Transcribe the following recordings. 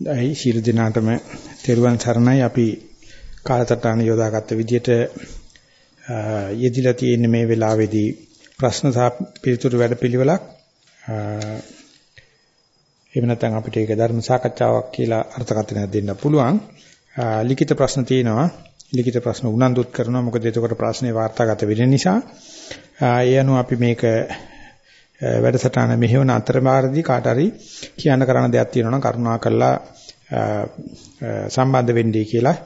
දැයි ශිරු දිනාටම තෙරුවන් සරණයි. අපි කාලසටහන යොදාගත්ත විදිහට යෙදිලා තියෙන මේ වෙලාවේදී ප්‍රශ්න සහ පිළිතුරු වැඩපිළිවෙලක්. එහෙම නැත්නම් අපිට ඒක ධර්ම සාකච්ඡාවක් කියලා අර්ථකථනයක් දෙන්න පුළුවන්. ලිඛිත ප්‍රශ්න තියෙනවා. ලිඛිත ප්‍රශ්න උනන්දුත් කරනවා. මොකද එතකොට ප්‍රශ්නේ වාර්තාගත වෙන නිසා. ඒ අනුව අපි මේක වැඩසටහන මෙහෙවන අතරමාරදී කාට හරි කියන්න කරන්න දෙයක් තියෙනවා නම් කරුණා කරලා සම්බන්ධ වෙන්නයි කියලා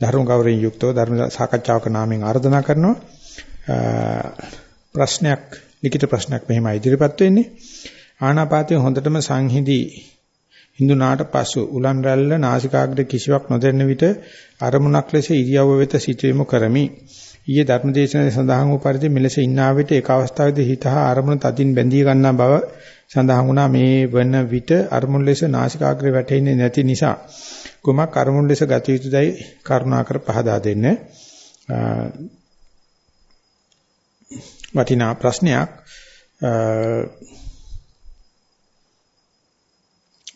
ධර්ම ගෞරවයෙන් යුක්තව ධර්ම සාකච්ඡාවක නාමයෙන් ආරාධනා කරනවා. ප්‍රශ්නයක් ලිඛිත ප්‍රශ්නයක් මෙහෙම ඉදිරිපත් වෙන්නේ. ආනාපාතයේ හොඳටම සංහිඳි හිඳුනාට පසු උලන් රැල්ල නාසිකාග්‍ර කිසිවක් නොදැන්න විට අරමුණක් ලෙස ඉරියව්ව වෙත සිටීම කරමි. ඊයේ ධර්මදේශනයේ සඳහන් වූ පරිදි මෙලෙස ඉන්නා විට ඒක අවස්ථාවේදී හිත හා අරමුණ තදින් බැඳී ගන්නා බව සඳහන් වුණා. මේ වන විට අරමුණ ලෙස නාසිකාග්‍රේ වැටෙන්නේ නැති නිසා කුමක් අරමුණ ලෙස ගත යුතුදයි කරුණාකර පහදා දෙන්න. වටිනා ප්‍රශ්නයක්.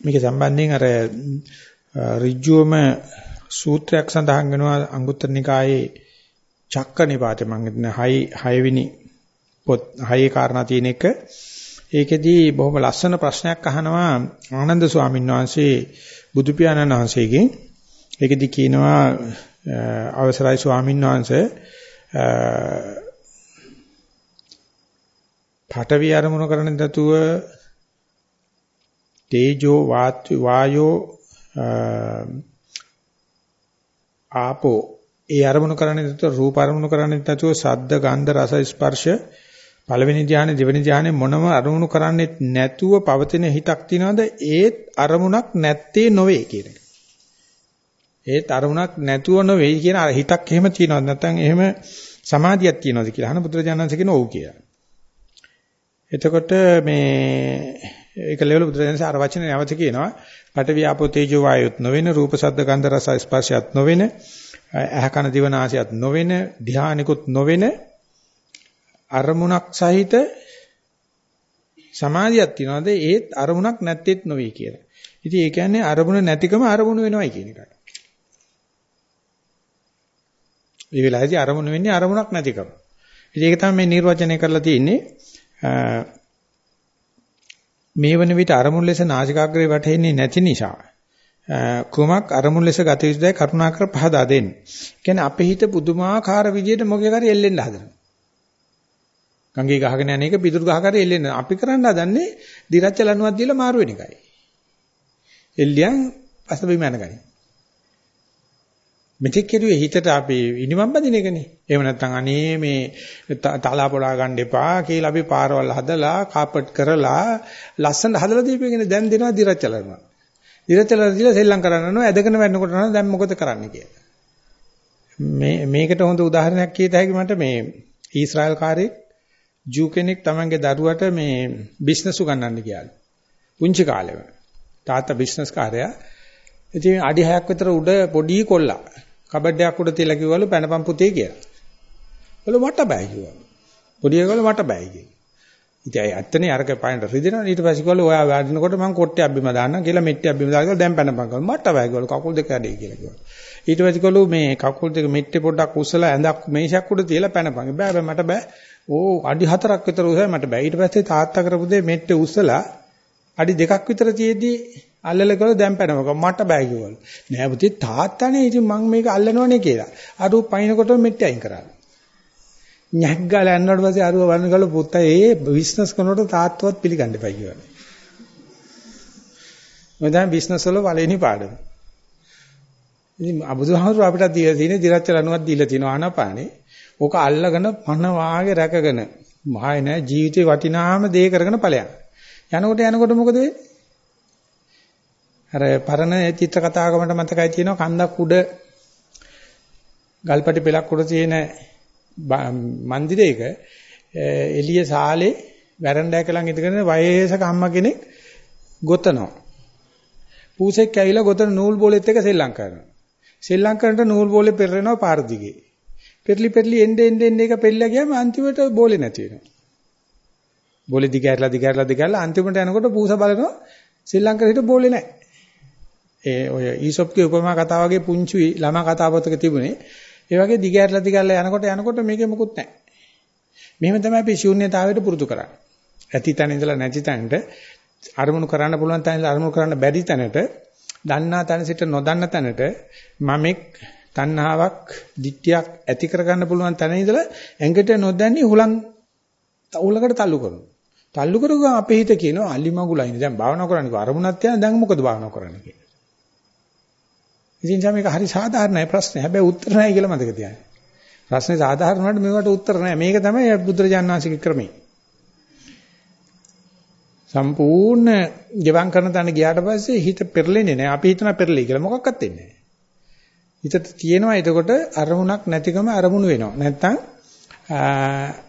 මේක සම්බන්ධයෙන් අර ඍජුවම සූත්‍රයක් සඳහන් වෙනවා අංගුත්තර නිකායේ චක්ක නිපාතේ මම හිතන්නේ 6 6 වෙනි පොත් 6 කාරණා තියෙන එක. ඒකෙදී බොහොම ලස්සන ප්‍රශ්නයක් අහනවා ආනන්ද ස්වාමීන් වහන්සේ බුදු පියාණන් වහන්සේගෙන්. ඒකෙදි කියනවා අවසරයි ස්වාමීන් වහන්සේ. පඨවි ආරමුණු කරන්න දතුව තේජෝ වායෝ ආපෝ ඒ අරමුණු කරන්නේ නැතුව රූප අරමුණු කරන්නේ නැතුව ශබ්ද ගන්ධ රස ස්පර්ශ පළවෙනි ධානය දෙවෙනි ධානය මොනම අරමුණු කරන්නේ නැතුව පවතින හිතක් තියනවාද ඒත් අරමුණක් නැත්තේ නොවේ කියන එක. ඒත් අරමුණක් නැතුව නොවේ කියන අර හිතක් එහෙම තියනවාද නැත්නම් එහෙම සමාධියක් තියනවාද කියලා අහන බුදුරජාණන්සේ කියන ඔව් කියලා. එතකොට මේ ඒක ලෙවල බුදුරජාණන්සේ අර වචනේ නැවත කියනවා පට වියාපෝ තේජෝ වායුත් නොවෙන රූප ශබ්ද ගන්ධ රස ස්පර්ශයත් නොවෙන ඇහ කන දිව නාසයත් නොවෙන ධානිකුත් නොවෙන අරමුණක් සහිත සමාධියක් තියනවාද ඒත් අරමුණක් නැත්තේත් නොවේ කියලා. ඉතින් ඒ කියන්නේ අරමුණ නැතිකම අරමුණ වෙනවයි කියන එකයි. මේ වෙලාවේදී අරමුණ වෙන්නේ අරමුණක් නැතිකම. ඉතින් ඒක තමයි මේ නිර්වචනය කරලා තියෙන්නේ. මේ වන විට අරමුණ ලෙස නාසිකාග්‍රේ වැටෙන්නේ නැති නිසා කුමක් අරමුණු ලෙස ගත යුතුදයි කරුණාකර පහදා දෙන්න. කියන්නේ අපේ හිත පුදුමාකාර විදියට මොකේ කරේ එල්ලෙන්න හදනවා. ගංගේ ගහගෙන යන එක පිටුරු ගහ කරේ එල්ලෙන්න. අපි කරන්න හදන්නේ දිරච්ච ලණුවක් දීලා මාරු වෙන එකයි. එල්ලියන් අසබිම යනකයි. මෙතෙක් කෙරුවේ හිතට අපි ඉනිමම් බඳින එකනේ. එහෙම නැත්නම් අනේ මේ තලා පොලා ගන්න එපා කියලා අපි පාරවල් හදලා කාපට් කරලා ලස්සන හදලා දීපේගෙන දැන් දෙනවා දිරච්ච ලණුවක්. ඉරතල දිලා සෙල්ලම් කරන්න නෝ ඇදගෙන වැන්නකොට නම් දැන් මොකද කරන්න කියලා. මේ මේකට හොඳ උදාහරණයක් කියත හැකි මට මේ ඊශ්‍රායල් කාර්යයක් ජූ කෙනෙක් තමන්ගේ දරුවට මේ බිස්නස් උගන්වන්න ගියාලු. පුංචි කාලෙම. තාත්තා බිස්නස් කාර්යයා. ඉතින් අඩි 6ක් විතර උඩ පොඩි කොල්ලා කබඩයක් උඩ තියලා කිව්වලු පැනපම් පුතේ කියලා. බල මට බෑ කිව්වා. පොඩි එකවල මට බෑ කිව්වා. ඉතින් අය ඇත්තනේ අරක පායන්ට රිදෙනවා ඊට පස්සේ කිව්වලු ඔයා වඩිනකොට මම කොට්ටේ අබ්බිම දාන්නම් කියලා මෙට්ටේ අබ්බිම දාලා දැන් පැනපන් කිව්වා මට බෑ කිව්වලු කකුල් දෙක ඇදේ කියලා කිව්වා ඊට පස්සේ කිව්වලු මේ කකුල් දෙක මෙට්ටේ පොඩ්ඩක් උස්සලා ඇඳක් මේෂයක් උඩ තියලා පැනපන් බෑ බෑ මට බෑ ඕ අඩි හතරක් විතර උසයි මට බෑ ඊට පස්සේ තාත්තා කරපු දේ මෙට්ටේ උස්සලා අඩි දෙකක් විතර තියේදී අල්ලලා කිව්වලු දැන් පැනපන් මට බෑ කිව්වලු නෑ පුතේ තාත්තානේ ඉතින් මම මේක අල්ලනවනේ කියලා අර පයින්කොට මෙට්ටේ අයින් කරා නැග්ගලා යනකොට පස්සේ අරුව වන්නගල පුතා ඒ බිස්නස් කරනකොට තාත්තවත් පිළිගන්න එපා කියලා. මම දැන් බිස්නස් වල වලේනි පාඩම. ඉතින් අබුදුහාමුදුරුවෝ අපිට දීලා තියෙන දිරච්ච ලණුවක් දීලා තියෙනවා ආනාපානේ. ඕක අල්ලගෙන පන වාගේ රැකගෙන මහයි නෑ ජීවිතේ වටිනාම දේ කරගෙන ඵලයන්. යනකොට යනකොට මොකද වෙන්නේ? අර පරණ චිත්‍ර කතාවක මට මතකයි තියෙනවා කන්දක් උඩ ගල්පටි පෙලක් උඩ තියෙන මන්දිරයක එළිය සාලේ වැරන්ඩායක ළඟ ඉඳගෙන වයසක අම්මා කෙනෙක් ගොතනවා. පූසෙක් ඇවිල්ලා ගොතන නූල් බෝලෙත් එක සෙල්ලම් කරනවා. සෙල්ලම් කරනට නූල් බෝලේ පෙරලෙනවා පාර දිගේ. පෙරලි පෙරලි එන්නේ එන්නේ එන්නේ එක පෙරලා ගියාම අන්තිමට බෝලේ නැති වෙනවා. බෝලේ දිගහැරලා දිගහැරලා දිගහැරලා අන්තිමට යනකොට පූස බලනවා ශ්‍රී ලංකාවේ හිට බෝලේ නැහැ. ඒ ඔය ඊසොප්ගේ උපමා කතාව වගේ පුංචි ළමා කතාපතක තිබුණේ. ඒ වගේ දිගහැරලා දිගහැරලා යනකොට යනකොට මේකේ මොකුත් නැහැ. මෙහෙම තමයි අපි ශූන්‍යතාවයට පුරුදු කරන්නේ. ඇති තැන ඉඳලා නැති තැනට අරමුණු කරන්න පුළුවන් තැන ඉඳලා අරමුණු කරන්න බැරි තැනට දන්නා තැන සිට නොදන්න තැනට මමෙක් තණ්හාවක්, ditthියක් ඇති කරගන්න පුළුවන් තැන ඉඳලා ඇඟට නොදැනී හුලං උලකට තල්ලු කරනවා. තල්ලු කරගම අපේ හිත කියනවා අලි මගුලයිනේ. දැන් භාවනා කරන්නේ අරමුණක් තියන දැන් මොකද භාවනා කරන්නේ කියලා. ඉතින් මේක හරි සාධාරණයි ප්‍රශ්නේ. හැබැයි උත්තර නැහැ කියලා මතක තියාගන්න. ප්‍රශ්නේ සාධාරණ වුණාට මේකට උත්තර නැහැ. මේක තමයි බුදුරජාණන් වහන්සේගේ ක්‍රමය. සම්පූර්ණ ගෙවම් කරන තැන ගියාට පස්සේ හිත පෙරලෙන්නේ නැහැ. අපි හිතන පෙරලෙයි කියලා මොකක්වත් වෙන්නේ නැහැ. හිතට තියෙනවා එතකොට අරමුණක් නැතිකම අරමුණු වෙනවා. නැත්තම්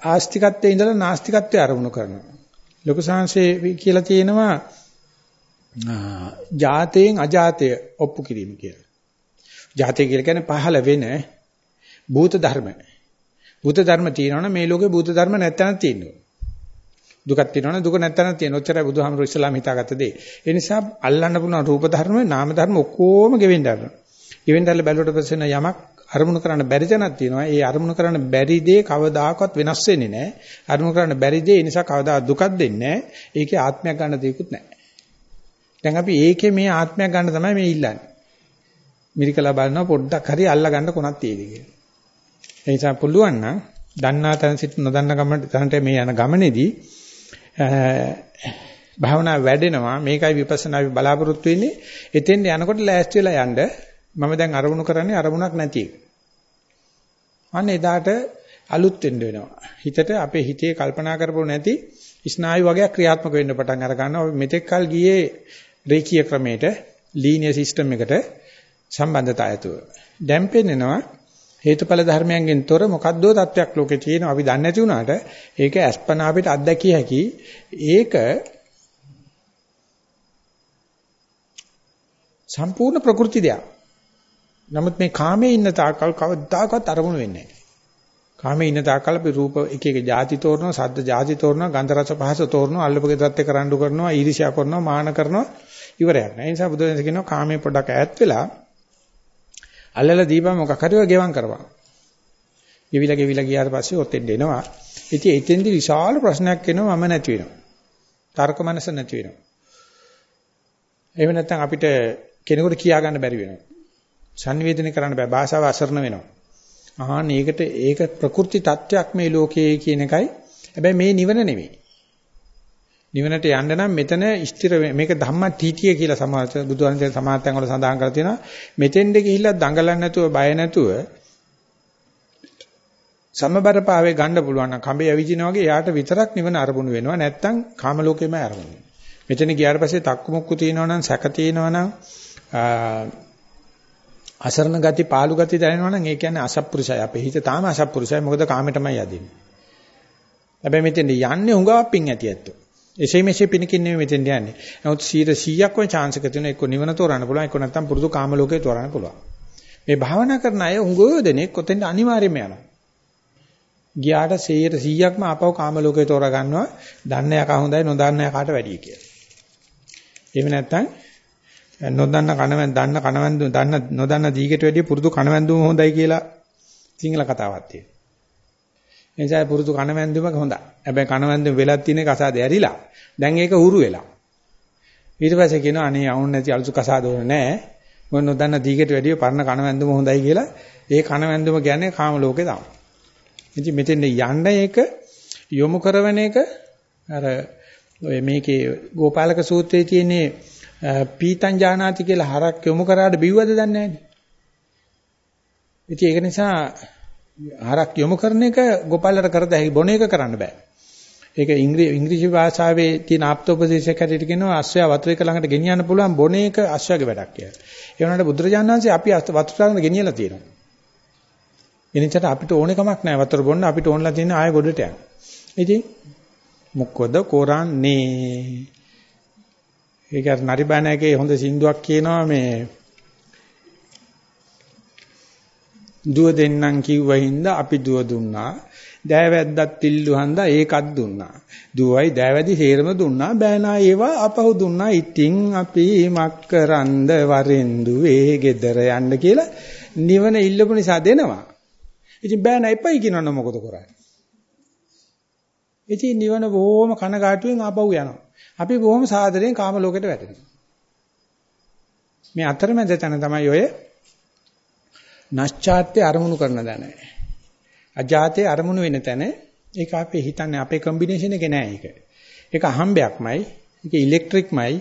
ආස්තිකත්වයේ ඉඳලා නාස්තිකත්වයේ අරමුණු කරනවා. ලොකු සංසේ කියලා තියෙනවා ජාතයෙන් අජාතය ඔප්පු කිරීම කියලා. ජාතය කියලා කියන්නේ පහළ වෙන භූත ධර්ම. භූත ධර්ම තියෙනවනේ මේ ලෝකේ භූත ධර්ම නැත්තනක් තියෙනවා. දුකක් තියෙනවනේ දුක නැත්තනක් තියෙනවා. ඔච්චරයි බුදුහාමුදුරු ඉස්ලාම හිතාගත්ත දේ. ඒ නිසා අල්ලන්න පුළුවන් රූප ධර්ම නාම ධර්ම ඔක්කොම ගෙවෙන්න ගන්නවා. ගෙවෙන්න දැල්ල බැලුවට පස්සේ යමක් අරමුණු කරන්න බැරි තැනක් තියෙනවා. ඒ අරමුණු කරන්න බැරි දේ කවදාකවත් වෙනස් වෙන්නේ නැහැ. අරමුණු කරන්න බැරි දේ ඒ නිසා කවදා දුකක් දෙන්නේ නැහැ. ඒකේ ආත්මයක් ගන්න දෙයක්වත් නැහැ. දැන් අපි ඒකේ මේ ආත්මයක් ගන්න තමයි මේ ඉල්ලන්නේ. මිරිකලා බලනවා පොඩ්ඩක් හරි අල්ලා ගන්න කොනක් තියෙද කියලා. ඒ නිසා පුළුවන් නම් දන්නා තැන සිට නොදන්න ගමනට තැනට මේ යන ගමනේදී භාවනා වැඩෙනවා මේකයි විපස්සනා බලාපොරොත්තු වෙන්නේ එතෙන් යනකොට ලෑස්ති වෙලා යන්න මම දැන් අරමුණු කරන්නේ අරමුණක් නැති එක. අන්න එදාට අලුත් වෙන්න වෙනවා. හිතට අපේ හිතේ කල්පනා කරපො නැති ස්නායු වගේක් ක්‍රියාත්මක වෙන්න පටන් අර ගන්නවා. මෙතෙක් කල් ගියේ රේඛීය ක්‍රමයට ලීනියර් සිස්ටම් එකට සම්බන්ධතාවයතුව. දැන් පෙන්නනවා හේතුඵල ධර්මයන්ගෙන් තොර මොකද්දෝ තත්වයක් ලෝකේ තියෙනවා අපි දන්නේ නැති වුණාට ඒක අස්පනා අපිට අත්දැකිය හැකි. ඒක සම්පූර්ණ ප්‍රകൃති දෙයක්. නමුත් මේ කාමයේ ඉන්න තාකල් කවදාකවත් අරමුණු වෙන්නේ නැහැ. කාමයේ ඉන්න තාකල් අපි රූප එක එක ಜಾති තෝරනවා, සද්ද ಜಾති තෝරනවා, ගන්ධ රස පහස තෝරනවා, අල්ලපගේ தත්ත්‍ය කරඬු කරනවා, ඊර්ෂ්‍යා කරනවා, මාන කරනවා, ඉවරයක් නෑ. ඒ නිසා බුදුදහම කියනවා කාමයේ පොඩක් ඈත් වෙලා අල්ලලා දීපම මොකක් හරි ඔය ගෙවම් කරපන්. ගෙවිලා ගෙවිලා ගියාට පස්සේ ඔතෙන් එනවා. ඉතින් එතෙන්දි විශාල ප්‍රශ්නයක් එනවා මම නැති වෙනවා. තර්ක මනස නැති වෙනවා. එහෙම නැත්නම් අපිට කෙනෙකුට කියා ගන්න බැරි වෙනවා. sannivedana කරන්න බෑ. භාෂාව අසරණ වෙනවා. ආහන් ඒකට ඒක ප්‍රකෘති තත්වයක් මේ ලෝකයේ කියන එකයි. හැබැයි මේ නිවන නෙවෙයි. නිවනට යන්න නම් මෙතන ස්ථිර මේක ධම්මටීතිය කියලා සමාජ බුදුන්සේ සමාජයන් වල සඳහන් කරලා තියෙනවා. මෙතෙන්ද ගිහිල්ලා දඟලන්නේ නැතුව බය නැතුව සමබරපාවේ ගන්න පුළුවන් නම් කඹේ ඇවිදිනා වගේ යාට විතරක් නිවන අරමුණු වෙනවා. නැත්තම් කාම ලෝකෙම අරමුණු. මෙතන ගියාට පස්සේ තක්කු මුක්කු තියෙනවා නම් සැක තියෙනවා නම් අසරණ ගති පාළු ගති දැනෙනවා නම් ඒ කියන්නේ අසත්පුරුෂය. අපේ හිත තාම අසත්පුරුෂය. මොකද කාමයටමයි යදින්නේ. හැබැයි මෙතෙන් යන්නේ හුඟාවක් පිං ඇති ඇත්තෝ. එසේ මෙසේ පිනකින් නෙමෙයි මෙතෙන් යන්නේ. නමුත් 100ක් වෙන chance එක තියෙනවා එක්ක නිවන තෝරන්න පුළුවන් එක්ක නැත්තම් පුරුදු කාම ලෝකේ තෝරන්න පුළුවන්. මේ භාවනා කරන අය හුඟෝ දෙනෙක් ඔතෙන්ට අනිවාර්යයෙන්ම යනවා. ගියාට 100%ක්ම ආපහු කාම ලෝකේ තෝරා ගන්නවා. දන්න යකා හොඳයි නොදන්න යකාට වැඩිය කියලා. එහෙම නැත්තම් නොදන්න කනවැන් දන්න කනවැන්දු දන්න නොදන්න දීකට වැඩිය පුරුදු කනවැන්දුම හොඳයි කියලා සිංහල කතාවක් තියෙනවා. ඒ නිසා පුරුදු කනවැන්දුම හොඳයි. හැබැයි කනවැන්දුම වෙලක් තියෙන කසාද ඇරිලා. දැන් ඒක උරු වෙලා. ඊට පස්සේ කියනවා අනේ අවුන් නැති අලුතු කසාද ඕන නැහැ. මොන නොදන්න දීකට වැඩිය පරණ කනවැන්දුම හොඳයි කියලා ඒ කනවැන්දුම කියන්නේ කාම ලෝකේ තමයි. ඉතින් මෙතෙන් යන්න ඒක යොමු කරවන එක අර ඔය මේකේ ගෝපාලක සූත්‍රයේ තියෙන්නේ පීතං ජානාති කියලා හරක් යොමු කරාට බිව්වද දන්නේ නැහැ. ඉතින් ඒක නිසා හරක් යොමු කරන එක ගෝපාලට කරද හැකි බොන එක කරන්න බෑ. ඒක ඉංග්‍රීසි භාෂාවේ තියෙන ආප්තෝපදේශයක් හැටියට කියනවා අශ්වයා වතුර එක ළඟට ගෙනියන්න පුළුවන් බොන එක අශ්වයාගේ වැඩක් කියලා. ඒ වුණාට බුදුරජාණන් වහන්සේ අපි වතුර ළඟට ගෙනියලා තියෙනවා. එනිසා අපිට ඕනේ කමක් නැහැ වතුර බොන්න අපිට ඕනලා තියෙන ආය ගොඩට යන්න. ඉතින් මොකද කරන්නේ? ඒක අර නරිබානකේ හොඳ සින්දුවක් කියනවා මේ දුව දෙන්නම් කිව්ව හින්දා අපි දුව දුන්නා දෑවැද්දත් ඉල්ලුහන්දා ඒකත් දුන්නා. දුවයි දෑවැදි සේරම දුන්නා. බෑනා ඒවා අපහු දුන්නා. ඉතින් අපි මක්කරන්ද වරෙන්දුවේ ගෙදර යන්න කියලා නිවන ඉල්ලපු නිසා දෙනවා. ඉතින් බෑනා එපයි කියනවනම් මොකද කරන්නේ? ඉතින් නිවන බොහොම කනගාටුවෙන් ආපහු යනවා. අපි බොහොම සාදරයෙන් කාම ලෝකෙට වැටෙනවා. මේ අතරමැද තැන තමයි ඔය නැස්චාත්‍ය අරමුණු කරන දන. අජාතේ අරමුණු වෙන තැන ඒක අපි හිතන්නේ අපේ කම්බිනේෂන් එක නෑ ඒක. ඒක අහම්බයක්මයි. ඒක ඉලෙක්ට්‍රික්මයි.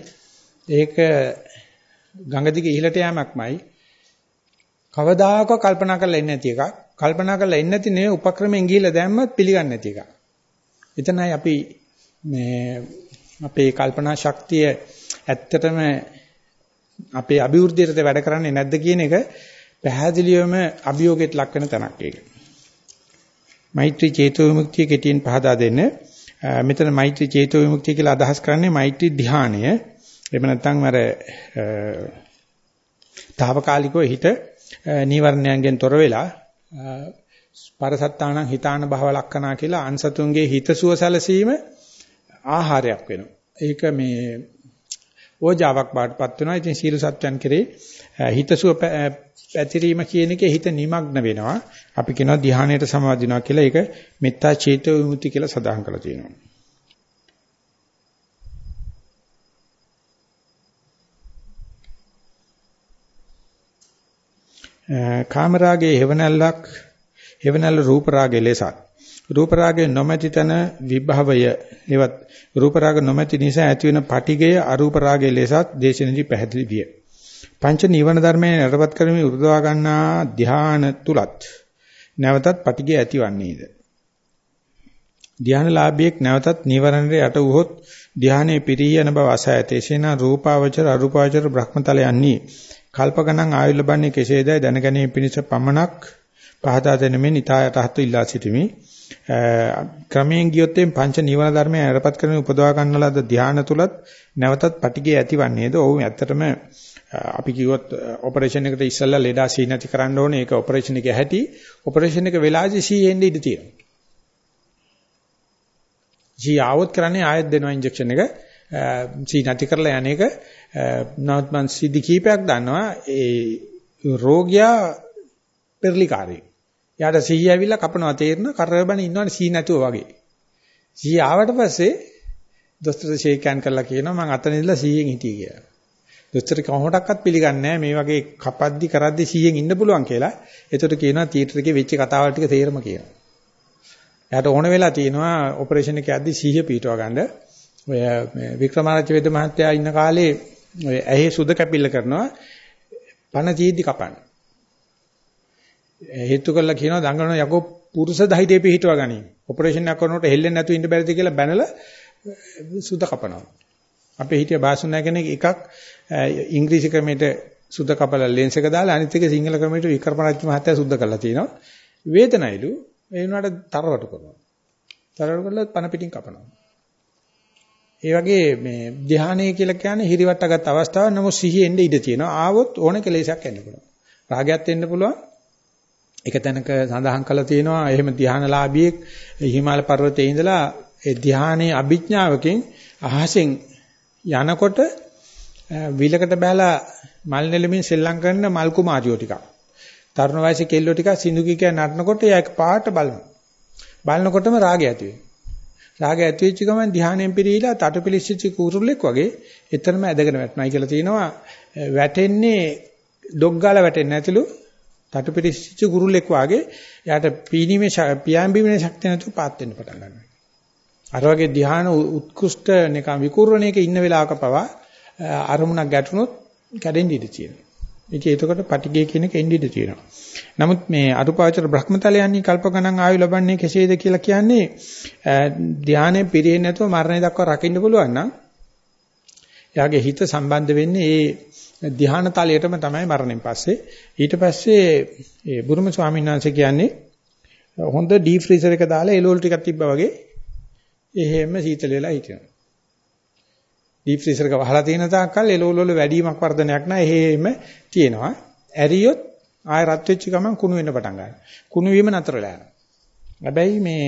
ඒක ගඟ දිගේ ඉහළට යෑමක්මයි. කවදාකවත් කල්පනා කරලා ඉන්නේ නැති එකක්. කල්පනා කරලා ඉන්නේ නැති නේ උපක්‍රමයෙන් ගිහිල්ලා දැම්මත් පිළිගන්නේ නැති එකක්. එතනයි අපි මේ අපේ කල්පනා ශක්තිය ඇත්තටම අපේ අභිවෘද්ධියට වැඩ කරන්නේ නැද්ද කියන එක පැහැදිලිවම අභියෝගයට ලක් වෙන තැනක් ඒක. මෛත්‍රී චේතෝ විමුක්තිය කෙටියෙන් පහදා දෙන්න. මෙතන මෛත්‍රී චේතෝ විමුක්තිය කියලා අදහස් කරන්නේ මෛත්‍රී ධානය. එහෙම නැත්නම් අර తాවකාලිකව හිත නීවරණයන්ගෙන් තොර වෙලා පරසත්තාන හිතාන භව ලක්කනා කියලා අන්සතුන්ගේ හිතසුව සැලසීම ආහාරයක් වෙනවා. ඒක මේ ඕජාවක් බාටපත් වෙනවා. ඉතින් සීල සත්‍යයන් කෙරේ හිතසුව පැතිරීම කියන එකේ හිත නිමග්න වෙනවා. අපි කියනවා ධ්‍යානයට සමාදිනවා කියලා. ඒක මෙත්තා චේතෝ විමුක්ති කියලා සඳහන් කරලා තියෙනවා. කාමරාගයේ හේවණල්ලක් හේවණල්ල රූප රාගයේ ලෙසත් රූප රාගයේ නොමැති තන විභවය එවත් රූප රාග නොමැති නිසා ඇති වෙන පටිගය අරූප රාගයේ ලෙසත් දේශනෙදි පැහැදිලි විය. පංච නීවන ධර්මයෙන් යටපත් කරමින් උරුදවා ගන්නා ධ්‍යාන තුලත් නැවතත් පටිගය ඇතිවන්නේද? ධ්‍යානලාභියෙක් නැවතත් නීවරණයට යට වූහොත් ධ්‍යානයේ පිරී යන බව අසයතේසේන රූපාවචර අරූපාවචර බ්‍රහ්මතලයන්හි කල්ප ගණන් ආයු ලබන්නේ කෙසේදයි දැනගැනීම පිණිස පමණක් පහදා දෙනමින් ඊතායට හත්තු ඉල්ලා සිටිමි. ක්‍රමයෙන් ගියොත් පංච නිවන ධර්මයන් අරපත් කරගෙන උපදවා ගන්නලද ධානය තුලත් නැවතත් පටිගය ඇතිවන්නේද? ඔව් ඇත්තටම අපි කිව්වොත් ඔපරේෂන් එකට ඉස්සෙල්ලා ලෙඩා සී නැති කරන්න ඕනේ. ඒක ඔපරේෂන් එකේ හැටි. ඔපරේෂන් එක වෙලාදී සී එන්නේ ඉඳී තියෙනවා. සී ආවොත් කරන්නේ ආයෙත් දෙනවා ඉන්ජෙක්ෂන් එක. සී නැති කරලා යන එක නමුත් මං සිද්ධි කීපයක් දන්නවා. ඒ රෝගියා පෙරලිකාරී. යාට සීය ඇවිල්ලා කපනවා තේරෙන කරබන ඉන්නවනේ සී නැතුව වගේ. සී ආවට පස්සේ දොස්තර ෂේකෑන් කරලා කියනවා මං අතන ඉඳලා සීයෙන් හිටියේ කියලා. දොස්තර කොහොමඩක්වත් පිළිගන්නේ නැහැ මේ වගේ කපද්දි කරද්දි සීයෙන් ඉන්න පුළුවන් කියලා. ඒතකොට කියනවා තියටර් එකේ වෙච්ච කතාවල් ටික තේරම කියනවා. එයාට ඕන වෙලා තියෙනවා ඔපරේෂන් එක යද්දි සීය පීටව ගන්න. ඔය වික්‍රමාරච්චි වේද මහත්තයා ඉන්න කාලේ ඔය ඇහි සුද කැපිල්ල කරනවා පණ තීද්දි කපන්න. හේතු කරලා කියනවා දඟලන යකෝ පුරුෂ ධෛර්යය පිහිටුවා ගනි. ඔපරේෂන් එකක් කරනකොට හෙල්ලෙන්නේ නැතුව ඉන්න බැරිද කියලා බැනලා සුද කපනවා. අපේ හිටිය භාෂණ කෙනෙක් එකක් ඉංග්‍රීසි ක්‍රමයට සුද කපලා ලෙන්ස් එක දාලා අනිත් එක සිංහල ක්‍රමයට වික්‍රමරාජ්‍ය මහත්තයා සුද්ධ කරලා තිනවා. වේදනයිලු ඒ වුණාට තරවටු කරනවා. තරවටු කරලා පන පිටින් කපනවා. ඒ වගේ මේ ධානය කියලා කියන්නේ හිරිවට්ටගත් අවස්ථාවක් නමුත් සිහිය එන්නේ ඉඩ තියෙනවා. ආවොත් ඕන කෙලෙසක් එන්න පුළුවන්. රාගයත් එන්න පුළුවන්. එක තැනක සඳහන් කරලා තියෙනවා එහෙම ධානලාභියෙක් හිමාල පර්වතයේ ඉඳලා ඒ ධානයේ අභිඥාවකින් අහසෙන් යනකොට විලකට බැලලා මල් නෙලමින් සෙල්ලම් කරන මල් කුමාරියෝ ටිකක්. තරුණ වයසේ කෙල්ලෝ ටිකක් සිඳු කික නටනකොට එයා පාට බලනවා. බලනකොටම රාගය ඇති වෙනවා. රාගය ඇති වෙච්ච ගමන් ධානයෙන් පිරීලා තටපිලිච්ච කුරුල්ලෙක් වගේ එතරම් ඇදගෙන වැටෙනයි කියලා තියෙනවා. වැටෙන්නේ ඩොග් ගාලා වැටෙන්නේ නැතිලු තටපිරිසිච්ච ගුරුල්ලෙක් වාගේ එයාට පීනීමේ පියාඹීමේ ශක්තිය නැතුව පාත් වෙන්න පටන් ගන්නවා. අර වගේ ධ්‍යාන උත්කෘෂ්ඨ නිකන් විකූර්ණයක ඉන්න වෙලාවක පවා අරමුණක් ගැටුනොත් කැඩෙන්න ඉඩ තියෙනවා. ඒක එතකොට පටිගය කියන එක එන්න ඉඩ තියෙනවා. නමුත් මේ අරුපාවචර බ්‍රහ්මතලයන්හි කල්ප ගණන් ආයු ලබන්නේ කෙසේද කියලා කියන්නේ ධානයේ පිරෙන්නේ නැතුව මරණය දක්වා රකින්න පුළුවන් නම් එයාගේ හිත සම්බන්ධ වෙන්නේ ඒ ධ්‍යාන තලයටම තමයි මරණයෙන් පස්සේ ඊට පස්සේ ඒ බුරුම ස්වාමීන් වහන්සේ කියන්නේ හොඳ ඩීප් ෆ්‍රීසර් එක දාලා එලෝල් ටිකක් තිබ්බා වගේ එහෙම සීතල වෙලා හිටිනවා. ඩීප් ෆ්‍රීසර් එක වහලා තියෙන තාක්කල් එලෝල් වල වැඩිමක් වර්ධනයක් නැහැ එහෙම තියෙනවා. ඇරියොත් ආය රත් වෙච්ච ගමන් කුණු වෙන්න පටන් ගන්නවා. කුණු වීම නතර වෙලා යනවා. හැබැයි මේ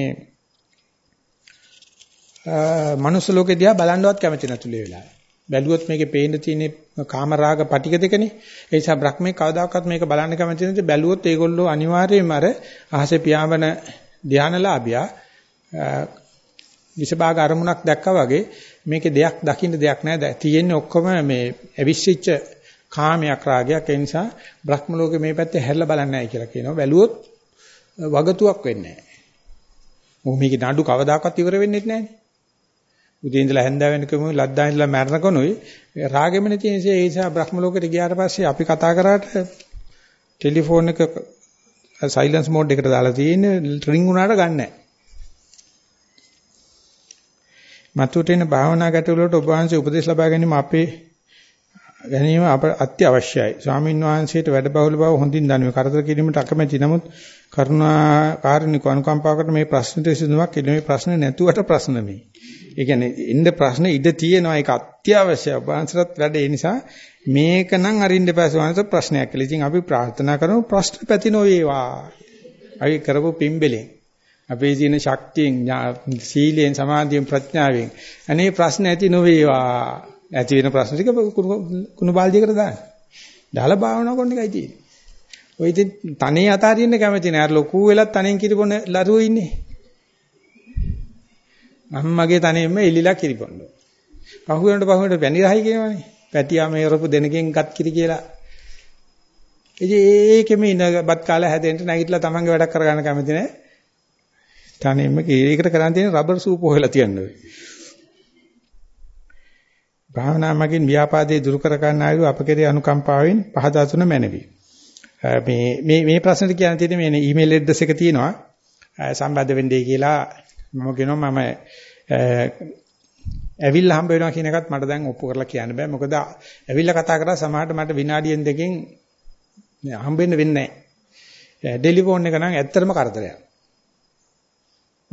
මනුස්ස ලෝකේ දිහා බලන්නවත් කැමති නැතුළු වෙලාවයි. බැලුවොත් මේකේ පේන්න තියෙන කාමරාග පටික දෙකනේ. ඒ නිසා බ්‍රහ්මේ කවදාකවත් මේක බලන්න කැමති නැති. බැලුවොත් ඒගොල්ලෝ අනිවාර්යයෙන්ම අර අහසේ පියාඹන ධානලාභියා විසභාග අරමුණක් දැක්කා වගේ මේකේ දෙයක් දකින්න දෙයක් නැහැ. තියෙන්නේ ඔක්කොම මේ ඇවිස්සිච්ච කාමයක් රාගයක්. ඒ නිසා බ්‍රහ්ම ලෝකේ මේ පැත්තේ හැරිලා බලන්නේ නැහැ කියලා කියනවා. බැලුවොත් වගතුවක් වෙන්නේ නැහැ. මොකද මේකේ නඩු කවදාකවත් ඉවර වෙන්නේ නැහැ. උදේ ඉඳලා හැන්ද වෙනකම ලද්දා ඉඳලා මැරෙනකොනුයි රාගෙමනේ තියෙන ඒ නිසා බ්‍රහ්ම ලෝකෙට ගියාට පස්සේ අපි කතා කරාට ටෙලිෆෝන් එක සයිලන්ස් මෝඩ් එකට දාලා තියෙන්නේ රින් වුණාට ගන්නෑ. මතුවට එන භාවනා ගැටළු වලට ඔබ වහන්සේ උපදෙස් ලබා ගැනීම අපේ ගැනීම අප අත්‍යවශ්‍යයි. ස්වාමින් වහන්සේට වැඩ බහුල බව හොඳින් දනුවේ. කරදර කිරීමට අකමැති. නමුත් කරුණා කාරණික අනුකම්පාවකට මේ ප්‍රශ්නෙට විසඳුමක් එන්නේ මේ ප්‍රශ්නේ නැතුවට ප්‍රශ්න මේ. ඒ කියන්නේ ඉන්න ප්‍රශ්න ඉඩ තියෙනවා ඒක අත්‍යවශ්‍යයි. වහන්සේට වැඩ ඒ නිසා මේක නම් අරින්න එපා වහන්සේ ප්‍රශ්නයක් කියලා. ඉතින් අපි ප්‍රාර්ථනා කරමු ප්‍රශ්න පැති නොවේවා. අපි කරපු පිම්බෙලෙන් අපේ තියෙන ශක්තියෙන් සීලයෙන් සමාධියෙන් ප්‍රඥාවෙන් අනේ ප්‍රශ්න ඇති නොවේවා. ඇති වෙන ප්‍රශ්න ටික කුණු බාල්දියකට දාන්න. දාලා භාවනා කරන එකයි තියෙන්නේ. ඔය ඉතින් තනේ අතාරින්න කැමති නෑ. අර ලොකු වෙලත් තනෙන් කිරිපොන ලරුවෝ ඉන්නේ. අම්මගේ තනෙන්ම එලිලා කිරිපොන්න. පහු වෙනකොට පහු වෙනකොට පැණි රහයි කියනවනේ. පැටියා මේ රොපු දෙනකින් ගත් කිරි කියලා. ඉතින් ඒකෙම ඉනබත් කාලේ හැදෙන්න නැගිටලා තමන්ගේ වැඩක් කරගන්න කැමති නෑ. තනෙන්ම කීයකට කරන් තියෙන රබර් සූප හොයලා තියන්නේ. භාවනා මගින් ව්‍යාපාදේ දුරු කර ගන්න ආයු අප කෙරේ අනුකම්පාවෙන් පහදා තුන මැනවි. මේ මේ මේ ප්‍රශ්නෙට කියන්න තියෙන්නේ මේ ඊමේල් ඇඩ්‍රස් එක තියෙනවා සම්බන්ධ වෙන්නයි කියලා මම කියනවා මම ඇවිල්ලා හම්බ වෙනවා කියන එකත් මට දැන් ඔප්පු කරලා කියන්න බෑ මොකද ඇවිල්ලා කතා කරා සමහරට මට විනාඩියෙන් දෙකකින් හම්බෙන්න වෙන්නේ නැහැ ටෙලිෆෝන් එක නම් ඇත්තටම කරදරයක්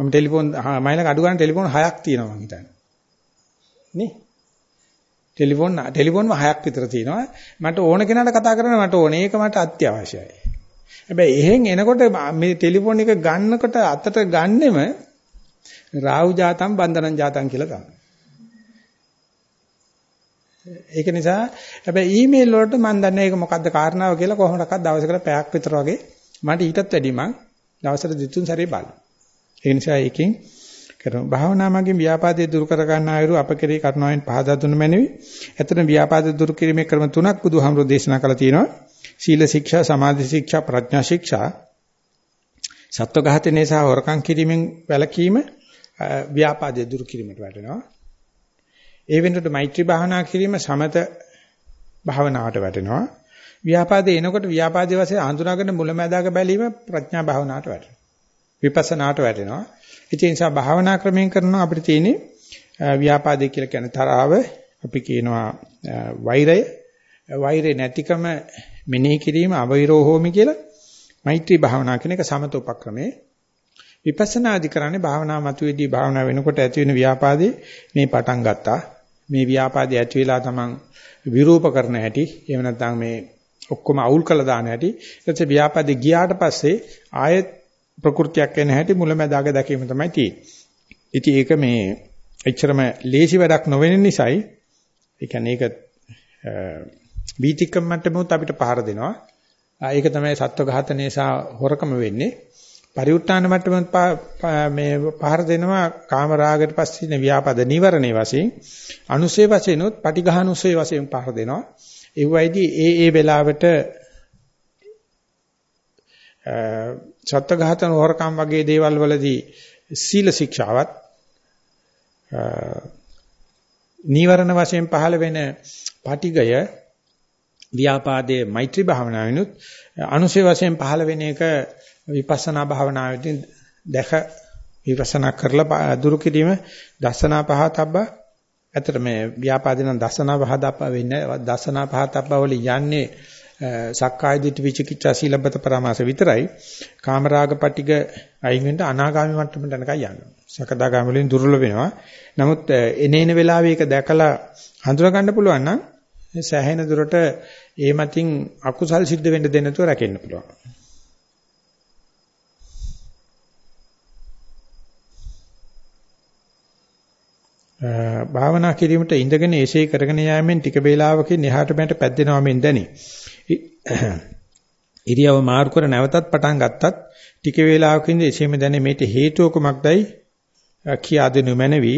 මම ටෙලිෆෝන් මයිලක අඩු ගන්න ටෙලිෆෝන් හයක් තියෙනවා මං හිතන්නේ නේ ටෙලිෆෝන් ටෙලිෆෝන්ම හයක් විතර තියෙනවා. මට ඕන කෙනාට කතා කරන්න මට ඕනේ. ඒක මට අත්‍යවශ්‍යයි. හැබැයි එහෙන් එනකොට මේ ටෙලිෆෝන් එක ගන්නකොට අතට ගන්නෙම රාහු ජාතම් බන්ධනං ජාතම් කියලා තමයි. ඒක නිසා හැබැයි ඊමේල් වලට මම දන්නේ ඒක මොකද්ද කාරණාව කියලා කොහොමඩක්වත් දවසකට පැයක් විතර වගේ මට ඊටත් වැඩි මං දවසට දෙතුන් සැරේ බලනවා. ඒ නිසා ඒකෙන් කරමු. භාවනා මගින් ව්‍යාපාදයේ දුරු කර ගන්න ආයුරු අප කෙරේ කරුණාවෙන් පහදා දුන්න මැනවි. එතන ව්‍යාපාද දුරු කිරීමේ ක්‍රම තුනක් බුදුහාමුදුරෝ දේශනා කළා තියෙනවා. සීල ශික්ෂා, සමාධි ශික්ෂා, ප්‍රඥා ශික්ෂා. සත්ව ඝාතනයේ සහ හොරකම් කිරීමෙන් වැළකීම ව්‍යාපාදයේ දුරු කිරීමට වැටෙනවා. ඒ වෙනකොට මෛත්‍රී භාවනා කිරීම සමත භාවනාවට වැටෙනවා. ව්‍යාපාදේ එනකොට ව්‍යාපාදයේ වශයෙන් හඳුනාගෙන මුලැමැදාක බැලීම ප්‍රඥා භාවනාවට වැටෙනවා. විපස්සනාට වැටෙනවා. ඒ නිසා භාවනා ක්‍රමයෙන් කරනවා අපිට තියෙන්නේ ව්‍යාපාදේ කියලා කියන්නේ තරාව අපි කියනවා වෛරය. වෛරේ නැතිකම මෙනෙහි කිරීම අවෛරෝ හෝමි කියලා මෛත්‍රී භාවනා කියන එක සමත උපක්‍රමේ විපස්සනා ආදි කරන්නේ භාවනා මතුවේදී භාවනා වෙනකොට ඇති වෙන ව්‍යාපාදේ මේ පටන් ගත්තා. මේ ව්‍යාපාදේ ඇති වෙලා තමන් විරූප කරන හැටි එහෙම නැත්නම් මේ ඔක්කොම අවුල් කළා දාන හැටි. ඊට පස්සේ ව්‍යාපාදේ ගියාට පස්සේ ආයෙත් ප්‍රകෘතියක් වෙන හැටි මුලැමැදාග දැකීම තමයි තියෙන්නේ. ඉතින් ඒක මේ එච්චරම ලේසි වැඩක් නොවෙන නිසායි ඒ කියන්නේ ඒක බීතිකම් මට්ටමොත් අපිට පහර දෙනවා. ඒක තමයි සත්ව ඝාතනය සහ හොරකම වෙන්නේ. පරිඋත් ทาน මට්ටමෙන් මේ පහර දෙනවා කාම රාගයට පස්සේ ඉන්න ව්‍යාපද නිවරණේ වශයෙන් අනුසේ වශයෙන් උත් පටිඝානුසේ වශයෙන් පහර දෙනවා. ඒ වයිදී ඒ ඒ වෙලාවට සත්ත්ව ඝාතන හොරකම් වගේ දේවල් වලදී සීල ශික්ෂාවත් නීවරණ වශයෙන් පහළ වෙන පටිගය ව්‍යාපාදයේ මෛත්‍රී භාවනාවෙනුත් අනුසේ වශයෙන් පහළ වෙන එක විපස්සනා භාවනාවෙන් දැක විපස්සනා කරලා දුරු කිරීම දසනා පහතබ්බ ඇත්තට මේ ව්‍යාපාදින දසනා පහතබ්බ වෙන්නේ දසනා පහතබ්බ වල යන්නේ සක්කාය දිට්ඨි විචිකිච්ඡා සීලබ්බත පරාමාස විතරයි කාමරාග පටික අයින් වෙන්න අනාගාමී මට්ටමට යනකම් යනවා. සකදාගාමී වලින් දුර්වල වෙනවා. නමුත් එනේන වෙලාවේ ඒක දැකලා හඳුනා ගන්න පුළුවන් නම් සෑහෙන දුරට ඒ මතින් අකුසල් සිද්ධ වෙන්න දෙන්නේ නැතුව රැකෙන්න පුළුවන්. භාවනා කිරීමට ඉඳගෙන එසේ කරගෙන යාමෙන් ටික වේලාවකින් එහාට මෙහාට පැද්දෙනවා මෙන් දැනේ. ඉරියව මාරු කර නැවතත් පටන් ගත්තත් ටික වේලාවකින් එසේම දැනේ මේට හේතුව කුමක්දයි කියා දෙනු මැනවි.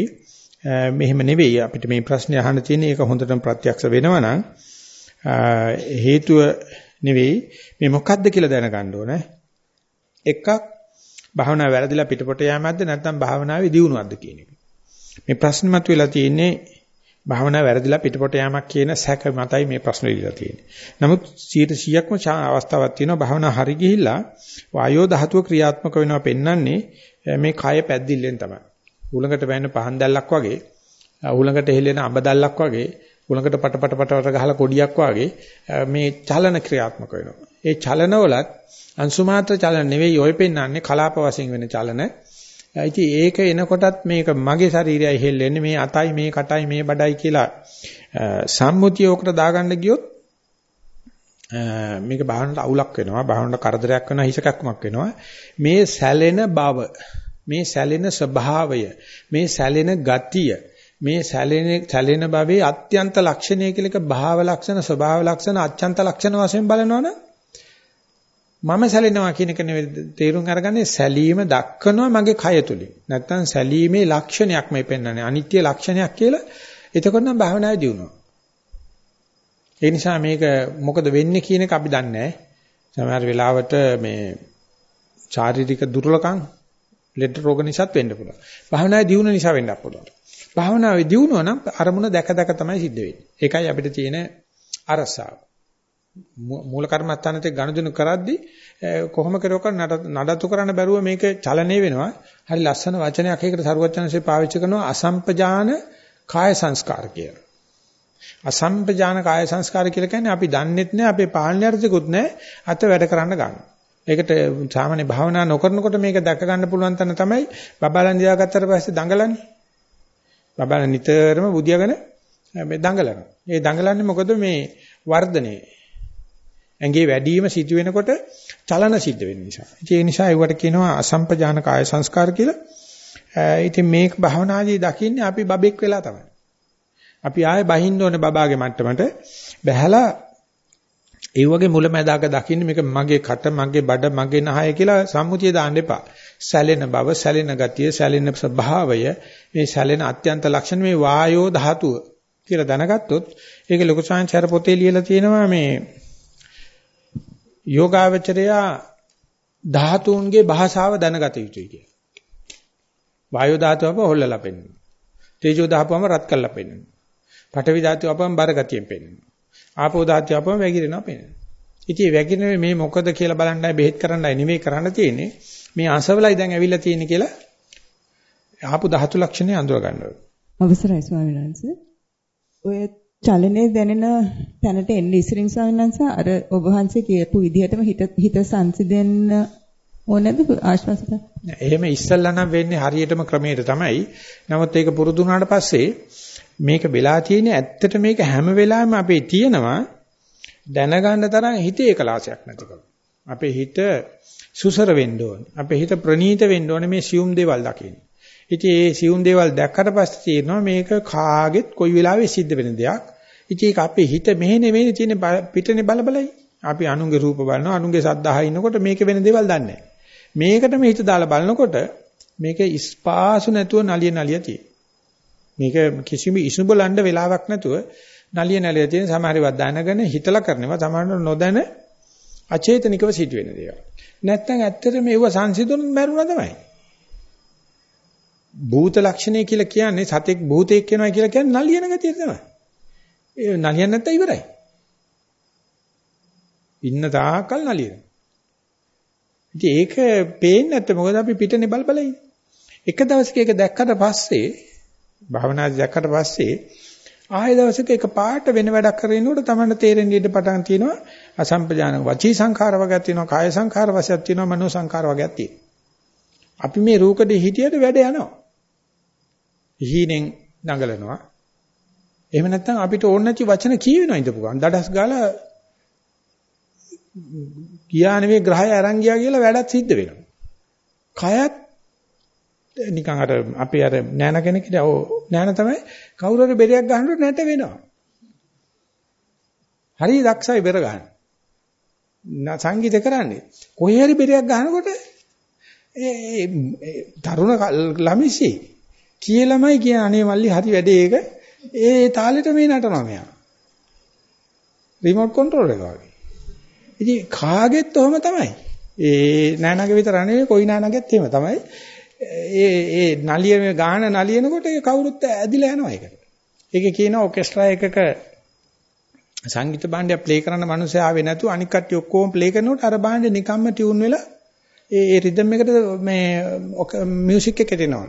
මෙහෙම නෙවෙයි අපිට මේ ප්‍රශ්නේ අහන්න තියෙන්නේ ඒක හොඳටම ප්‍රත්‍යක්ෂ වෙනවා නම් හේතුව නෙවෙයි මේ මොකක්ද කියලා දැනගන්න ඕනේ. එකක් භාවනාව වැරදිලා පිටපොට යෑමක්ද නැත්නම් භාවනාවේ දියුණුවක්ද කියන එක. මේ ප්‍රශ්න මතුවලා තියෙන්නේ භාවනාව වැරදිලා පිටපොට යෑමක් කියන සැක මතයි මේ ප්‍රශ්න ඉදලා තියෙන්නේ. නමුත් 100%ක්ම අවස්ථාවක් තියෙනවා භාවනාව හරි ගිහිල්ලා වායෝ ධාතුව ක්‍රියාත්මක වෙනවා පෙන්වන්නේ මේ කය පැද්දිල්ලෙන් තමයි. උලඟට වැන්න පහන් දැල්ලක් වගේ, උලඟට හෙලෙන අඹ දැල්ලක් වගේ, උලඟට පට පට පට පට ගහලා කොඩියක් වගේ මේ චලන ක්‍රියාත්මක වෙනවා. ඒ චලනවලත් අංශු මාත්‍ර චලන නෙවෙයි ඔය පෙන්වන්නේ කලාප වශයෙන් වෙන චලන. ඉතින් ඒක එනකොටත් මේක මගේ ශරීරයයි හෙල්ලෙන්නේ මේ අතයි මේ කටයි මේ බඩයි කියලා සම්මුතිය ඔකට දාගන්න ගියොත් මේක භාවනට අවුලක් වෙනවා භාවනට කරදරයක් වෙනවා හිසකක්මක් වෙනවා. මේ සැලෙන බව මේ සැලෙන ස්වභාවය මේ සැලෙන ගතිය මේ සැලෙන සැලෙන භවයේ අත්‍යන්ත ලක්ෂණය කියලා එක භාව ලක්ෂණ ස්වභාව ලක්ෂණ අත්‍යන්ත ලක්ෂණ වශයෙන් බලනවනේ මම සැලෙනවා කියන එක නෙවෙයි තේරුම් අරගන්නේ සැලීම දක්කනවා මගේ කය තුලින්. නැත්තම් සැලීමේ ලක්ෂණයක් මේ පෙන්වන්නේ අනිත්‍ය ලක්ෂණයක් කියලා. එතකොට නම් භාවනාවේ දියුණුව. ඒ නිසා මේක මොකද වෙන්නේ කියන එක අපි දන්නේ නැහැ. සමහර වෙලාවට මේ ශාරීරික දුර්වලකම් ලෙඩ රෝග නිසාත් වෙන්න පුළුවන්. භාවනාවේ දියුණුව නිසා වෙන්නත් පුළුවන්. භාවනාවේ දියුණුව නම් අරමුණ දැක දැක තමයි සිද්ධ වෙන්නේ. ඒකයි අපිට තියෙන අරසාව. මූල කර්මස්ථානෙත් ගනුදෙනු කරද්දී කොහොම කරවක නඩත්තු කරන්න බැරුව මේක චලනය වෙනවා. හරි ලස්සන වචනයක් ඒකට සරුවචනසේ පාවිච්චි කරනවා අසම්පජාන කාය සංස්කාර කියලා. අසම්පජාන කාය සංස්කාර කියලා කියන්නේ අපි දන්නෙත් නෑ අපේ පාලනය අර්ථිකුත් නෑ අත වැඩ කරන්න ගන්න. ඒකට සාමාන්‍ය භාවනා නොකරනකොට මේක දැක ගන්න පුළුවන් තැන තමයි බබාලන් දියාගත්තට පස්සේ දඟලන්නේ. බබාලන් නිතරම බුදියාගෙන මේ දඟලනවා. ඒ දඟලන්නේ මොකද මේ වර්ධනේ ඇඟේ වැඩිම සිදු වෙනකොට චලන සිද්ධ වෙන නිසා. ඒ නිසා ඒවට කියනවා අසම්පජාන කාය සංස්කාර කියලා. ඉතින් මේක භවනාදී දකින්නේ අපි බබෙක් වෙලා තමයි. අපි ආයේ බහින්න ඕනේ බබාගේ මට්ටමට. බැහැලා ඒ වගේ මුලැමැදාක දකින්න මේක මගේ කට මගේ බඩ මගේ නහය කියලා සම්මුතිය දාන්න එපා. සැලෙන බව, සැලෙන ගතිය, සැලෙන ස්වභාවය, මේ සැලෙන අත්‍යන්ත ලක්ෂණ මේ වායෝ ධාතුව කියලා දැනගත්තොත් ඒක ලොකු සංචාර පොතේ ලියලා තියෙනවා මේ යෝගාවචරයා ධාතුන්ගේ භාෂාව දැනගත යුතුයි කියලා. වායෝ ධාතුවම හොල්ලලා පෙන්නනවා. තේජෝ ධාතුවම රත් කරලා පෙන්නනවා. පඨවි ධාතුවම බර ගතියෙන් පෙන්නනවා. ආපෝ ධාතුවම වැగిරෙනවා පෙන්නනවා. ඉතින් වැగిරෙන්නේ මේ මොකද කියලා බලන්නයි බෙහෙත් කරන්නයි නෙමෙයි කරන්න තියෙන්නේ. මේ අසවලයි දැන් ඇවිල්ලා තියෙන්නේ කියලා ආපු ධාතු ලක්ෂණය අඳුර ගන්න ඕනේ. අවසරයි ස්වාමීන් වහන්සේ. ඔය චලනයේ දැනෙන තැනට එන්න ඉස්සරින් ස්වාමීන් අර ඔබ වහන්සේ කියපු විදිහටම හිත හිත සංසිඳෙන්න ඕනේද ආශ්වාසයට? එහෙම ඉස්සල්ලා නම් වෙන්නේ හරියටම ක්‍රමයට තමයි. නමුත් ඒක පුරුදු වුණාට පස්සේ මේක වෙලා තියෙන්නේ ඇත්තට මේක හැම වෙලාවෙම අපේ තියෙනවා දැනගන්න තරම් හිතේ එකලාසයක් නැතිකම. අපේ හිත සුසර වෙන්න ඕනේ. අපේ හිත ප්‍රනීත වෙන්න ඕනේ මේ සියුම් දේවල් දකින්න. ඉතින් ඒ සියුම් දේවල් දැක්කට පස්සේ තේරෙනවා මේක කාගෙත් කොයි වෙලාවෙ සිද්ධ වෙන දෙයක්. ඉතින් ඒක අපේ හිත මෙහෙ නෙවෙයි තියෙන පිටනේ බලබලයි. අපි අනුන්ගේ රූප බලනවා අනුන්ගේ සද්දාහ ඉන්නකොට මේක වෙන දේවල් දන්නේ මේකට මේ හිත දාලා බලනකොට මේක ඉස්පාසු නැතුව නලිය නලිය තියෙන. මේක කිසිම ඉසුඹලන්න වෙලාවක් නැතුව නලිය නලිය තියෙන සමහරව දැනගෙන හිතලා කරනවා සමහරව නොදැන අචේතනිකව සිදුවෙන දේවල්. නැත්තම් ඇත්තට මේව සංසිඳුනොත් මැරුණා තමයි. භූත ලක්ෂණය කියලා කියන්නේ සතෙක් භූතෙක් වෙනවා කියලා කියන්නේ නලියන ගතිය තමයි. ඒ නලියන්න නැත්නම් ඉවරයි. ඉන්න තාකල් නලියන. ඉතින් ඒක පේන්නේ නැත්නම් මොකද අපි පිටනේ බල බල ඉන්නේ. එක දවසක ඒක දැක්කට පස්සේ භාවනාදී දැක්කට පස්සේ ආයෙ දවසක එක පාට වෙන වැඩක් කරගෙනනකොට තමයි තේරෙන්නේ ඊට පටන් තියෙනවා අසම්පජාන වචී සංඛාර වගේක් තියෙනවා කාය සංඛාර වශයක් තියෙනවා මනෝ සංඛාර වගේක් තියෙනවා. අපි මේ රූකඩේ හිටියට වැඩ යනවා. හීනෙන් දඟලනවා. එහෙම නැත්නම් අපිට ඕන නැති වචන කියවෙනවා ඉඳපු ගමන්. දඩස් ගාලා ගියා නෙවෙයි ග්‍රහය අරන් ගියා කියලා වැඩක් සිද්ධ වෙනවා. කයත් නිකන් අර අපි අර නෑන කෙනෙක් ඉතින් ඔව් නෑන තමයි කවුරු හරි බෙරයක් ගහනකොට නැට වෙනවා. හරි දක්ෂයි බෙර ගන්න. සංගීත කරන්නේ. කොහේ හරි බෙරයක් ගහනකොට ඒ තරුණ ළමිසි කියලාමයි කියන අනේ මල්ලි හරි වැඩේ ඒක ඒ තාලෙට මේ නටනවා මෙයා. රිමෝට් කන්ට්‍රෝල් එක වගේ. ඉතින් කාගෙත් ඔහම තමයි. ඒ නෑනගේ විතර නෙවෙයි කොයි නෑනගෙත් එහෙම තමයි. ඒ ඒ නලිය ගාන නලියනකොට ඒ කවුරුත් ඇදිලා යනවා ඒකට. ඒකේ කියන ඔකෙස්ට්‍රා එකක සංගීත භාණ්ඩය ප්ලේ කරන මිනිස්සු ආවේ නැතු අනික් කට්ටිය ඔක්කොම ප්ලේ කරනකොට අර භාණ්ඩේ නිකම්ම ටියුන් වෙලා ඒ ඒ රිද්ම් එකට මේ මියුසික් එක එනවා.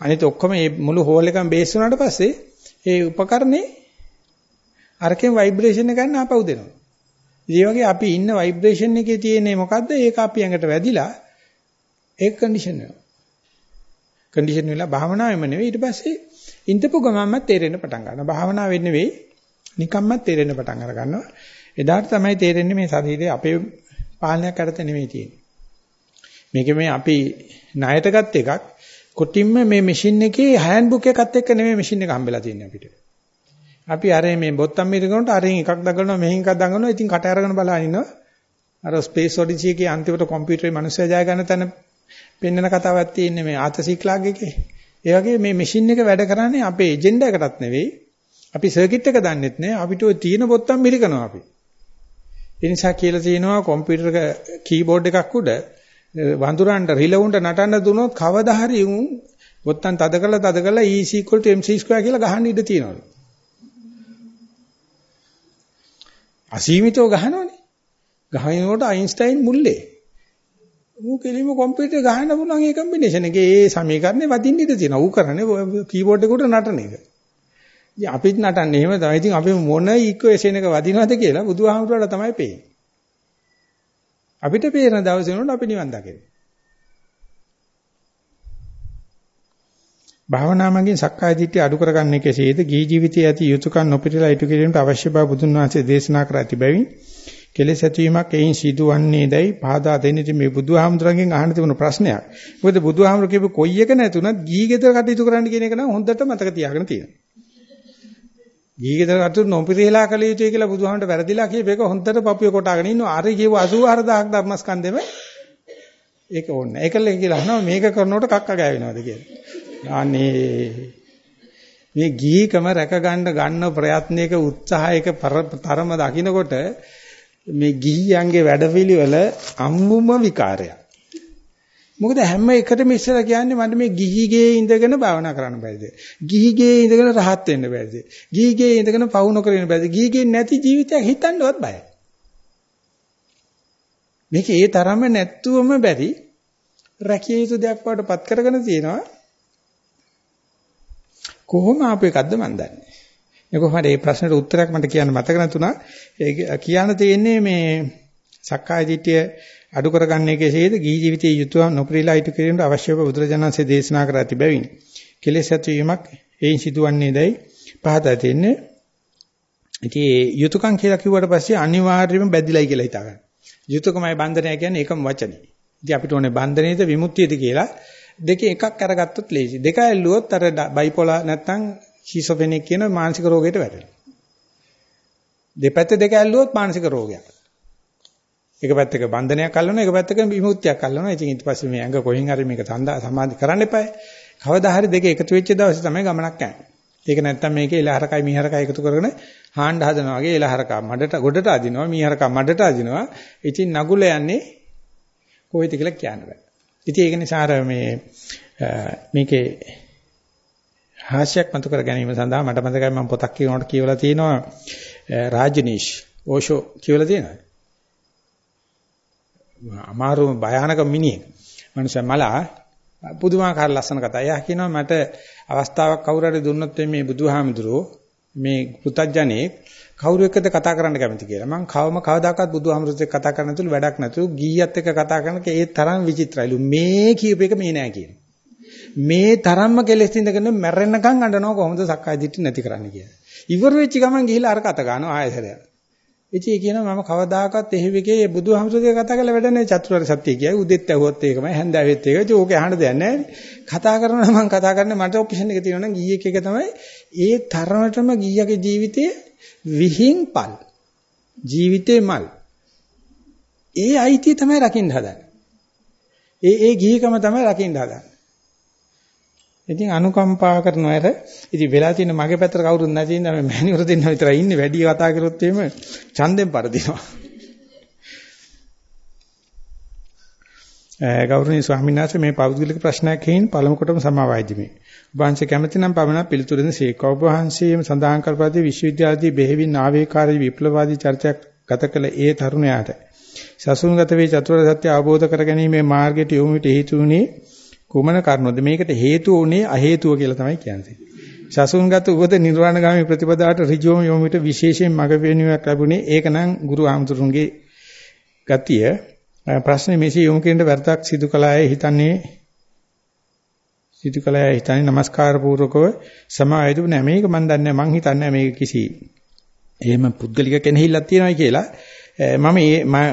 අනිත ඔක්කොම මේ මුළු හෝල් එකම බේස් වුණාට පස්සේ ඒ උපකරණේ අරකින් ভাইබ්‍රේෂන් එක ගන්න ආපහු දෙනවා. ඉතින් වගේ අපි ඉන්න ভাইබ්‍රේෂන් එකේ තියෙන්නේ මොකද්ද? ඒක අපි ඇඟට වැදිලා ඒක කන්ඩිෂන් වෙනවා. කන්ඩිෂන් වෙලා භාවනාවෙම නෙවෙයි ඊට පස්සේ ඉඳපු ගමන්ම තේරෙන්න පටන් ගන්නවා. භාවනාවෙන් නෙවෙයි නිකම්ම තේරෙන්න පටන් අර ගන්නවා. එදාට තමයි තේරෙන්නේ මේ ශරීරයේ අපේ පාලනයක් කරත නෙවෙයි තියෙන්නේ. මේක මේ අපි ණයට ගත් එකක්. කොටින්ම මේ මැෂින් එකේ හෑන්ඩ් බුක් එකත් එක්ක නෙමෙයි මැෂින් එක හම්බෙලා තියෙන්නේ අපිට. අපි අර මේ බොත්තම් මිරිකනට අරින් එකක් දඟලනවා මෙහින් එකක් දඟලනවා ඉතින් කට අරගෙන බලන ඉන්නවා. අර ස්පේස් ඔඩිසි එකේ අන්තිමට කම්පියුටරේ මිනිස්සු ජය ගන්න තැන පෙන්වන කතාවක් තියෙන්නේ මේ ආතසික්ලාග් එකේ. ඒ වගේ මේ මැෂින් එක වැඩ කරන්නේ අපේ එජෙන්ඩා එකටත් නෙවෙයි. අපි සර්කිට් එක දන්නෙත් නෑ. අපිට ওই තියෙන බොත්තම් මිරිකනවා අපි. ඒ නිසා කියලා තියෙනවා කම්පියුටර් කීබෝඩ් එකක් උඩ වඳුරන්ට රිලවුන්ට නටන්න දුනොත් කවදා හරි උන් බොත්තම් තද කරලා තද කරලා E mc2 කියලා ගහන්න ඉඩ තියෙනවලු. අසීමිතව ගහනවනේ. ගහනකොට අයින්ස්ටයින් මුල්ලේ. ඌ කෙලිම කම්පියුටර් ගහන්න පුළුවන් ඒ කම්බිනේෂන් එකේ ඒ සමීකරණේ වදින්න ඉඩ තියෙනවා. ඌ කරන්නේ කීබෝඩ් එකට නටන එක. ඉතින් අපිත් නටන්නේ එහෙම තමයි. ඉතින් අපි මොන ඉක්වේෂන් එක වදිනවද කියලා බුදුහාමුදුරට තමයි පේන්නේ. අපිට පේන දවසේ නෝන අපි නිවන් දකිනවා. භාවනා මගින් සක්කාය දිට්ඨිය අඩු කරගන්නේ කෙසේද? ගිහි ජීවිතයේ ඇති යුතුයකම් නොපිරලා ඉටු කිරීමට අවශ්‍ය බව බුදුන් වහන්සේ දේශනා කර ඇති බැවින් කෙලෙස් ඇතිවීමක් එයින් සිදුවන්නේදයි පහදා දෙන්නේ මේ බුදුහාමුදුරන්ගෙන් අහන්න තිබුණු ප්‍රශ්නයක්. මොකද බුදුහාමුදුර කියපු කොයි එක නැතුණත් ගිහි ගෙදර කටයුතු කරන්න කියන එක නම් හොඳට මතක තියාගෙන තියෙනවා. ගිහි ගෙදර කටයුතු නොපිරේලා කළ යුතුයි කියලා බුදුහාමුදුරට වැරදිලා කියප එක හොඳට පපුවේ කොටාගෙන ඉන්නවා. අර කියව 84000ක් ධර්මස්කන්ධෙම ඒක ඕනේ. ඒකල කියලා අහනවා මේක කරනකොට කක්ක ගෑවෙනවද කියලා. අනේ මේ ගිහිකම රැක ගන්න ගන්න ප්‍රයත්නයක උත්සාහයක තරම දකින්නකොට මේ ගිහියන්ගේ වැඩපිළිවෙල අම්මුම විකාරයක්. මොකද හැම එකටම ඉස්සලා කියන්නේ මට මේ ගිහිගේ ඉඳගෙන භාවනා කරන්න බැරිද? ගිහිගේ ඉඳගෙන රහත් වෙන්න බැරිද? ගිහිගේ ඉඳගෙන පවු නොකර ඉන්න බැරිද? ගිහිගේ නැති ජීවිතයක් හිතන්නවත් බයයි. මේක ඒ තරම නැත්තුවම බැරි රැකිය යුතු දෙයක් වඩපත් කරගෙන තියෙනවා. කොහොම ආපු එකක්ද මන් දන්නේ. මේ කොහොමද මේ ප්‍රශ්නෙට උත්තරයක් මට කියන්න මතක නැතුණා. ඒ කියන්න තියෙන්නේ මේ සක්කාය දිට්ඨිය අඩු කරගන්නේ කෙසේද? ගිහි ජීවිතයේ යුතුයව නොපරිලා ඉටු කිරීමට අවශ්‍ය බව බුදුරජාණන්සේ දේශනා කර ඇති බැවින්. කෙලෙස් ඇතිවීමක් එයින් සිදුවන්නේදයි පහදා දෙන්නේ. ඉතින් යුතුයකම් කියලා කිව්වට පස්සේ අනිවාර්යයෙන්ම බැදිලයි කියලා හිතා ගන්න. යුතුයකමයි බන්ධනය කියන්නේ ඒකම වචනේ. ඉතින් අපිට ඕනේ බන්ධනයේද විමුක්තියද කියලා දෙකේ එකක් අරගත්තොත් ලේසි. දෙක ඇල්ලුවොත් අර බයිපෝලා නැත්තම් ෂිසොෆෙනික් කියන මානසික රෝගයට වැටෙනවා. දෙපැත්ත දෙක ඇල්ලුවොත් මානසික රෝගයක්. එක පැත්තක බන්ධනයක් අල්ලනවා එක පැත්තක විමුක්තියක් අල්ලනවා. ඉතින් ඊට පස්සේ මේ ඇඟ කොහෙන් හරි මේක සමාධි කරන්න එපායි. කවදා හරි දෙක එකතු වෙච්ච දවසේ තමයි ගමනක් යන්නේ. ඒක නැත්තම් මේකේ එලහරකයි මීහරකයි එකතු කරගෙන හාන්න හදනවා වගේ එලහරකා මඩට ගොඩට අදිනවා මීහරකා මඩට අදිනවා. ඉතින් නගුල යන්නේ කොහෙද කියලා කියන්න බෑ. ඉතින් ඒක නිසා අර මේ මේකේ හාස්‍යයක් මතු කර ගැනීම සඳහා මට මතකයි මම පොතක් කියනකොට කියවලා තියෙනවා රාජනීෂ් ඕෂෝ කියවලා තියෙනවා. අමාරුම භයානක මිනිහෙක්. මනුෂ්‍ය මලා පුදුමාකාර ලස්සන කතා. එයා කියනවා මට අවස්ථාවක් කවුරු හරි දුන්නොත් මේ බුදුහාමුදුරුවෝ මේ පුතඥේ කවුරු එක්කද කතා කරන්න කැමති කියලා. මම කවම කවදාකවත් බුදුහාමුදුරුවෝ එක්ක කතා කරන්න නැතුළු වැඩක් නැතුළු ගීයත් එක්ක කතා කරනක ඒ තරම් විචිත්‍රයිලු. මේ කියූප එක මේ නෑ කියන. මේ තරම්ම කෙලෙස් ඉඳගෙන මැරෙන්නකම් අඬනවා කොහොමද සක්කාය දිට්ඨි නැති කරන්න කියලා. ඉවර වෙච්ච ගමන් ගිහිල්ලා අර කත ගන්නවා ආයෙසරයක්. ඉතින් ඒ කියනවා මම කවදාකවත් එහෙවිගේ බුදුහමසුගේ කතා කරලා වැඩ නැහැ චතුරාර්ය සත්‍ය කියයි. උදෙත් ඇහුවොත් ඒකමයි හැන්දෑවෙත් ඒකයි. ඉතින් ඕකේ අහන්න දෙයක් නැහැ. කතා කරනවා මම කතා කරන්නේ මට ඔපිෂන් එක තියෙනවා නම් ගීයක එක තමයි. ඒ තරමටම ගීයගේ ජීවිතයේ විහිං පල්. ජීවිතේ මල්. ඒ අයිතිය තමයි රකින්න හදන්නේ. ඒ ඒ ගිහිකම තමයි රකින්න හදන්නේ. ඉතින් අනුකම්පා කරන අය ඉතින් වෙලා තියෙන මගේ පැත්තට කවුරුත් නැති ඉඳන් මේ මෑණිවරු දෙන්න විතරයි ඉන්නේ වැඩි කතා කරොත් එහෙම ඡන්දෙන් පරදිනවා. ගෞරවනීය ස්වාමීන් වහන්සේ මේ පෞද්ගලික ප්‍රශ්නයක් හේින් පළමු කොටම සමාවයිදි මේ. වහන්සේ කැමති නම් පමණ පිළිතුරු දෙන සීක. ඔබ වහන්සේම සඳහන් කරපදී විශ්වවිද්‍යාලයේදී බෙහෙවින් ආවේකාරී විප්ලවවාදී චර්චාවක් ගත කළ ඒ තරුණයාට සසුන්ගත වේ චතුරාර්ය සත්‍ය අවබෝධ කරගැනීමේ මාර්ගයට යොමු විට හේතු වුණේ කුමන කරුණද මේකට හේතුව උනේ අහේතුව කියලා තමයි කියන්නේ. සසුන්ගත උපද නිර්වාණගාමී ප්‍රතිපදාවට ඍජුවම යොමුට විශේෂයෙන් මඟ පෙන්වීමක් ලැබුණේ ඒක නම් ගුරු ආමතුරුන්ගේ ගතිය. ප්‍රශ්නේ මෙසේ යොමු කිරීමට වර්තක් සිදු කළාය හිතන්නේ සිදු කළාය හිතන්නේ নমස්කාර පූර්වකව සමායතු නෑ. මේක මම දන්නේ මං හිතන්නේ මේක කිසි එහෙම පුද්ගලික කෙනෙහිල්ලක් තියෙනවා කියලා. මම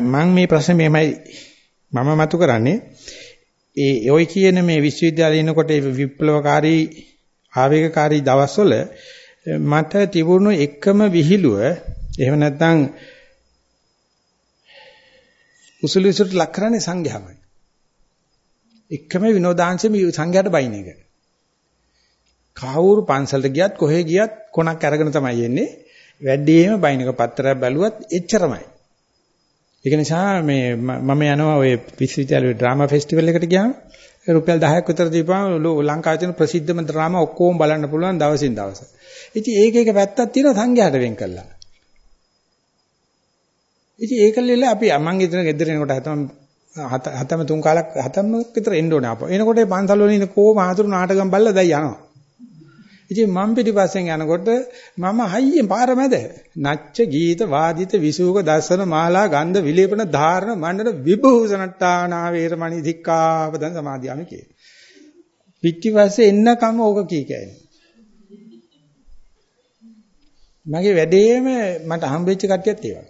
මම මේ ප්‍රශ්නේ මෙහෙමයි මම මතු කරන්නේ. ඒ ඔය කියන මේ විශ්වවිද්‍යාලේ ඉනකොට විප්ලවකාරී ආවේගකාරී දවස්වල මට තිබුණු එකම විහිළුව එහෙම නැත්නම් උසුලිසුට ලක් කරන්නේ සංඝයාමයි. එකම විනෝදාංශෙම සංඝයාට බයින් එක. කවුරු පන්සලට ගියත් කොහෙ ගියත් කොනක් අරගෙන තමයි එන්නේ. වැඩිම බයින් එක පත්‍රයක් බැලුවත් එච්චරමයි. ඒක නිසා මේ මම යනවා ඔය විශ්වවිද්‍යාලයේ ඩ්‍රාමා ෆෙස්ටිවල් එකට ගියාම රුපියල් 10ක් විතර දීපුවාම ලංකාවේ තියෙන ප්‍රසිද්ධම ඩ්‍රාමා ඔක්කොම බලන්න පුළුවන් දවසින් දවස. ඉතින් ඒක එක පැත්තක් තියෙනවා සංඝයාට වෙන් කළා. ඉතින් ඒකල්ලෙල අපි මං ඉතන ගෙදර එනකොට හතම හතම තුන් කාලක් හතම විතර එන්න ඕනේ අපෝ. එනකොට පන්සල් වල ඉන්න කොහොම ආතුරු නාටකම් බලලා දැන් යනවා. ඉතින් මම පිටිපස්සෙන් යනකොට මම හයියෙන් පාර මැද නච්ච ගීත වාදිත විසූක දර්ශන මාලා ගන්ධ විලේපන ධාරණ මණ්ඩල විභූෂණට්ටානා වේරමණී ධික්කාපදං සමාදියාමි කියේ. පිටිපස්සේ එන්නකම ඕක කී කියන්නේ. මගේ වැඩේම මට හම්බෙච්ච කට්ටියත් ඒ වගේ.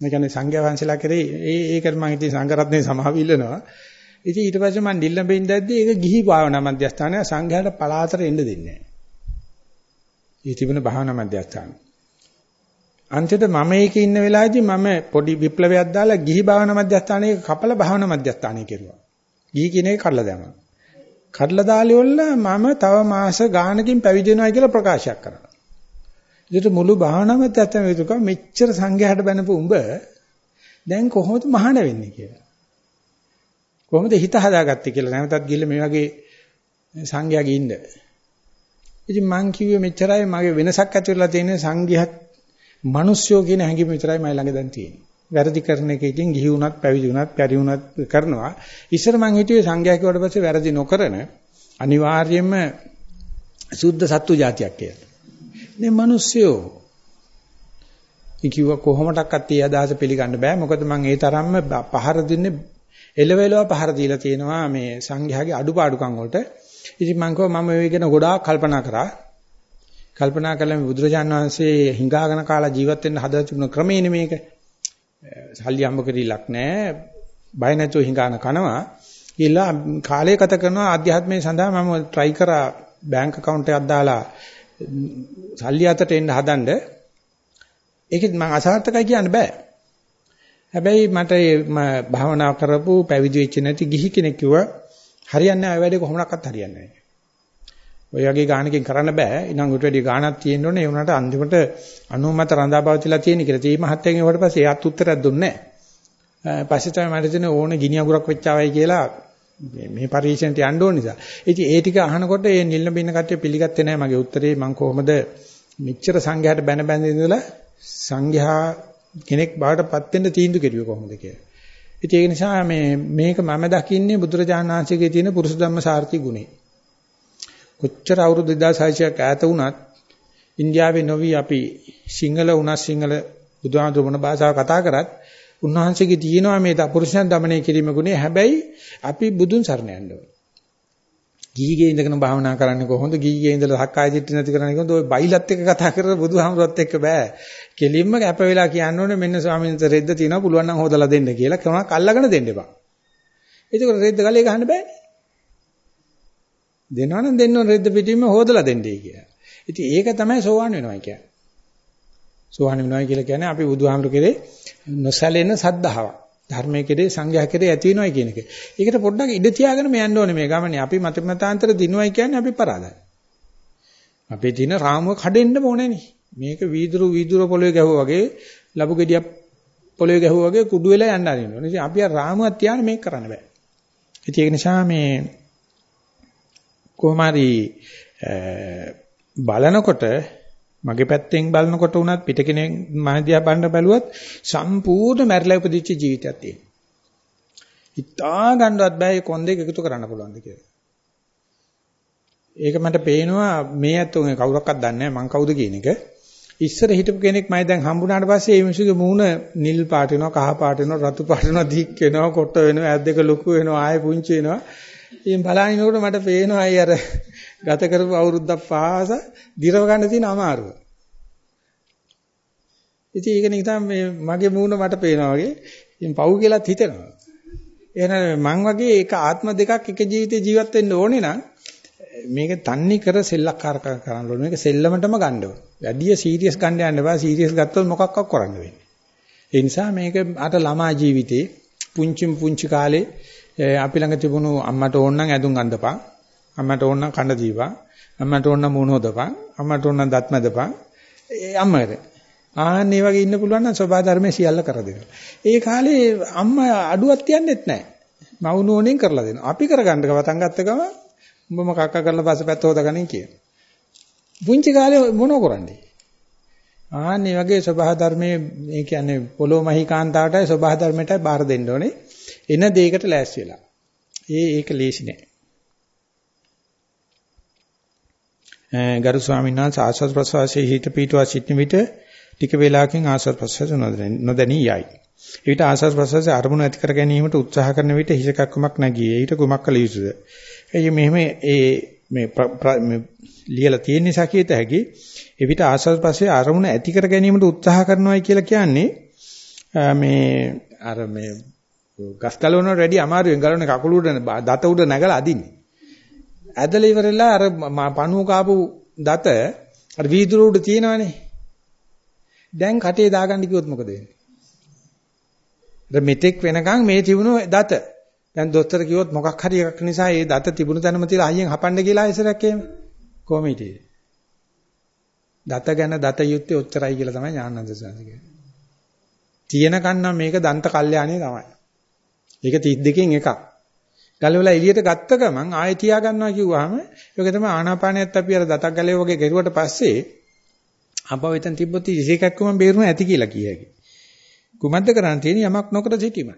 මේ කියන්නේ සංඝයා වහන්සේලා කරේ ඒ ඒකට මම ඉතින් සංඝරත්නයේ සමාව ඉල්ලනවා. ඉතින් ඊට පස්සේ මම ඩිල්ලඹෙන් දැද්දී ඒක ගිහි භාවනා මධ්‍යස්ථානය සංඝයාට පලාතර එන්න දෙන්නේ නැහැ. ඒ තිබුණ භාවනා මධ්‍යස්ථාන. අන්තිමට මම ඒකේ ඉන්න වෙලාවේදී මම පොඩි විප්ලවයක් දාලා ගිහි භාවනා මධ්‍යස්ථානයේ කපල භාවනා මධ්‍යස්ථානයේ කෙරුවා. ගිහි කියන එක කඩලා දැම්මා. කඩලා දාලේ වල මම තව මාස ගානකින් පැවිදි වෙනවා කියලා ප්‍රකාශයක් කරා. ඒකට මුළු භාවනා මධ්‍යස්ථානයේ විතුක මෙච්චර සංඝයාට බැනපු උඹ දැන් කොහොමද මහාන වෙන්නේ කියලා. කොහොමද හිත හදාගත්තේ කියලා නැවතත් ගිහලා මේ වගේ සංඝයාගේ ඉන්න. ඉතින් මං කිව්වේ මෙච්චරයි මගේ වෙනසක් ඇති වෙලා තියෙන්නේ සංඝයත් මිනිස්සුયો කියන හැඟීම විතරයි මයි ළඟ දැන් තියෙන්නේ. වැරදි කරන එකකින් ගිහි වුණත් පැවිදි වුණත් පරි වුණත් කරනවා. ඉස්සර මං හිතුවේ සංඝයා කිව්වට පස්සේ වැරදි නොකරන අනිවාර්යයෙන්ම සුද්ධ සත්තු జాතියක් කියලා. මේ මිනිස්සුયો කිව්ව කොහොමඩක්වත් ඒ අදහස පිළිගන්න බෑ මොකද මම ඒ තරම්ම පහර දෙන්නේ එලවෙලව පහර දීලා තියෙනවා මේ සංඝයාගේ අඩුපාඩුකම් වලට ඉතින් මම කිව්වා මම මේ ගැන ගොඩාක් කල්පනා කරා. කල්පනා කළා මේ බුදුරජාණන් වහන්සේ හිඟාගෙන කාලා ජීවත් වෙන්න හදලා තිබුණ ක්‍රමේනේ මේක. සල්ලි හම්බ කරILක් නැහැ. බය නැතුව හිඟාන කනවා. ඊළා කාලය ගත කරනවා ආධ්‍යාත්මය සඳහා මම try කරා බැංක් account එකක් දාලා සල්ලි අතට එන්න හදන්න. ඒකෙත් මම අසාර්ථකයි කියන්න බෑ. හැබැයි මට භාවනා කරපු පැවිදි වෙච්ච නැති ගිහි කෙනෙක් කිව්වා හරියන්නේ නැහැ. ඔය වැඩේ කොහොමඩක්වත් හරියන්නේ නැහැ. ඔය වගේ ගානකින් කරන්න බෑ. ඉනම් උට වැඩි ගානක් තියෙන්න ඕනේ. ඒ වුණාට අන්තිමට අනුමත රඳාපවතිලා තියෙන කියලා. තේ මහත්තයන් ඒවට පස්සේ එයාත් උත්තරයක් දුන්නේ නැහැ. පස්සේ තමයි මට දෙන ඕනේ ගිනි අගුරක් වෙච්චාවයි කියලා මේ පරිශෙන්ට යන්න ඕන නිසා. ඉතින් ඒ ටික අහනකොට ඒ නිල්න බින්න කට්ටිය පිළිගත්තේ නැහැ මගේ උත්තරේ මම කොහොමද මෙච්චර සංඝයාට බැන බැන ඉඳලා සංඝයා කෙනෙක් බවට පත් වෙන්න තීන්දුව කෙරුවේ කොහොමද කියලා. ඉතින් ඒක නිසා මේ මේක මම දකින්නේ බුදුරජාණන් වහන්සේගේ තියෙන පුරුෂ ධම්ම සාර්ථි ගුණේ. කොච්චර අවුරුදු 2600ක් ඈත වුණත් ඉන්දියාවේ නොවි අපි සිංහල උනා සිංහල බුදුහාමුදුරු මොන භාෂාව කතා කරත් උන්වහන්සේගේ තියෙනවා මේ පුරුෂයන් দমনය කිරීම ගුණේ. හැබැයි අපි බුදුන් සරණ යන්න ඕනේ. ගීගේ ඉඳගෙන භාවනා කරන්නේ කොහොමද? ගීගේ ඉඳලා සක්කාය දිට්ඨි නැති කරන්නේ කොහොමද? ඔය බයිලත් එක්ක කතා කරලා බුදුහාමුදුරුවත් එක්ක බෑ. කෙලින්ම කැප වෙලා කියන්න ඕනේ මෙන්න ස්වාමීන් වහන්සේ රෙද්ද තියෙනවා පුළුවන් නම් හොදලා දෙන්න කියලා. කෙනෙක් අල්ලගෙන දෙන්න එපා. ඒකෝර රෙද්ද ගලේ ගහන්න බෑනේ. දෙනවනම් දෙන්න ඕන රෙද්ද පිටින්ම හොදලා දෙන්නයි කියලා. ඉතින් ඒක තමයි සෝවාන් වෙනවා කියන්නේ. සෝවාන් වෙනවා කියලා කියන්නේ අපි බුදුහාමුදුරු කෙරේ නොසැලෙන සද්ධාාවක්. ධර්මයේ කෙරේ සංඝයා කෙරේ ඇති වෙනවයි කියන එක. ඒකට පොඩ්ඩක් ඉඩ තියාගෙන මේ යන්න ඕනේ මේ ගමනේ. අපි මත මතාන්තර දිනුවයි කියන්නේ අපි පරාදයි. අපේ දින රාමුව කඩෙන්න ඕනේ නේ. මේක වීදුරු වීදුරු පොළවේ ගැහුවා වගේ ලබු ගෙඩියක් පොළවේ ගැහුවා වගේ කුඩු වෙලා යන්න ආරිනවා. ඉතින් අපි ආ රාමුවක් තියාගෙන මේක කරන්න බෑ. ඉතින් ඒක නිසා මේ කොහොම හරි බලනකොට මගේ පැත්තෙන් බලනකොට උනත් පිට කෙනෙක් මහදියා බලන්න බැලුවත් සම්පූර්ණ මැරිලා උපදිච්ච ජීවිතයක් තියෙනවා. හිතා ගන්නවත් බෑ මේ කොන්දේ එකතු කරන්න පුළුවන්ද කියලා. ඒක මට පේනවා මේ ඇත්තෝ කවුරක්වත් දන්නේ නැහැ මං කවුද කියන එක. ඉස්සර හිටපු කෙනෙක් මම දැන් හම්බුනාට පස්සේ මේ මිනිස්සුගේ මූණ නිල් පාට වෙනවා කහ පාට වෙනවා රතු පාට වෙනවා දික් වෙනවා කොට වෙනවා ඇස් දෙක ලොකු වෙනවා ආයෙ පුංචි වෙනවා. ඉතින් බලනකොට මට පේනවා අය අර ගත කරපු අවුරුද්දක් පාස දිරව ගන්න තියෙන අමාරුව. ඉතින් ඒක නිකන් මේ මගේ මූණ මට පේනවා වගේ ඉතින් පව් කියලාත් හිතෙනවා. එහෙනම් මං වගේ එක ආත්ම දෙකක් එක ජීවිතේ ජීවත් වෙන්න ඕනේ නම් මේක තන්නේ කර සෙල්ලක්කාරකම් කරන්න ඕනේ. මේක සෙල්ලමටම ගන්න ඕනේ. වැඩි සීරියස් ගන්න යන්න බෑ. සීරියස් ගත්තොත් මොකක්වත් කරන්න වෙන්නේ. ඒ නිසා මේක අර ළමා ජීවිතේ පුංචි පුංචි කාලේ අපි ළඟ තිබුණු අම්මට ඕන නම් ඇඳුම් අඳපන්. අම්මට ඕන නම් කන්න දීපන්. අම්මට ඕන නම් මුණ හොදපන්. අම්මට ඕන නම් දත් මැදපන්. ඒ අම්මද. ආන්නේ වගේ ඉන්න පුළුවන් නම් සබා ධර්මයේ සියල්ල කර දෙනවා. ඒ කාලේ අම්මා අඩුවක් තියන්නෙත් නැහැ. මවුනෝණෙන් කරලා දෙනවා. අපි කරගන්න ගවතන් ගත්ත ගම උඹම කක්ක කරලා පස්සපැත්ත හොදගනින් කියන. පුංචි කාලේ මොනව කරන්නේ? ආන්නේ වගේ සබහා ධර්මයේ මේ කියන්නේ පොළොව මහීකාන්තාවටයි සබහා ධර්මයටයි බාර දෙන්න ඕනේ. එන දෙයකට ලෑස්ති වෙලා. ඒ ඒක ලේසි නෑ. ගරු ස්වාමීන් වහන්සේ ආස්වාද ප්‍රසවාසයේ හිත පීටුවා සිටින විට ටික වේලාවකින් ආස්වාද ප්‍රසවාස නොදැනී යයි. ඊට ආස්වාද ප්‍රසවාසයේ අරමුණ ඇති කර ගැනීමට උත්සාහ කරන විට හිසකක්කමක් නැගී. ඊට කුමක් කළ යුතුද? එයි මෙහෙම ඒ මේ ලියලා තියෙන නිසා කියත හැකි එවිට ආස්වාද පස්සේ අරමුණ ඇති කර ගැනීමට උත්සාහ කරනවායි කියලා කියන්නේ මේ අර මේ ගස් ගලවනවට වැඩි අමාරුවෙන් ගලවන කකුල උඩ දත උඩ නැගලා අදින්නේ. ඇදලා ඉවරලා අර පණුව කාපු දත අර වීදුරු උඩ තියෙනවනේ. දැන් කටේ දාගන්න කිව්වොත් මොකද වෙන්නේ? අර මෙතෙක් වෙනකන් මේ තිබුණු දත දැන් දොස්තර කිව්වොත් මොකක් හරි එකක් නිසා ඒ දත තිබුණු තැනම තියලා අයියෙන් හපන්න කියලා ඉස්සරක් එහෙම කොහොම හිටියේ? දත ගැන දත යුත්තේ ඔච්චරයි කියලා තමයි ඥානන්ද සාරි කියන්නේ. තියෙනකන් නම් මේක දන්ත කල්යාණේ තමයි. ඒක 32කින් එකක්. ගලවලා එළියට ගත්ත ගමන් ආයෙ තියා ගන්නවා කිව්වහම ඒක තමයි ආනාපානයත් අපි අර දතක් ගලේ වගේ ගෙරුවට පස්සේ අපව එතන තිබ්බොත් ඉසේකක්කම බේරුණ ඇති කියලා කියයි. කුමද්ද කරන්න තියෙන්නේ යමක් නොකර සිටීමයි.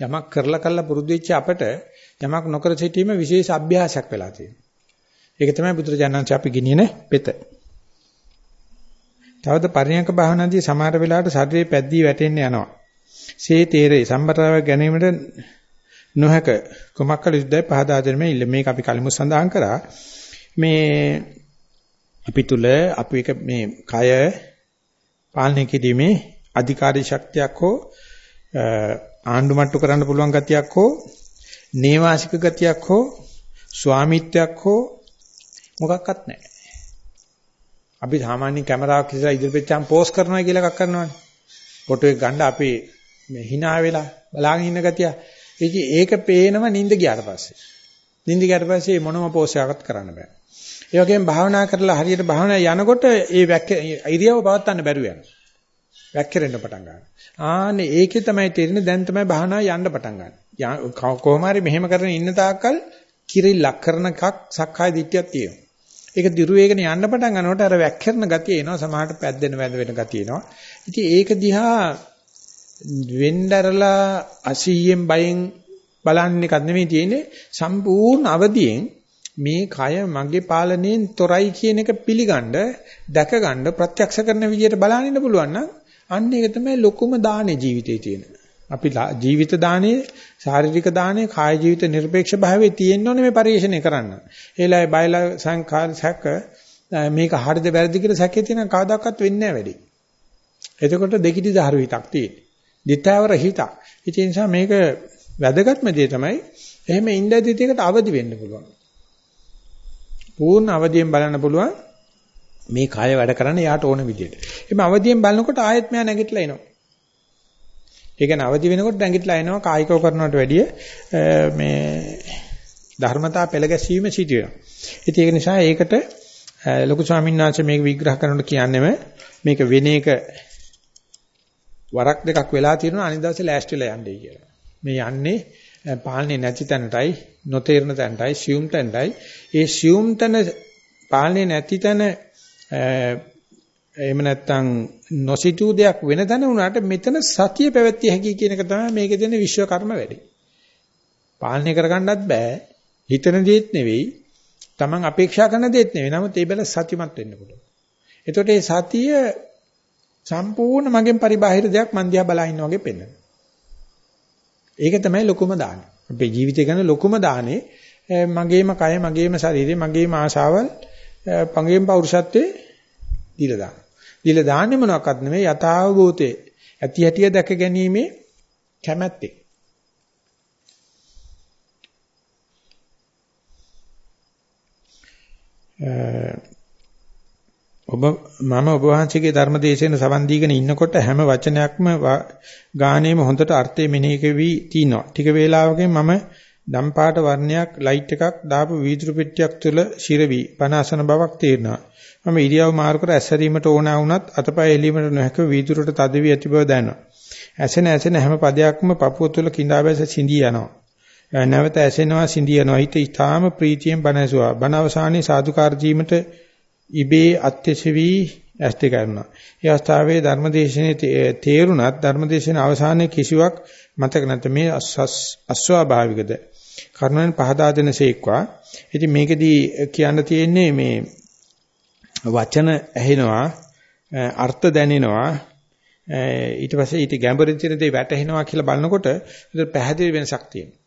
යමක් කරලා කළා පුරුදු වෙච්ච අපට යමක් නොකර සිටීම විශේෂ අභ්‍යාසයක් වෙලා තියෙනවා. ඒක තමයි බුදුරජාණන් අපි ගිනියන පෙත. තවද පරිණක භාවනාදී සමහර වෙලාවට ශරීරේ පැද්දී වැටෙන්න යනවා. සේ තේරේ සම්බරව ගැනීමට නොහැක කුමක් කළ යුතුදයි පහදා දෙන්න මේ ඉල්ල මේක අපි කලිමු සඳහන් කරා. මේ අපි තුල අපි එක මේ කය පාලනය කිරීමේ අධිකාරී ශක්තියක් හෝ ආණ්ඩු මට්ටු කරන්න පුළුවන් ගතියක් හෝ නේවාසික ගතියක් හෝ ස්වාමිත්වයක් හෝ මොකක්වත් නැහැ. අපි සාමාන්‍ය කැමරාවක් ඉස්සරහ ඉදිරියට වෙච්චාම පෝස් කරනවා කියලා එකක් කරනවානේ. ෆොටෝ එක ගන්න අපේ මේ hina වෙලා බලාගෙන ඉන්න ගතිය. ඒක පේනව නිින්ද ගියාට පස්සේ. නිින්ද ගියාට පස්සේ මොනම පෝස් එකක්වත් කරන්න බෑ. ඒ වගේම භාවනා කරලා හරියට භාවනා යනකොට ඒ ඉරියව පවත්වන්න බැරුව යනවා. වැක්කිරෙන්න පටන් ගන්නවා. ආන්නේ ඒකේ තමයි තේරෙන්නේ දැන් තමයි භාවනාව යන්න පටන් ගන්න. කොහොම හරි මෙහෙම කරගෙන ඉන්න තාක්කල් කිරිල්ලක් කරන එකක් සක්කාය දිට්ඨියක් තියෙනවා. ඒක දිරු වේගන යන්න පටන් ගන්නකොට අර වැක්කිරන ගතිය එනවා සමහරට පැද්දෙන වැඳ වෙන ගතිය එනවා. ඉතින් ඒක දිහා වෙnderලා අසීයෙන් බයෙන් බලන්න එකක් නෙමෙයි තියෙන්නේ සම්පූර්ණ අවදියෙන් මේ කය මගේ පාලනයෙන් තොරයි කියන එක පිළිගන්න දැකගන්න ප්‍රත්‍යක්ෂ කරන විදිහට බලන්න පුළුවන් නම් අන්න ඒක තමයි ලොකුම දානේ ජීවිතේ තියෙන. අපි ජීවිත දානේ ශාරීරික දානේ කාය ජීවිත නිර්පේක්ෂ භාවයේ තියෙන්න ඕනේ මේ පරිශ්‍රණය කරන්න. ඒලයි බයලා සංඛාර සැක මේක හරිද වැරදිද කියලා සැකේ තියෙන කවදාකවත් වෙන්නේ නැහැ වැඩි. එතකොට දෙකිටි දහරු හිතක් තියෙන්නේ. දිත්තවර හිතක්. ඒ නිසා මේක වැදගත්ම දේ තමයි එහෙම ඉඳදී දෙයකට අවදි වෙන්න පුළුවන්. පූර්ණ අවදියෙන් බලන්න පුළුවන් මේ කය වැඩ කරන්න යාට ඕන විදියට. එimhe අවදියෙන් බලනකොට ආයෙත් මෙයා නැගිටලා එනවා. ඒ කියන්නේ අවදි වෙනකොට නැගිටලා එනවා කායිකව කරනවට වැඩිය මේ ධර්මතා පෙළ ගැසීම සිදු වෙනවා. ඉතින් ඒක නිසා ඒකට ලොකු ස්වාමීන් වහන්සේ මේක විග්‍රහ කරනකොට කියන්නේම මේක වෙන එක වරක් දෙකක් වෙලා තියෙනවා අනිත් දවසේ ලෑස්තිලා යන්නයි කියලා. මේ යන්නේ පාලනේ නැති තැනටයි නොතේරෙන තැනටයි සියුම් තැනටයි ඒ සියුම් තැන පාලනේ නැති තැන එහෙම නැත්නම් නොසිතූ දෙයක් වෙන තැන වුණාට මෙතන සතිය පැවැත්විය හැකි කියන එක තමයි මේකේ තියෙන විශ්වකර්ම වැඩි. පාලනය කරගන්නත් බෑ. හිතන දේත් නෙවෙයි. Taman අපේක්ෂා කරන දේත් නෙවෙයි. නමුත් ඒ බල සතිමත් වෙන්න පුළුවන්. එතකොට මේ සතිය සම්පූර්ණ මගෙන් පරිබාහිර දෙයක් මන් දිහා බලා ඉන්නා වගේ පෙන්වනවා. ඒක තමයි ලොකුම දානේ. අපේ ජීවිතය ගැන ලොකුම දානේ මගේම කය, මගේම ශරීරය, මගේම ආශාවල්, පංගේම පෞරුෂත්වයේ දීලා දාන. දීලා දාන්නේ මොනවාක්වත් නෙමෙයි යථාභූතේ. ඇති හැටිය දැක ගැනීමේ කැමැත්තේ. ඔබ මම ඔබ වහන්සේගේ ධර්ම දේශන සවන් දීගෙන ඉන්නකොට හැම වචනයක්ම ගානේම හොඳට අර්ථය මෙනෙහි කෙවි තිනවා. ටික වේලාවකින් මම දම්පාට වර්ණයක් ලයිට් එකක් දාපු වීදුරු පෙට්ටියක් තුල ශිරවි පනාසන බවක් තේරෙනවා. මම ඉරියව් මාරු කර ඇසරීමට ඕන වුණත් අතපය එලීමට නොහැක වීදුරට තද වී ඇති බව දැනෙනවා. ඇසෙන ඇසෙන හැම පදයක්ම පපුව තුල කිඳා බැස සිඳී යනවා. නැවත ඇසෙනවා සිඳී යනවා. හිත ඊටාම ප්‍රීතියෙන් බණ ඇසුවා. බණ අවසානයේ සාදුකාර දීමට ඉබේ අත්‍යශවි ඇස්ති කරනවා. ඒ අවස්ථාවේ ධර්මදේශනේ තේරුණත් ධර්මදේශන අවසානයේ කිසිවක් මතක නැත මේ අස්වාභාවිකද කරුණෙන් පහදා දෙනසේක්වා. ඉතින් මේකෙදී කියන්න තියෙන්නේ මේ වචන ඇහෙනවා අර්ථ දැනෙනවා ඊට පස්සේ ඊට ගැඹුරින් තියෙන දේ වැටහෙනවා කියලා බලනකොට ඒක පැහැදිලි වෙනසක් තියෙනවා.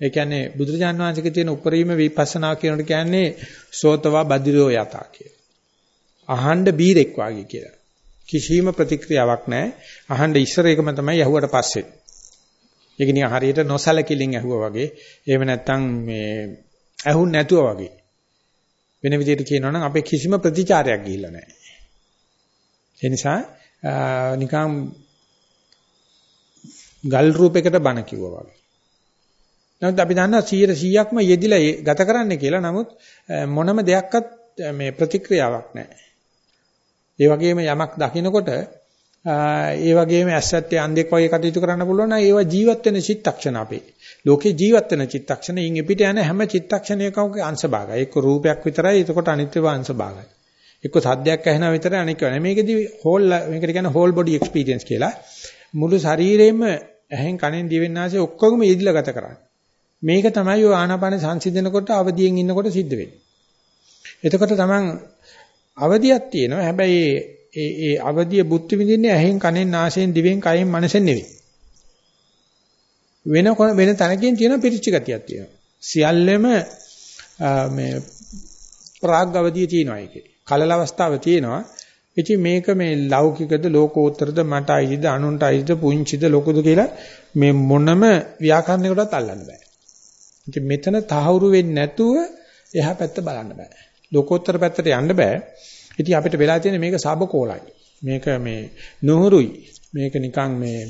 ඒ කියන්නේ බුදුරජාන් වහන්සේගේ තියෙන උපරිම විපස්සනා කියනකොට කියන්නේ සෝතවා බදිරෝ යතා කියලා. අහඬ බීරෙක් වාගේ කියලා. කිසිම ප්‍රතික්‍රියාවක් නැහැ. අහඬ ඉස්සර එකම තමයි යහුවට පස්සේ. ඒක නිකන් හරියට නොසලකිලින් ඇහුවා වගේ. එහෙම නැත්නම් මේ ඇහුන් නැතුව වගේ. වෙන විදිහට කියනවා නම් අපේ කිසිම ප්‍රතිචාරයක් ගිහිල්ලා නැහැ. ඒ නිසා නිකන් ගල් රූපයකට බණ කිව්වා වගේ. නමුත් අපි දන්නවා 100%ක්ම යෙදිලා ගත කරන්න කියලා. නමුත් මොනම දෙයක්වත් මේ ප්‍රතික්‍රියාවක් නැහැ. ඒ වගේම යමක් දකිනකොට ඒ වගේම ඇස්සත්තේ අන්ධෙක් වගේ කටයුතු කරන්න පුළුවන් නම් ඒවා ජීවත් වෙන චිත්තක්ෂණ අපේ. ලෝකේ ජීවත් වෙන චිත්තක්ෂණ ඉන් එපිට යන හැම චිත්තක්ෂණයකම අංශ භාගයි. එක්ක රූපයක් විතරයි එතකොට අනිත්‍යව අංශ භාගයි. එක්ක සද්දයක් ඇහෙනා විතරයි අනික වෙන. මේකෙදි හෝල් මේකට කියන්නේ හෝල් බොඩි එක්ස්පීරියන්ස් කියලා. මුළු ශරීරෙම ඇහෙන් කනෙන් දිවෙන් නැසෙ ඔක්කොගම යෙදිලා ගත කරන්නේ. මේක තමයි ඔය ආනාපාන සංසිඳනකොට අවදියෙන් ඉන්නකොට සිද්ධ වෙන්නේ. එතකොට තමන් අවදියක් තියෙනවා. හැබැයි ඒ ඒ අවදිය බුද්ධ විඳින්නේ ඇහෙන් කනෙන් නාසයෙන් දිවෙන් කයෙන් මනසෙන් නෙවෙයි. වෙන වෙන තැනකින් තියෙන පිරිච්ච ගතියක් තියෙනවා. සියල්ලෙම මේ ප්‍රාග් අවදිය තියෙනවා ඒකේ. කලල අවස්ථාව තියෙනවා. ඉතින් මේක මේ ලෞකිකද ලෝකෝත්තරද මට අයිද අනුන්ට අයිද පුංචිද ලොකුද කියලා මේ මොනම ව්‍යාකරණයකටවත් අල්ලන්න බෑ. ඉතින් මෙතන තහවුරු වෙන්නේ නැතුව එහා පැත්ත බලන්න බෑ. ලෝකෝත්තර පැත්තට යන්න බෑ. ඉතින් අපිට වෙලා තියෙන්නේ මේක සබකෝලයි. මේක මේ නොහුරුයි. මේක නිකන් මේ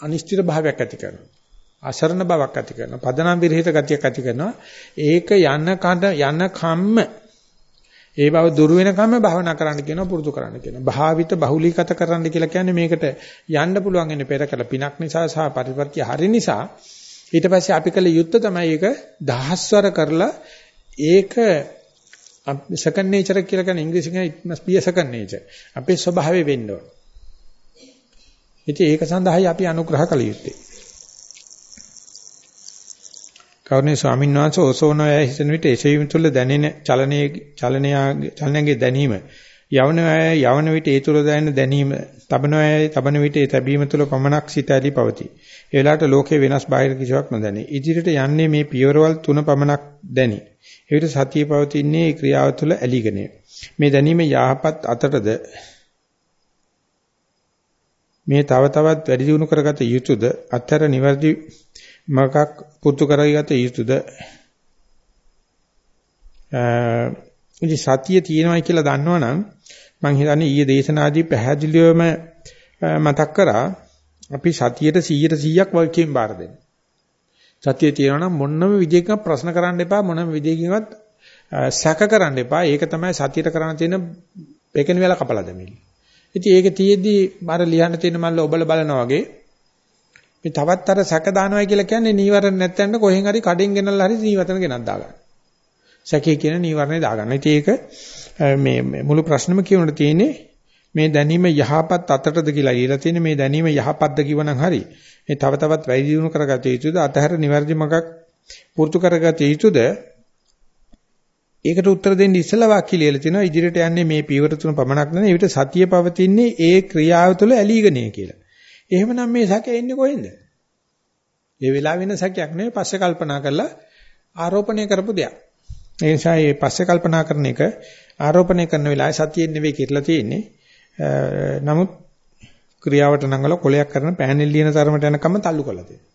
අනිශ්චිත භාවයක් ඇති කරනවා. අසරණ බවක් ඇති කරනවා. පදනම් විරහිත ගතියක් ඇති කරනවා. ඒක යන කඩ යන කම්ම ඒ බව දුරු වෙනකම්ම භාවනා කරන්න කියනවා පුරුදු කරන්න කියනවා. භාවිත බහුලීගත කරන්න කියලා කියන්නේ මේකට යන්න පුළුවන් ඉන්නේ පෙර කළ පිනක් නිසා සහ පරිපත්‍ය හරි නිසා ඊට පස්සේ අපි කළ යුත්තේ තමයි ඒක දහස්වර කරලා ඒක සෙකන්ඩ් නේචර් කියලා කියන ඉංග්‍රීසියෙන් it must be a second nature. අපේ ස්වභාවය වෙන්න ඕන. ඉතින් ඒක සඳහායි අපි අනුග්‍රහ කළ යුත්තේ. කෞර්ණේ ස්වාමීන් වහන්සේ ඔසෝනය හිතන විට එසවීම තුළ දැනෙන චලනයේ චලනය චලනයේ දැනීම යවන යවන විට ඒ තුල දැනෙන දැනීම තබන තබන විට ඒ තැබීම තුල පමණක් සිත ඇලී පවතී. ඒ වෙලාවට ලෝකේ වෙනස් බාහිර කිසිවක් නොදැනේ. ඉදිරියට යන්නේ මේ පියවරවල් තුන පමණක් දැනි. ඒ විට සතිය පවතින්නේ ඒ ක්‍රියාව තුළ ඇලිගනේ. මේ දැනීම යහපත් අතටද මේ තව තවත් වැඩි දියුණු කරගත යුතුද අතර නිවැරදි මකක් පුරුදු කරගත යුතුද ඉතින් සතිය තියෙනවයි කියලා දන්නවනම් මම හිතන්නේ ඊයේ දේශනාදී පැහැදිලිවම මතක් කරා අපි සතියට 100ට 100ක් වල්කීම් බාර දෙන්න. සතිය තියෙනවා නම් මොනම විදිහකින් ප්‍රශ්න කරන්න එපා මොනම විදිහකින්වත් සැක කරන්න එපා. ඒක තමයි සතියට කරන්න තියෙන පෙකෙන වෙලා කපලා දෙමිලි. ඉතින් ඒක තියේදී බාර ලියන්න තියෙන මල්ල ඔබල බලනවා වගේ මේ තවත් අර සැක දානවා කියලා කියන්නේ නීවරණ නැත්තඳ කොහෙන් හරි කඩෙන් ගෙනල්ලා හරි නීවරණ ගෙනත් දාගන්න. සැකේ කියන නීවරණේ දාගන්න. ඉතින් ඒක මේ මුළු ප්‍රශ්නෙම කියනට තියෙන්නේ මේ දැනීම යහපත් අතටද කියලා ලියලා තියෙන මේ දැනීම යහපත්ද කිව්වනම් හරි මේ තව තවත් වැඩි දියුණු කරගත යුතුද අතහැර නිවැරදි මගක් පුරුදු කරගත යුතුද ඒකට උත්තර දෙන්න ඉස්සෙල්ලා වාක්‍ය ලියලා තිනවා ඉදිරියට යන්නේ මේ පීවර තුන පමණක් නෙවෙයි ඊට සතිය පවතින්නේ ඒ ක්‍රියාව තුළ ඇලීගනේ කියලා. එහෙමනම් මේ සැකේ එන්නේ කොහෙන්ද? ඒ වෙලාව වෙන සැකයක් නෙවෙයි පස්සේ කල්පනා කරලා ආරෝපණය කරපු දෙයක්. ඒ නිසා මේ පස්සේ කල්පනා කරන එක ආරෝපණය කරන වෙලාවේ සතියෙන් නෙවෙයි කියලා තියෙන්නේ. නමුත් ක්‍රියාවට නංගල කොලයක් කරන පෑනෙල් ලියන තරමට යනකම් තල්ලු කරලා තියෙනවා.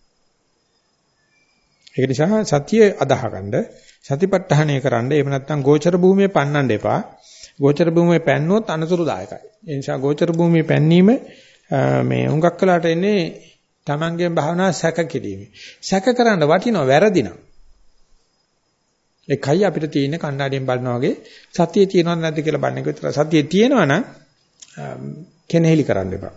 ඒක නිසා සතිය අදාහගන්න සතිපට්ඨානය කරන්න එහෙම නැත්නම් ගෝචර භූමියේ පන්නන්න එපා. ගෝචර භූමියේ පැන්නොත් අනතුරුදායකයි. ඒ නිසා ගෝචර භූමියේ පැන්නීම මේ හුඟක් කලකට එන්නේ Tamangen භාවනා සැක කිරීම. සැක කරන්න වටිනව වැරදිනවා. ඒකයි අපිට තියෙන කණ්ණාඩියෙන් බලනවා වගේ සතියේ තියෙනවද නැද්ද කියලා බලන එක විතර. සතියේ තියෙනවා නම් කෙනෙහිලි කරන්න එපා.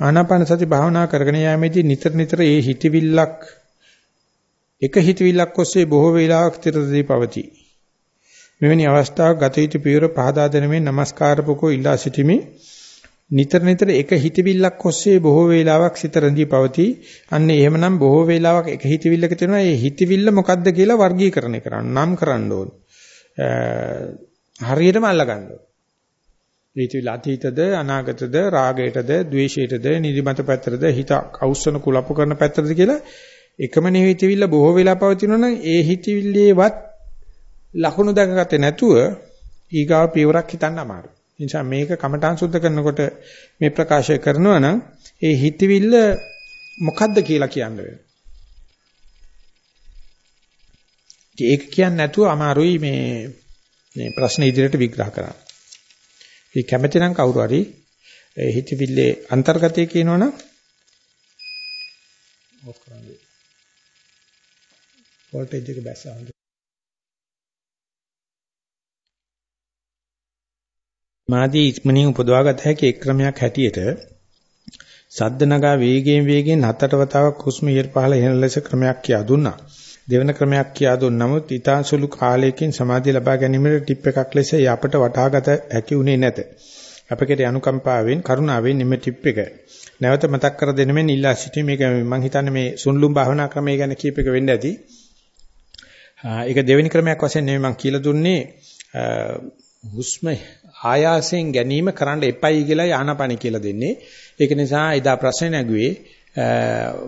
ආනාපාන සති භාවනා කරගෙන යාමේදී නිතර නිතර ඒ හිතවිල්ලක් එක හිතවිල්ලක් ඔස්සේ බොහෝ වේලාවක් තිරදී පවතී. මෙවැනි අවස්ථාවක් ගත යුතු පියවර පහදා දෙනමින් নমස්කාර පුකෝ ඉල්ලා සිටිමි. නිතර නිතර එක හිතවිල්ලක් ඔස්සේ බොහෝ වේලාවක් සිත රැඳී පවතී. අන්න එහෙමනම් බොහෝ වේලාවක් එක හිතවිල්ලක තියෙනවා. ඒ හිතවිල්ල මොකද්ද කියලා වර්ගීකරණය කරන්න නම් කරන්න ඕනේ. හරියටම අල්ලගන්න ඕනේ. හිතවිල්ල අතීතද අනාගතද රාගයටද ද්වේෂයටද නිදිමත පැත්තටද හිත අවුස්සන කුලප්පු කරන පැත්තටද කියලා එකම හිතවිල්ල බොහෝ වෙලා පවතිනවා නම් ඒ හිතවිල්ලේවත් ලකුණු දැකගත්තේ නැතුව ඊගාව පියවරක් හිතන්න අමාරුයි. ඒ නිසා මේක කමඨාන් සුද්ධ කරනකොට මේ ප්‍රකාශය කරනවා නම් ඒ හිතවිල්ල මොකද්ද කියලා කියන්න වෙනවා. ඒක කියන්නේ නැතුව අමාරුයි මේ මේ ප්‍රශ්න ඉදිරියට විග්‍රහ කරන්න. ඒ කැමැති නම් කවුරු හරි ඒ හිතවිල්ලේ අන්තර්ගතය කියනවනම් ඔෆ් කරන්න. වෝල්ටේජ් එක බැස්සවන්න. මාදී ඉක්මනින් උපදවාගත හැකි එක් ක්‍රමයක් හැටියට සද්ද නගා වේගයෙන් වේගයෙන් හතට වතාවක් හුස්ම ඉහළ පහළ එන ලෙස ක්‍රමයක් කියා දුන්නා. දෙවන ක්‍රමයක් කියා දුන් නමුත් ඊතාසුළු කාලයකින් සමාධිය ලබා ගැනීමට ටිප් එකක් ලෙස යපට වටහාගත හැකි උනේ නැත. අපකට අනුකම්පාවෙන් කරුණාවෙන් නිම ටිප් එක නැවත මතක් කර දෙන මෙන් ඉල්ලා සිටි මේක මම හිතන්නේ මේ සුන්ලුම් භාවනා ක්‍රමය ගැන කීප එක වෙන්න ඇති. ඒක දෙවෙනි ක්‍රමයක් වශයෙන් නෙමෙයි මම කියලා දුන්නේ හුස්ම ආයාසයෙන් ගැනීම කරන්න එපයි කියලා ආනාපාන කියලා දෙන්නේ. ඒක නිසා එදා ප්‍රශ්නේ නැගුවේ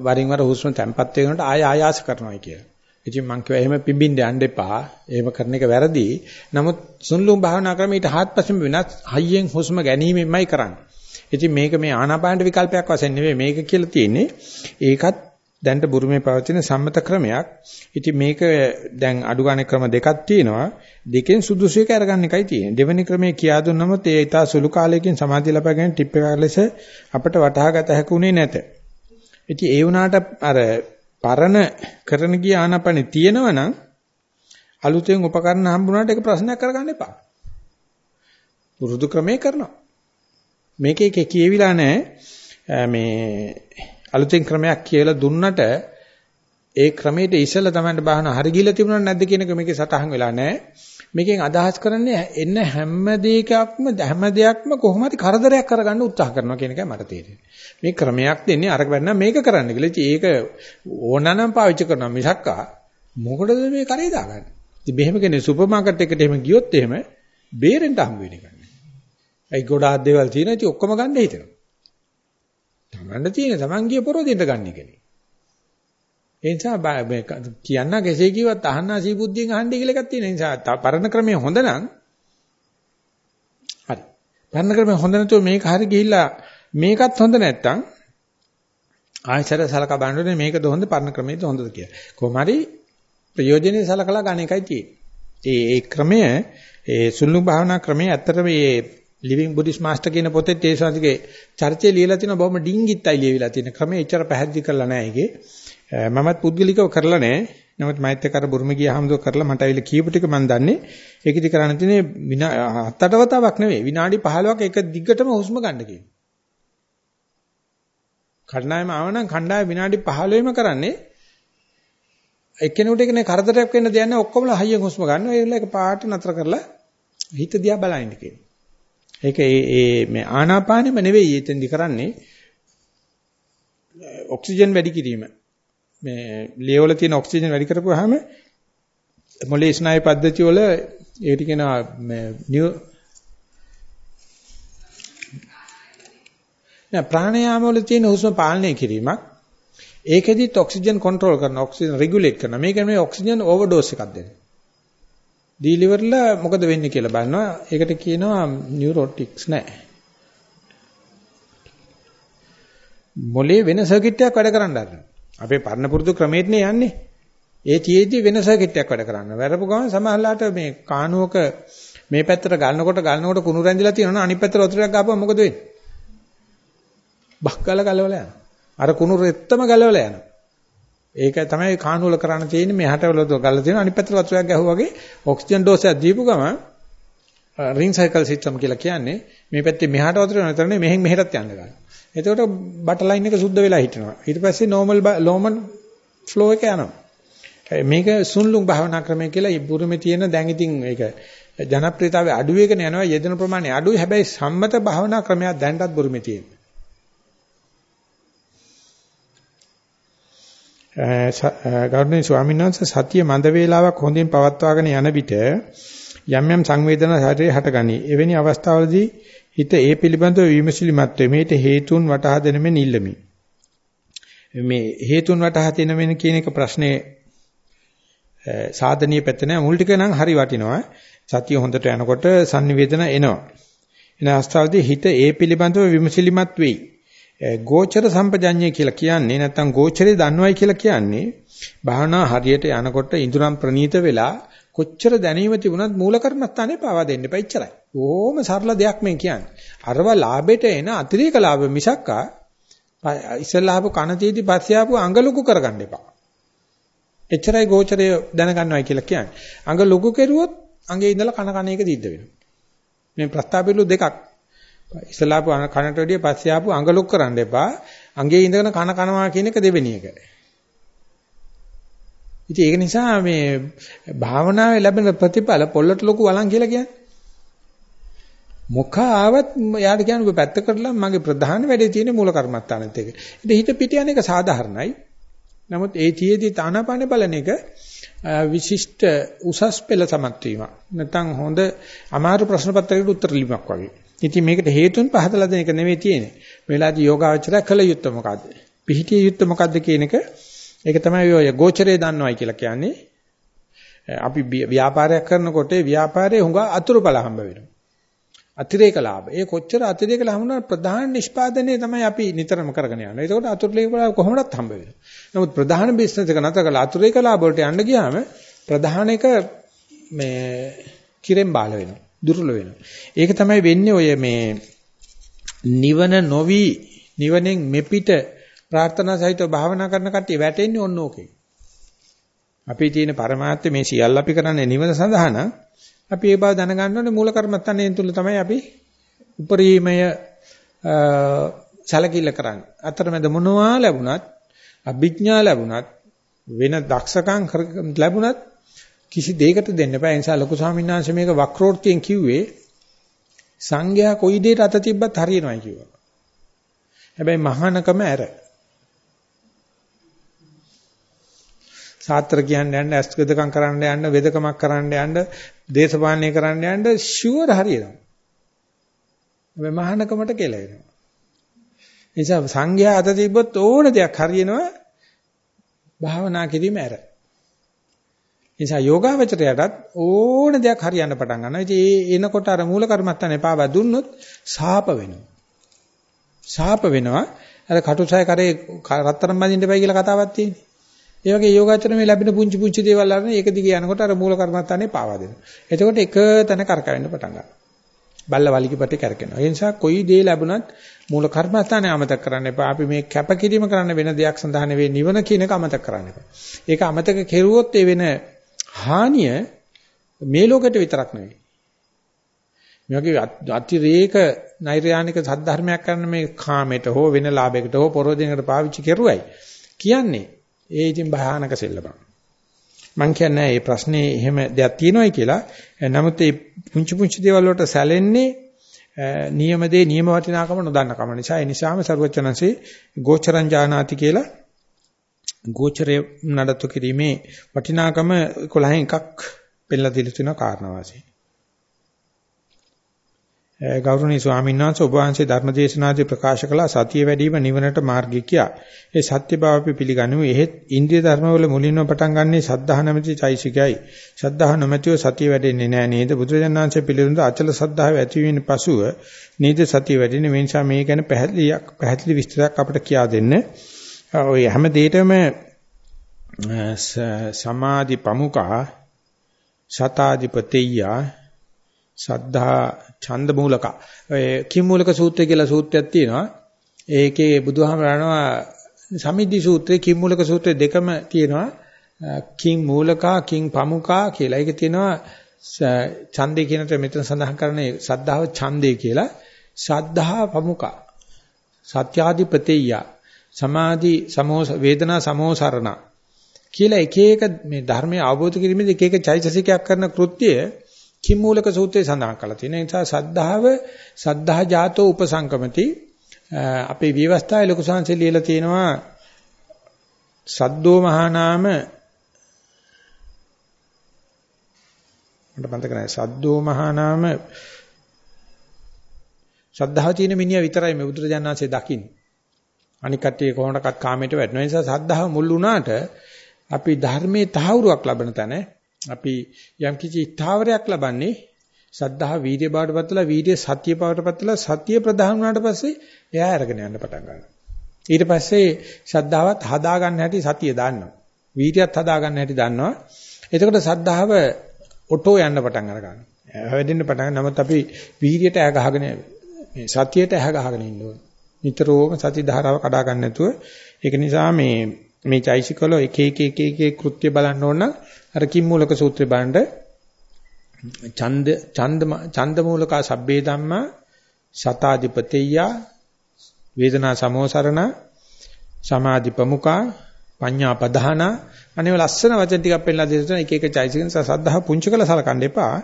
වරින් වර හුස්ම තැම්පත් වෙනකොට ආය ආයාස කරනවා කියලා. ඉතින් මං කිව්වා එහෙම පිඹින්න යන්න එපා. එහෙම කරන එක වැරදි. නමුත් සුන්ලුම් භාවනා ක්‍රමය ඊට හාත්පසින්ම වෙනස් හයියෙන් හුස්ම ගැනීමෙන්මයි කරන්නේ. ඉතින් මේක මේ ආනාපාන විකල්පයක් වශයෙන් නෙවෙයි මේක කියලා තියෙන්නේ. ඒකත් දැන්ට බුරුමේ පවතින සම්මත ක්‍රමයක්. ඉතින් මේක දැන් අඩු ගානේ ක්‍රම දෙකක් තියෙනවා. දෙකෙන් සුදුසු එක අරගන්න එකයි තියෙන්නේ. දෙවෙනි ක්‍රමයේ කියා දුන්නමත් ඒ ඊට සුළු කාලයකින් සමාධිය ලබා ගැනීම ටිප් එකක් ලෙස අපිට වටහා ගත හැකුනේ නැත. ඉතින් ඒ වුණාට අර පරණ කරන ගිය ආනපනෙ තියෙනවනම් අලුතෙන් උපකරණ හම්බුනාට ඒක ප්‍රශ්නයක් කරගන්න එපා. පුරුදු ක්‍රමේ කරනවා. මේකේ එක කියවිලා නැහැ මේ අලුතෙන් ක්‍රමයක් කියලා දුන්නට ඒ ක්‍රමයට ඉස්සෙල්ලා තමයි බාහන හරි ගිල තිබුණා නැද්ද කියන එක මේකේ සටහන් වෙලා නැහැ. මේකෙන් අදහස් කරන්නේ එන්න හැම දෙයකක්ම හැම දෙයක්ම කොහොම හරි කරදරයක් කරගන්න උත්සාහ කරනවා කියන එකයි මට තේරෙන්නේ. මේ ක්‍රමයක් දෙන්නේ අර වෙන්න මේක කරන්න කියලා. ඉතින් ඒක ඕනනම් පාවිච්චි කරනවා මිසක්කා මොකටද මේ කරේ දාගන්නේ? ඉතින් මෙහෙම කෙනෙක් සුපර් මාකට් එකට එහෙම ගියොත් එහෙම බේරෙන්න හම් වෙන එක නෑ. ඒ ගොඩාක් දේවල් තියෙනවා ඉතින් ඔක්කොම ගන්න හිතෙනවා. තමන්ට තියෙන තමන් ගිය පොරොදින්ට ගන්න එකනේ. ඒ නිසා මේ කියන්න කෙසේ කිව්වත් අහන්නා සීබුද්ධියෙන් අහන්නේ කියලා එකක් තියෙන නිසා පරණ ක්‍රමය හොඳ නම් හරි. පරණ ක්‍රමය හොඳ නැතුව මේක හරි ගිහිල්ලා මේකත් හොඳ නැත්තම් ආයතර සලකා බලන්න මේකද හොඳ පරණ ක්‍රමයේද හොඳද කියලා. කොහොම හරි ප්‍රයෝජනෙයි සලකලා ගන්න එකයි තියෙන්නේ. ඒ ඒ ක්‍රමය ඒ සුළු භාවනා ක්‍රමය ඇත්තටම මේ ලිවිං බුද්දිස් මාස්ටර් කියන පොතේ තේසාතිගේ චර්චේ ලියලා තියෙන බොහොම ඩිංගිත්තයි ලියවිලා තියෙන ක්‍රමය එච්චර පැහැදිලි කරලා නැහැ ඒකේ. මමත් පුද්ගලිකව කරලා නැහැ. නමුත් මෛත්‍ය කර බුරුම ගියාමද කරලා මට අවිල කියපු ටික මම දන්නේ. ඒකෙදි කරන්න තියෙන්නේ හත් අට වතාවක් නෙවෙයි විනාඩි 15ක එක දිගටම හුස්ම ගන්න කියන. කණ්ඩායම ආවනම් කණ්ඩායම විනාඩි 15ෙම කරන්නේ එක්කෙනෙකුට එකනේ කරදරයක් වෙන්න දෙයක් නැහැ ඔක්කොමලා හයියෙන් හුස්ම ගන්නවා ඒ වෙලාවක පාට නතර කරලා හිත දිහා බලන්න කියනවා. ඒක ඒ ඒ මේ ආනාපානෙම නෙවෙයි එතෙන්දි කරන්නේ ඔක්සිජන් වැඩි කිරීම. මේ ලේවල තියෙන ඔක්සිජන් වැඩි කරපුවාම මොලේ ස්නායු පද්ධතිය වල ඒකට කියනවා මේ නියු නෑ ප්‍රාණයාම වල තියෙන හුස්ම පාලනය කිරීමක්. ඒකෙදිත් ඔක්සිජන් කන්ට්‍රෝල් කරන ඔක්සිජන් රෙගුලේට් කරන. මේක මේ ඔක්සිජන් ඕවර්ඩෝස් එකක් දෙන ඩීලිවර්ල මොකද වෙන්නේ කියලා බලනවා ඒකට කියනවා නියුරොටික්ස් නෑ මොලේ වෙන සර්කිට් එකක් වැඩ කරන්න ගන්නවා අපේ පරණ පුරුදු ක්‍රමයටනේ යන්නේ. ඒ තියේදී වෙන සර්කිට් එකක් වැඩ කරන්න. වැරපු ගමන් සමහරලාට මේ කානුවක මේ පැත්තට ගන්නකොට ගන්නකොට කුණු රැඳිලා තියෙනවා අනිත් පැත්තට වතුරක් ගාපුවම මොකද වෙන්නේ? බක්කල ගලවලා යනවා. අර කුණු රෙත්තම ගලවලා යනවා. ඒක තමයි කානුවල කරන්න තියෙන්නේ මෙහාට වල ගලලා තියෙනවා අනිත් පැත්තට වතුරක් ගැහුවා වගේ ඔක්සිජන් ඩෝස් එකක් දීපු ගමන් රින් සයිකල් සිස්ටම් කියලා කියන්නේ මේ පැත්තේ මෙහාට වතුර නතරනේ මෙහෙන් මෙහෙටත් යන්න ගන්නවා. එතකොට බටර් ලයින් එක සුද්ධ වෙලා හිටිනවා. ඊට පස්සේ normal ලෝමන් ෆ්ලෝ එක යනවා. මේක සුන්ලුම් භාවනා ක්‍රමය කියලා ඉබුරුමේ තියෙන දැන් ඉතින් ඒක ජනප්‍රියතාවය අඩු වෙගෙන යනවා යෙදෙන ප්‍රමාණය අඩුයි හැබැයි සම්මත භාවනා ක්‍රමයක් දැන්ටත් බුරුමේ තියෙනවා. ගෞරවනීය ස්වාමීන් වහන්සේ සතිය මන්ද වේලාවක් හොඳින් පවත්වාගෙන යන විට යම් යම් සංවේදනා ශරීරය හටගනී. එවැනි අවස්ථාවලදී හිත ඒ පිළිබඳව විමසිලිමත් වේ. මේට හේතුන් වටහා දෙන මෙන් ඉල්ලමි. මේ හේතුන් වටහා දෙන මෙන් කියන එක ප්‍රශ්නේ සාධනීය පැත්ත නෑ. මුල් ටික නම් හරි වටිනවා. සතිය හොඳට යනකොට sannivedana එනවා. එන අවස්ථාවේදී හිත ඒ පිළිබඳව විමසිලිමත් වෙයි. ගෝචර සම්පජඤ්ඤය කියලා කියන්නේ නැත්නම් ගෝචරේ දන්නවයි කියලා කියන්නේ භාවනා හරියට යනකොට ඉඳුරම් ප්‍රනීත වෙලා කොච්චර දැනීම තිබුණත් මූල කර්මස්ථානේ පාවා දෙන්න එපා ඉච්චරයි. ඕම සරල දෙයක් මේ කියන්නේ. අරව ලාභෙට එන අතිරේක ලාභ මිසක්කා ඉස්සෙල්ලා ආපු කන තීදි පස්සේ ආපු අඟ ලොකු කරගන්න එපා. එච්චරයි ගෝචරය දැනගන්නවයි කියලා කියන්නේ. අඟ ලොකු කෙරුවොත් අඟේ ඉඳලා කන කන එක දිද්ද වෙනවා. මේ ප්‍රස්තාපිලු දෙකක්. ඉස්සෙල්ලා ආපු කනට වැඩිය පස්සේ ආපු අඟ ලොකු කරන්න එපා. අඟේ ඉඳගෙන කන කනවා කියන එක දෙවෙනි එක. ඉතින් ඒක නිසා මේ භාවනාවේ ලැබෙන ප්‍රතිඵල පොල්ලට ලොකු වලන් කියලා කියන්නේ. මොක ආවත් යාට කියන්නේ ඔබ පැත්ත කරලා මගේ ප්‍රධාන වැඩේ තියෙන්නේ මූල කර්මත්තානෙත් එක. ඉතින් හිත පිට යන එක සාධාරණයි. නමුත් ඒ තියේදී තානාපාන බලන එක විශිෂ්ට උසස් පෙළ සමත් වීමක්. නැත්නම් හොඳ අමාරු ප්‍රශ්න පත්‍රයකට උත්තර ලිවීමක් වගේ. ඉතින් මේකට හේතුන් පහදලා දෙන එක නෙවෙයි තියෙන්නේ. මේ වෙලාවේදී යෝගාවචරය කළ යුත්තේ මොකද්ද? පිහිටිය යුත්තේ මොකද්ද කියන එක ඒක තමයි ඔය ගෝචරේ දන්නවයි කියලා කියන්නේ. අපි ව්‍යාපාරයක් කරනකොට ව්‍යාපාරයේ හුඟ අතුරු බල හම්බ වෙනවා. අතිරේක ලාභ. ඒ කොච්චර අතිරේක ලාභ වුණා ප්‍රධාන නිෂ්පාදනය තමයි අපි නිතරම කරගෙන යන්නේ. ඒකට අතුරුලේක ලාභ කොහොමදත් හම්බ වෙනවා. නමුත් ප්‍රධාන බිස්නස් එක නැතර කළා අතුරේක ලාභ වලට යන්න ගියාම ප්‍රධාන එක මේ කිරෙන් බාල වෙනවා. දුර්වල වෙනවා. ඒක තමයි වෙන්නේ ඔය මේ නිවන නොවි නිවනෙන් මෙපිට ප්‍රාර්ථනා සහිතව භාවනා කරන කට්ටිය වැටෙන්නේ ඔන්න ඕකේ. අපි තියෙන પરමාර්ථය මේ සියල්ල අපි කරන්නේ නිවන සඳහා නම් අපි ඒ බව දැනගන්න ඕනේ මූල කර්මත්තන්නේ තුල තමයි අපි උපරිමය සැලකිල්ල කරන්නේ. අතරමැද මොනවා ලැබුණත් අභිඥා ලැබුණත් වෙන දක්ෂකම් ලැබුණත් කිසි දෙයකට දෙන්න බෑ. ඒ නිසා ලොකු ස්වාමීන් වහන්සේ මේක වක්‍රෝක්තියෙන් කිව්වේ සංඝයා කොයි දෙයට අත තිබ්බත් හරියනවායි කිව්වා. හැබැයි මහානකම ඇර. සාත්‍ර කියන්න යන්න, අස්කදකම් කරන්න යන්න, වෙදකමක් කරන්න යන්න, දේශපාලනය කරන්න යන්න ෂුවර් හරියනවා. මේ මහානකමට කෙලවෙනවා. නිසා සංඝයා අත තිබ්බොත් ඕන දෙයක් හරියනවා භාවනා කිරීම ඇර. නිසා යෝගාවචරයටත් ඕන දෙයක් හරියන්න පටන් ගන්නවා. ඉතින් ඒ එනකොට අර මූල කර්මත්තන් එපාව දුන්නොත් සාප වෙනවා. සාප වෙනවා. අර කටුසය කරේ රත්තරන් බඳින්න එපයි කියලා කතාවක් තියෙන්නේ. ඒ වගේ යෝගාචර මේ ලැබෙන පුංචි පුංචි දේවල් අරගෙන ඒක දිගේ යනකොට අර මූල කර්මත්තානේ පාවා දෙනවා. එතකොට එක තැන කරකවෙන්න පටන් ගන්නවා. බල්ල වලිගපටි කරකිනවා. ඒ නිසා කොයි දේ ලැබුණත් මූල කර්මස්ථානේ අමතක කරන්න එපා. අපි මේ කැපකිරීම කරන්න වෙන දෙයක් සඳහා නෙවෙයි නිවන කියන එක අමතක කරන්න එපා. ඒක අමතක කෙරුවොත් ඒ වෙන හානිය මේ ලෝකෙට විතරක් නෙවෙයි. මේ වගේ අතිරේක නෛර්යානික සද්ධර්මයක් කරන මේ කාමයට හෝ වෙන ලාභයකට හෝ පරෝධිනකට පාවිච්චි කරුවයි කියන්නේ ඒ ඉතින් භයානක සෙල්ලමක්. මං කියන්නේ මේ ප්‍රශ්නේ එහෙම දෙයක් තියෙනවයි කියලා. නමුත් මේ පුංචි පුංචි දේවල් වලට සැලෙන්නේ නියම දේ නියම වටිනාකම නොදන්න කම නිසා ඒ නිසාම සරුවචනන්සේ ගෝචරං ජානාති කියලා ගෝචරේ නඩත්තු කිරීමේ වටිනාකම 11 එකක් පෙන්නලා දීලා තියෙන කාරණා වාසිය. ගෞරවනීය ස්වාමීන් වහන්සේ ඔබ වහන්සේ ධර්මදේශනාදී ප්‍රකාශ කළ සතිය වැඩිම නිවනට මාර්ගය කියා. ඒ සත්‍ය බව අපි පිළිගනිමු. එහෙත් ඉන්ද්‍රිය ධර්මවල මුලින්ම පටන් ගන්නේ සද්ධා නැමැති චෛසිකයි. සද්ධා නොමැතිව සතිය වැඩෙන්නේ නැහැ නේද? බුදුරජාණන් වහන්සේ පිළිබඳ අචල සද්ධාව ඇතිවීමෙන් පසුව නේද සතිය වැඩෙන්නේ. මේ නිසා මේ ගැන පැහැදිලියක් පැහැදිලි විස්තරයක් අපිට කියා දෙන්න. ඔය හැම දෙයකම සමාධි ප්‍රමුඛා සතාධිපතිය සද්ධා ඡන්ද මූලක ඔය කිම් මූලක සූත්‍රය කියලා සූත්‍රයක් තියෙනවා. ඒකේ බුදුහාමරනවා සමිද්දි සූත්‍රේ කිම් මූලක සූත්‍රේ දෙකම තියෙනවා. කිම් මූලකා කිම් පමුකා කියලා. ඒකේ තියෙනවා ඡන්දේ කියනට මෙතන සඳහන් කරන්නේ සද්ධාව ඡන්දේ කියලා. සද්ධා පමුකා සත්‍යාධිපතිය. සමාධි සමෝස වේදනා සමෝසරණ කියලා එක එක මේ ධර්මය අවබෝධ කිරීමේදී එක එක චෛතසිකයක් කරන කෘත්‍යය කිම්මූලක සූත්‍රයේ සඳහන් කරලා තියෙනවා. ඒ නිසා සද්ධාව සද්ධා ජාතෝ උපසංකමති අපේ විවස්ථාවේ ලොකු සංසය ලියලා තියෙනවා සද්දෝ මහානාම මට මතක නැහැ සද්දෝ මහානාම ශ්‍රද්ධාව තියෙන මිනිහා විතරයි මේ බුදුරජාණන් වහන්සේ දකින්නේ. අනික් කට්ටිය කොහොමඩක්වත් කාමයට වැටෙන නිසා සද්ධාව මුල් වුණාට අපි ධර්මයේ තහවුරුවක් ලබන තැන අපි යම් කිසි ස්ථාවරයක් ලබන්නේ සද්ධා වීර්ය බවටපත්ලා වීර්ය සත්‍ය බවටපත්ලා සත්‍ය ප්‍රධාන වුණාට පස්සේ එයා අරගෙන යන්න පටන් ගන්නවා. ඊට පස්සේ ශ්‍රද්ධාවත් හදා ගන්න හැටි සතිය දන්නවා. වීර්යයත් හදා ගන්න හැටි දන්නවා. එතකොට සද්ධාව ඔටෝ යන්න පටන් අර ගන්නවා. හැවෙන්න පටන් නමුත් අපි වීර්යයට ඇහ ගහගෙන මේ සතියට ඇහ ගහගෙන ඉන්න ඕනේ. නිතරම සති ධාරාව කඩා ගන්න නැතුව ඒක නිසා මේ මේ චෛසිකවල එක එක එක එක කෘත්‍ය බලන්න ඕන නම් අර කිම්මූලක සූත්‍රය බලන්න. ඡන්ද ඡන්ද ඡන්ද මූලක සබ්බේ ධම්මා සතාධිපතිය වේදනා සමෝසරණ සමාධි ප්‍රමුඛා පඤ්ඤා ප්‍රධාන අනේ ලස්සන වචන ටිකක් පෙන්නලා දෙන්න එක එක චෛසික නිසා සද්ධා පුංචි කළ සලකන්න එපා.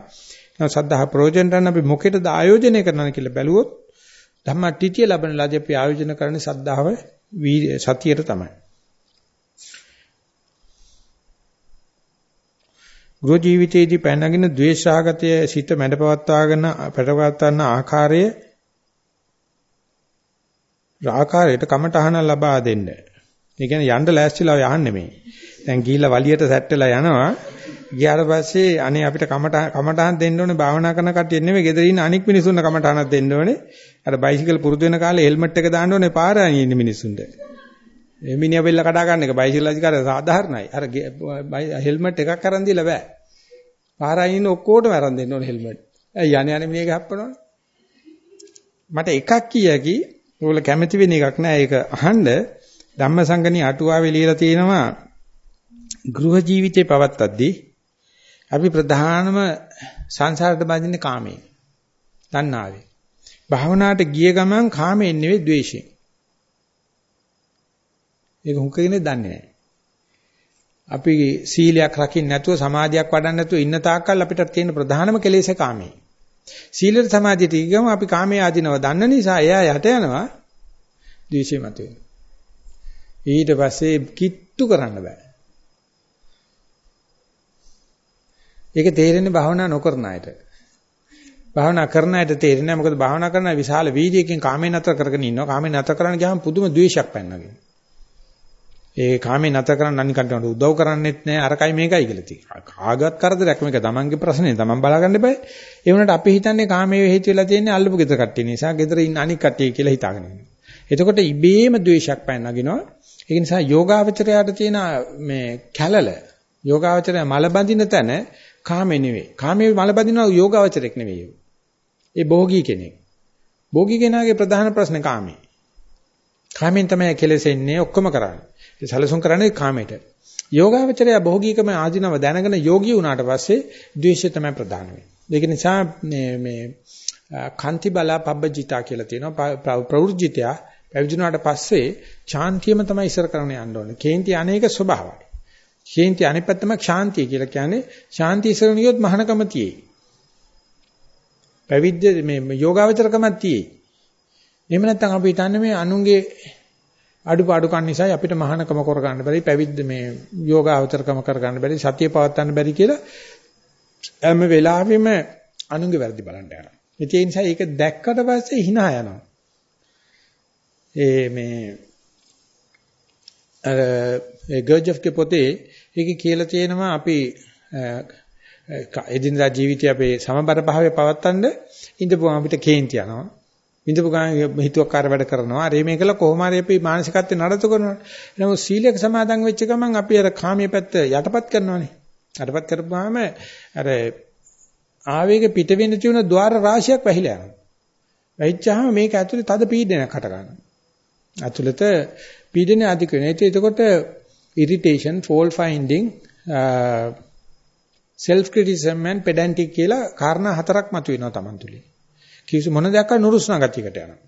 සද්ධා ප්‍රයෝජන ගන්න අපි මොකේද ආයෝජනය කරනවා කියලා බැලුවොත් ධම්මටිටිය ලබන ලදී අපි ආයෝජන කරන්නේ සද්ධාව සතියට තමයි. ගෘහ ජීවිතයේදී පැනගෙන ද්වේෂාගතය සිත මැඩපවත්වාගෙන පැටවත්වන ආකාරය ආකාරයට කමටහන ලබා දෙන්න. ඒ කියන්නේ යන්න ලෑස්තිලා යහන්නේ මේ. දැන් ගිහිල්ලා වලියට සැට් වෙලා යනවා. ගියාට පස්සේ අනේ අපිට කමට කමටහන් දෙන්න ඕනේ භාවනා කරන කට්ටිය නෙමෙයි ගෙදර ඉන්න අනික් මිනිස්සුන්ට කමටහනක් දෙන්න ඕනේ. අර බයිසිකල් පුරුදු වෙන කාලේ හෙල්මට් එක දාන්න ඕනේ පාර අනින්න මිනිස්සුන්ට. මිනිහා බෙල්ල කඩා ගන්න එක බයිසිකල් අධිකාරිය සාධාරණයි. අර හෙල්මට් එකක් අරන් දීලා බෑ. පාරයි ඉන්න ඔක්කොටම අරන් දෙන්න ඕනේ හෙල්මට්. ඇයි යන්නේ යන්නේ මිනිහා ගහපනවනේ. මට එකක් කියකි ඕගොල්ලෝ කැමති වෙන එකක් නෑ ඒක අහන්න ධම්මසංගණී අටුවාවේ ලියලා තියෙනවා ගෘහ ජීවිතේ පවත්තද්දී අපි ප්‍රධානම සංසාරයට බඳින්නේ කාමයේ. තණ්හාවේ. භාවනාවට ගිය ගමන් කාමයෙන් නෙවෙයි ද්වේෂයෙන්. ඒක හුඟකනේ දන්නේ නැහැ. අපි සීලයක් රකින්න නැතුව සමාධියක් වඩන්න නැතුව ඉන්න තාක්කල් අපිට තියෙන ප්‍රධානම කෙලෙස කාමයේ. සීලෙට සමාධියට ගියම අපි කාමයේ ආධිනව දන්න නිසා එයා යට යනවා ද්වේෂය මතුවෙනවා. ඊට පස්සේ කිට්ටු කරන්න බෑ. ඒක තේරෙන්නේ භාවනා නොකරන අයට. භාවනා කරන අයට තේරෙන්නේ නැහැ මොකද භාවනා කරන විශාල වීර්යයෙන් කාමේ නතර කරගෙන ඉන්නවා. කාමේ නතර කරන්න ගියාම පුදුම ද්වේෂයක් පැනනගෙන. ඒ කාමේ නතර කරන්න අනිකට උදව් කරන්නෙත් නැහැ අරකයි මේකයි කියලා තියෙනවා. කාගවත් කරදරයක් මේක තමන්ගේ ප්‍රශ්නේ තමන් බලාගන්න බෑ. ඒ වුණාට අපි හිතන්නේ කාමයේ හේතු වෙලා තියෙන්නේ අල්ලපු ගෙදර කට්ටිය නිසා ගෙදර ඉන්න අනික් කට්ටිය කියලා හිතාගෙන ඉන්නවා. එතකොට ඉබේම ද්වේෂයක් පැනනගෙනවා. ඒ නිසා යෝගාවචරයට තියෙන මේ කැලල යෝගාවචරය මල බඳින තැන කාමේ නෙවෙයි. කාමේ මල බඳිනවා යෝගාවචරයක් නෙවෙයි. ඒ භෝගී කෙනෙක්. භෝගී කෙනාගේ ප්‍රධාන ප්‍රශ්නේ කාමේ. කාමෙන් තමයි කෙලෙසෙන්නේ ඔක්කොම කරන්නේ. ඒ සැලසුම් කරන්නේ කාමයට. යෝගාවචරය භෝගීකම ආධිනව දැනගෙන යෝගී වුණාට පස්සේ ද්වේෂය තමයි ප්‍රධාන වෙන්නේ. ඒක නිසා මේ මේ කාන්ති බලා පබ්බජිතා කියලා තියෙනවා ප්‍රවෘජිතය පැවිදුණාට පස්සේ ශාන්තියම තමයි ඉස්සර කරන්න යන්න ඕනේ. කේන්ති අනේක ස්වභාවයි. කේන්ති අනිත් පැත්තම ශාන්තිය කියලා කියන්නේ ශාන්තිය ඉස්සර නියොත් මහානකම තියෙයි. පැවිද්ද මේ යෝගාවචරකමක් තියෙයි. එහෙම නැත්නම් අපි හිතන්නේ මේ අනුන්ගේ අඩුපාඩුකම් නිසා අපිට මහානකම කරගන්න බැරි පැවිද්ද මේ යෝගාවචරකම කරගන්න බැරි සතිය පවත්වන්න බැරි කියලා හැම වෙලාවෙම අනුන්ගේ වැරදි බලන්න යනවා. ඒ නිසා ඒක දැක්කට පස්සේ hina යනවා. ඒ මේ අර ඒ ගර්ජෆ්ගේ පොතේ ඒකේ කියලා තියෙනවා අපි එදිනදා ජීවිතයේ අපේ සමබර භාවය පවත්වන්න ඉඳපුවම අපිට කේන්ති යනවා. ඉඳපු ගමන් හිතුවක්කාර වැඩ කරනවා. අර මේ කළා කොහොම හරි අපි මානසිකත්වේ නඩත්තු කරනවා. නමුත් සීලයක සමාදන් වෙච්ච ගමන් අපි අර කාමයේ පැත්ත යටපත් කරනවානේ. යටපත් කරපුවාම අර ආවේග පිට වෙන්න තියෙන ద్వාර රාශියක් වැහිලා යනවා. වැහිච්චාම මේක ඇතුලේ තද පීඩනයක් හට ගන්නවා. ඇතුළත පීඩනය අධික වෙනවා. එතකොට irritation, fault finding, uh, self criticism and pedantic කියලා කාරණා හතරක් මතුවෙනවා Taman තුලින්. කිසි මොන දෙයක් නුරුස්නා ගතියකට යනවා.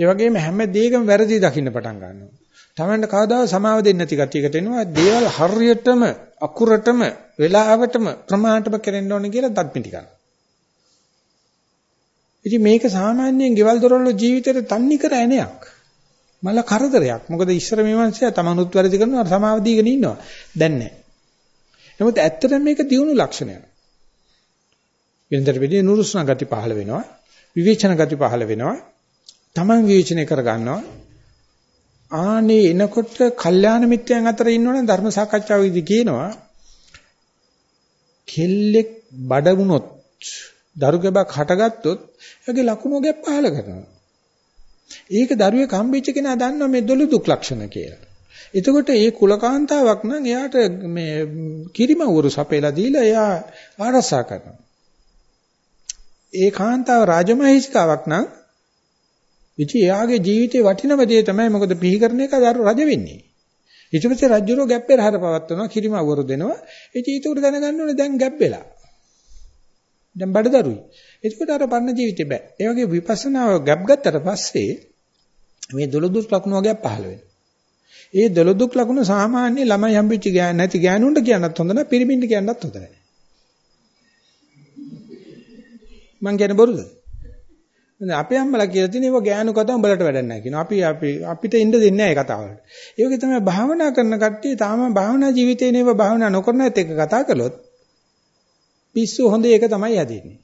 ඒ වගේම හැම දෙයකම වැරදි දකින්න පටන් ගන්නවා. Tamanට කවදාවත් සමාව දෙන්නේ නැති ගතියකට එනවා. දේවල් හරියටම අකුරටම වෙලාවටම ප්‍රමාණටම කරෙන්න ඕනේ කියලා දත්මිටි ගන්නවා. ඉතින් මේක සාමාන්‍යයෙන් ගෙවල් දොරවල් ජීවිතේට තන්නේ කර ඇණයක්. මල කරදරයක්. මොකද ඉස්සර මේ මිනිස්සයා තමනුත් වැරදි කරනවා සමාව දීගෙන ඉන්නවා. දැන් නැහැ. නමුත් ඇත්තටම මේක දියුණු ලක්ෂණයක්. වෙනදට වෙදී නුරුස්නා ගති පහළ වෙනවා. විවේචන ගති පහළ වෙනවා. Taman විවේචනය කර ගන්නවා. ආනේ එනකොට කල්යාණ මිත්‍යයන් අතර ඉන්නවනේ ධර්ම සාකච්ඡාවේදී කියනවා කෙල්ලෙක් බඩ වුණොත් දරු ගැබක් හටගත්තොත් එයාගේ ලකුණු ගැප් පහල කරනවා. ඒක දරුවේ කම්බිච්ච කෙනා දන්නවා මේ දොළු දුක් ලක්ෂණ කියලා. එතකොට ඒ කුලකාන්තාවක් නම් එයාට මේ කිරිමවුරු සපේලා දීලා එයා ආරසා කරනවා. ඒ කාන්තාව රාජමහේෂිකාවක් නම් ඉති එයාගේ ජීවිතේ වටිනම දේ තමයි මොකද පිහිකරන එක දරු රජ වෙන්නේ. ඊට පස්සේ රජුරෝ ගැප්පේ රහර පවත්වනවා කිරිමවුරු දෙනවා. ඉතින් ඒක උඩ දැනගන්න ඕනේ දැන් ගැප්පෙලා. දැන් බඩදරුයි. එතකොට අර පන්න ජීවිතේ බෑ. ඒ වගේ විපස්සනාව ගැප් ගත්තට පස්සේ මේ දොළදුක් ලකුණු වගේ පහළ වෙනවා. ඒ දොළදුක් ලකුණු සාමාන්‍ය ළමයි හම්බෙච්ච ගෑ නැති ගෑනුන්ට කියන්නත් හොඳ නැහැ පිරිමින්ට කියන්නත් හොඳ නැහැ. මං කියන්නේ බොරුද? අපේ අම්මලා කියලා තියෙන ඒවා ගෑනු කතා උඹලට වැඩක් නැහැ කියනවා. අපි අපි අපිට ඉන්න දෙන්නේ නැහැ ඒ කතාවලට. ඒ වගේ තමයි භාවනා කරන කට්ටිය තාම භාවනා ජීවිතේ නේව භාවනා නොකරනත් එක්ක කතා කළොත් පිස්සු හොඳ එක තමයි හැදෙන්නේ.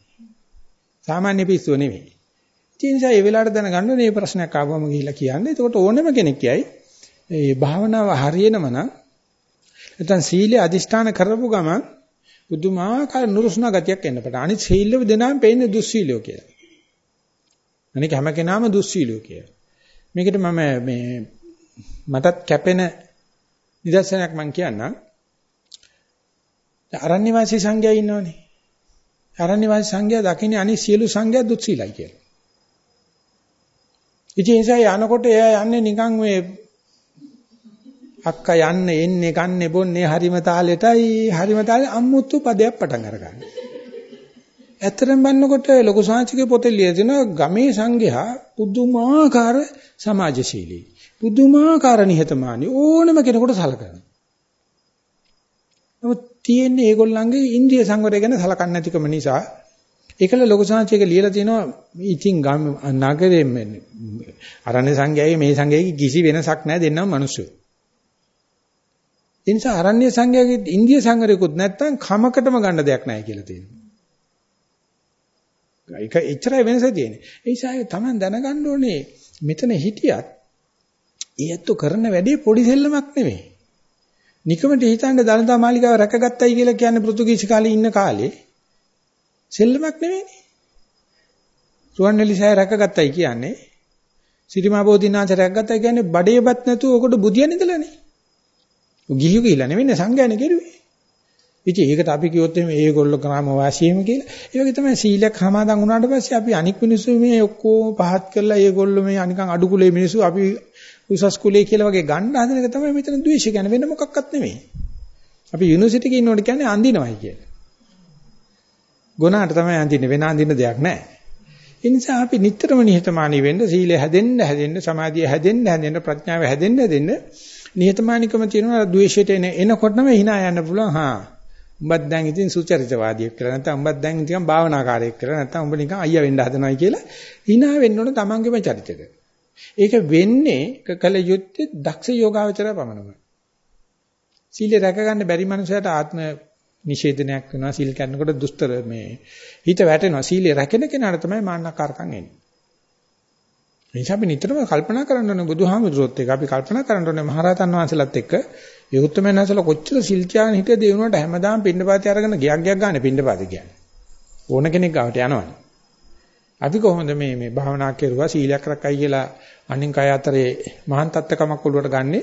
සාමාන්‍ය පිස්සුව නෙවෙයි. ඒ නිසා ඒ වෙලාවට දැනගන්න මේ ප්‍රශ්නයක් ආවම ගිහිල්ලා කියන්නේ. එතකොට ඕනම කෙනෙක් කියයි මේ භාවනාව හරියනම නම් නැත්නම් සීලය අදිෂ්ඨාන කරපු ගමන් බුදුමාකාර නුරුස්නා ගතියක් එන්න පටන්. අනිත් සීලව දෙනාම පේන්නේ දුස්සීලියෝ කියලා. අනික හැම කෙනාම දුස්සීලියෝ කියලා. මේකට මම මේ මටත් කැපෙන නිදර්ශනයක් මම කියන්නම්. අරණ්‍ය වාසී සංඝයා ඉන්නවනේ. අරණ්‍ය වාසී සංඝයා දකින්නේ අනිත් සියලු සංඝයා දුස්සීලයි කියලා. ඉතින් ඒ නිසා යනකොට එයා යන්නේ නිකන් මේ අක්කා යන්නේ එන්නේ කන්නේ බොන්නේ හරිම තාලෙටයි හරිම තාලේ අම්මුතු පදයක් පටන් අරගන්න. ඇත්තටම බannකොට ලොකු සාංශිකේ පොතේ ලියලා තිනවා ගමේ සංඝයා පුදුමාකාර සමාජශීලී. පුදුමාකාර නිහතමානී ඕනම කෙනෙකුට සලකනවා. නමුත් තියෙන්නේ ඒගොල්ලන්ගේ ඉන්ද්‍රිය සංවරය ගැන සලකන්නේ නැතිකම නිසා ඒකල ලොකු සංහචයක ලියලා තිනවා ඉතින් නගරේ අරණ්‍ය සංඝයාගේ මේ සංඝයාගේ කිසි වෙනසක් නැහැ දෙන්නම මිනිස්සු. ඒ නිසා අරණ්‍ය සංඝයාගේ ඉන්දිය සංගරේකුත් නැත්තම් කමකටම ගන්න දෙයක් නැහැ කියලා තියෙනවා. ඒක එච්චරයි වෙනස තියෙන්නේ. ඒ නිසා තමයි දැනගන්න ඕනේ මෙතන හිටියත් ඊයත් කරන වැඩේ පොඩි සෙල්ලමක් නෙවෙයි. නිකමට හිතන්නේ දලදා මාලිගාව රැකගත්තයි කියලා කියන්නේ පෘතුගීසි කාලේ ඉන්න කාලේ සෙල්ලමක් නෙවෙයිනේ. රුවන්වැලි සෑය රැකගත්තයි කියන්නේ සිරිමා බෝධිනාථ රැකගත්තයි කියන්නේ බඩේපත් නැතුව ඔකට බුදියන් ඉඳලානේ. ගිහියු කියලා නෙවෙයි සංඥානේ කෙරුවේ. ඉතින් ඒකට අපි කිව්වොත් එimhe ඒගොල්ලෝ ග්‍රාම වාසීම කියලා. ඒ වගේ තමයි සීලයක් සමාදන් වුණාට පස්සේ අපි අනික් මිනිස්සු මේ ඔක්කොම පහත් කරලා ඒගොල්ලෝ මේ අනිකන් අඩු කුලේ මිනිස්සු අපි උසස් කුලේ කියලා වගේ ගන්න හදන එක තමයි මෙතන ද්වේෂය කියන්නේ වෙන මොකක්වත් නෙමෙයි. අපි යුනිවර්සිටි එකේ ඉන්නකොට කියන්නේ අඳිනවයි කියලා. ගුණාට තමයි අඳින්නේ වෙන අඳින්න දෙයක් නැහැ. ඒ නිසා අපි නිතරම නිහතමානී වෙන්න සීලය හැදෙන්න හැදෙන්න සමාධිය හැදෙන්න හැදෙන්න ප්‍රඥාව හැදෙන්න හැදෙන්න නිහතමානීකම තියෙනවා ද්වේෂයට එන එනකොටම hina යන්න පුළුවන් හා උඹත් දැන් ඉතින් සුචරිතවාදියෙක් කියලා නැත්නම් උඹත් දැන් නිකන් භාවනාකාරයෙක් කියලා නැත්නම් උඹ නිකන් අයියා වෙන්න හදනවයි කියලා hina වෙන්න ඕන තමන්ගේම චරිතෙට. ඒක වෙන්නේ කකල යුත්තේ දක්ෂ යෝගාවචරය පමණයි. සීල රැක ගන්න බැරි මනුස්සයට ආත්ම නිෂේධනයක් වෙනවා සීල් කරනකොට දුස්තර මේ හිත වැටෙනවා සීලය රැකෙන කෙනාට තමයි මාන්නකාරකම් එන්නේ. එනිසා අපි නිතරම කල්පනා කරන්න ඕනේ බුදුහාමුදුරුවොත් එක්ක අපි කල්පනා කරන්න ඕනේ මහරහතන් වහන්සේලාත් එක්ක ඒ උත්තරමයන් වහන්සේලා කොච්චර සිල් ත්‍යාගන හිටියද ඒ වුණාට හැමදාම පින්නපාතේ අරගෙන ගියක් ගියක් ගන්න පින්නපාතේ කියන්නේ. ඕන කෙනෙක් ගාවට යනවනේ. අපි කොහොමද මේ මේ භාවනා කෙරුවා? සීලයක් රැකයි කියලා අනින් කය අතරේ මහාන් තත්ත්වකමක් ඔළුවට ගන්නෙ.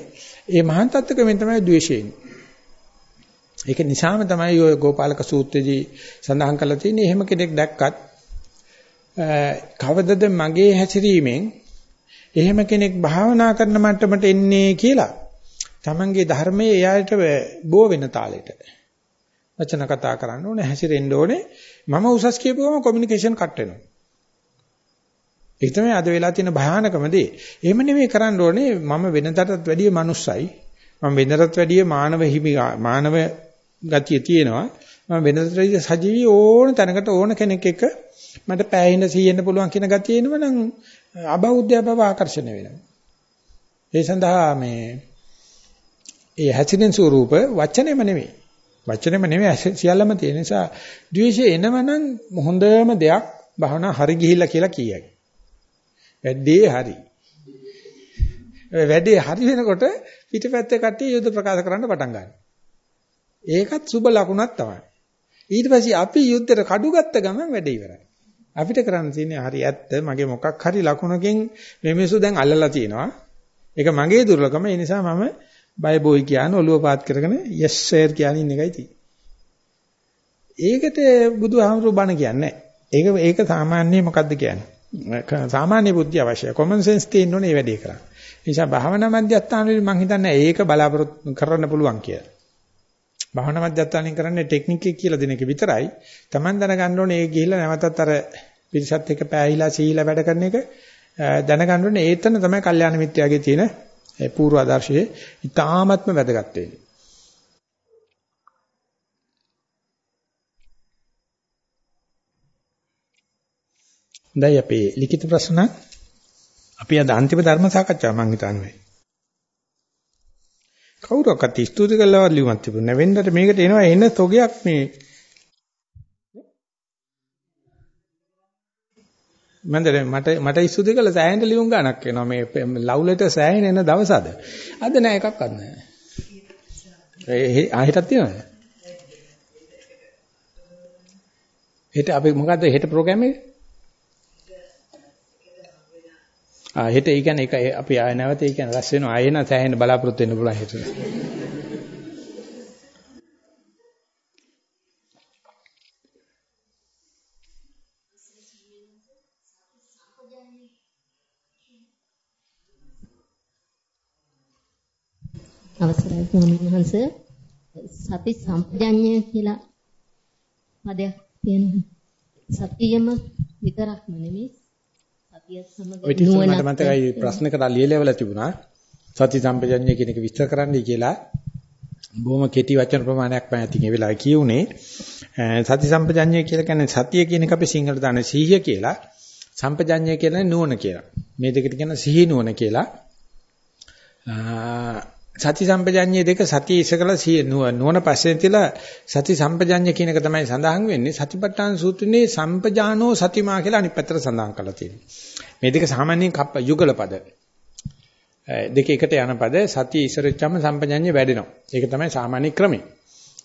ඒ මහාන් තත්ත්වකමෙන් තමයි ද්වේෂය එන්නේ. ඒක නිසාම තමයි ඔය ගෝපාලක සූත්‍රයේදී සඳහන් කරලා තියෙන්නේ. එහෙම කෙනෙක් දැක්කත් කවදද මගේ හැසිරීමෙන් එහෙම කෙනෙක් භාවනා කරන මට්ටමට එන්නේ කියලා? තමන්ගේ ධර්මයේ එයාට බෝ වෙන තාලෙට. වචන කතා කරන්න ඕනේ හැසිරෙන්න ඕනේ. මම උසස් කියපුවම කොමියුනිකේෂන් කට් වෙනවා. ඒක තමයි අද වෙලා තියෙන භයානකම දේ එහෙම නෙමෙයි කරන්න ඕනේ මම වෙනදටත් වැඩිය මනුස්සයි මම වෙනදටත් වැඩිය මානව හිමි මානව ගතිය තියෙනවා. මම වෙනදට සජීවී ඕන තැනකට ඕන කෙනෙක් එක්ක මට පෑහෙන්න සීයෙන්න පුළුවන් කියන ගතිය එනවනම් අබෞද්ධය බව ආකර්ෂණය වෙනවා. ඒ සඳහා මේ ඒ හැසිරෙන ස්වරූප වචනේම නෙවෙයි. වචනේම නෙවෙයි සියල්ලම තියෙන නිසා ද්වේෂය එනවනම් හොඳම දෙයක් භවනා හරි ගිහිල්ලා කියලා කියයි. වැඩේ හරි. වැඩේ හරි වෙනකොට පිටිපැත්තේ කට්ටිය යුද්ධ ප්‍රකාශ කරන්න පටන් ගන්නවා. ඒකත් සුබ ලකුණක් තමයි. ඊට පස්සේ අපි යුද්ධයට කඩු ගත්ත ගමන් වැඩ ඉවරයි. අපිට කරන්න තියෙන්නේ හරි ඇත්ත මගේ මොකක් හරි ලකුණකින් මේ මිනිස්සු දැන් අල්ලලා තියෙනවා. ඒක මගේ දුර්ලභම. ඒ නිසා මම බය බොයි කියන ඔළුව පාත් කරගෙන yes sir කියන ඉන්න එකයි තියෙන්නේ. ඒකට බුදුහාමුදුරු බණ කියන්නේ ඒක ඒක සාමාන්‍ය මොකද්ද කියන්නේ? සාමාන්‍ය බුද්ධිය අවශ්‍යයි. common sense තියෙන්න ඕනේ මේ වැඩේ කරන්න. ඒ නිසා භාවනා මධ්‍යස්ථාන වලින් මම හිතන්නේ ඒක බලාපොරොත්තු කරන්න පුළුවන් කියලා. භාවනා මධ්‍යස්ථානින් කරන්නේ ටෙක්නික් එක කියලා දෙන එක විතරයි. Taman දැනගන්න ඕනේ ඒ ගිහිල්ලා නැවතත් අර පිරිසත් එක්ක පෑහිලා සීලා වැඩ කරන එක දැනගන්න ඕනේ ඒතන තමයි කල්යාණ මිත්‍යාගේ තියෙන පූර්ව ආදර්ශයේ ඉතාමත්ම වැදගත් වෙන්නේ. දැන් අපේ ලිඛිත ප්‍රශ්න අපි අද අන්තිම ධර්ම සාකච්ඡාව මම හිතන්නේ. කවුරක්වත් ස්තුති කළාවත් ලියුමක් තිබුණේ නැහැ. වෙන්නට මේකට එනවා එන තොගයක් මේ මන්ද මට මට ස්තුති කළා සෑහෙන ලියුම් ගණක් එනවා මේ ලව් ලෙටර් සෑහෙන එන දවස් අද. අද නෑ එකක්වත් නෑ. ඒ ආහෙටක් තියෙනවද? හෙට අපි මොකද්ද හෙට ප්‍රෝග්‍රෑම් එක? ආ හෙට ඒ කියන්නේ ඒක අපි ආය නැවත ඒ කියන්නේ රැස් වෙනවා ආයෙ න සෑහෙන බලාපොරොත්තු වෙන්න පුළුවන් හෙට. අවසරයි ස්වාමීන් වහන්සේ සති සම්පජඤ්ඤය කියලා පදයක් තියෙනවා. සතියම විතරක්ම නෙමෙයි සතියත් සමග මට මතකයි ප්‍රශ්නකට ලියලවල තිබුණා. සති සම්පජඤ්ඤය කියන එක විස්තර කරන්නයි කියලා. බොහොම කෙටි වචන ප්‍රමාණයක් මම ඇතින් ඒ වෙලාවේ කියුනේ. සති සම්පජඤ්ඤය කියලා කියන්නේ සතිය කියන එක අපි සිංහලට දාන සිහිය කියලා. සම්පජඤ්ඤය කියන්නේ නුවණ කියලා. මේ දෙකට කියන සිහි නුවණ කියලා. සති සම්පජඤ්ඤය දෙක සතිය ඉසකලා සිය නුවණ පස්සේ තියලා සති සම්පජඤ්ඤය කියන එක තමයි සඳහන් වෙන්නේ සතිපට්ඨාන සූත්‍රයේ සම්පජානෝ සතිමා කියලා අනිත් පැත්තට සඳහන් කරලා තියෙනවා. මේ දෙක සාමාන්‍යයෙන් යුගල පද. දෙක එකට යන පද සතිය ඉසරච්චම සම්පජඤ්ඤය වැඩෙනවා. ඒක තමයි සාමාන්‍ය ක්‍රමය.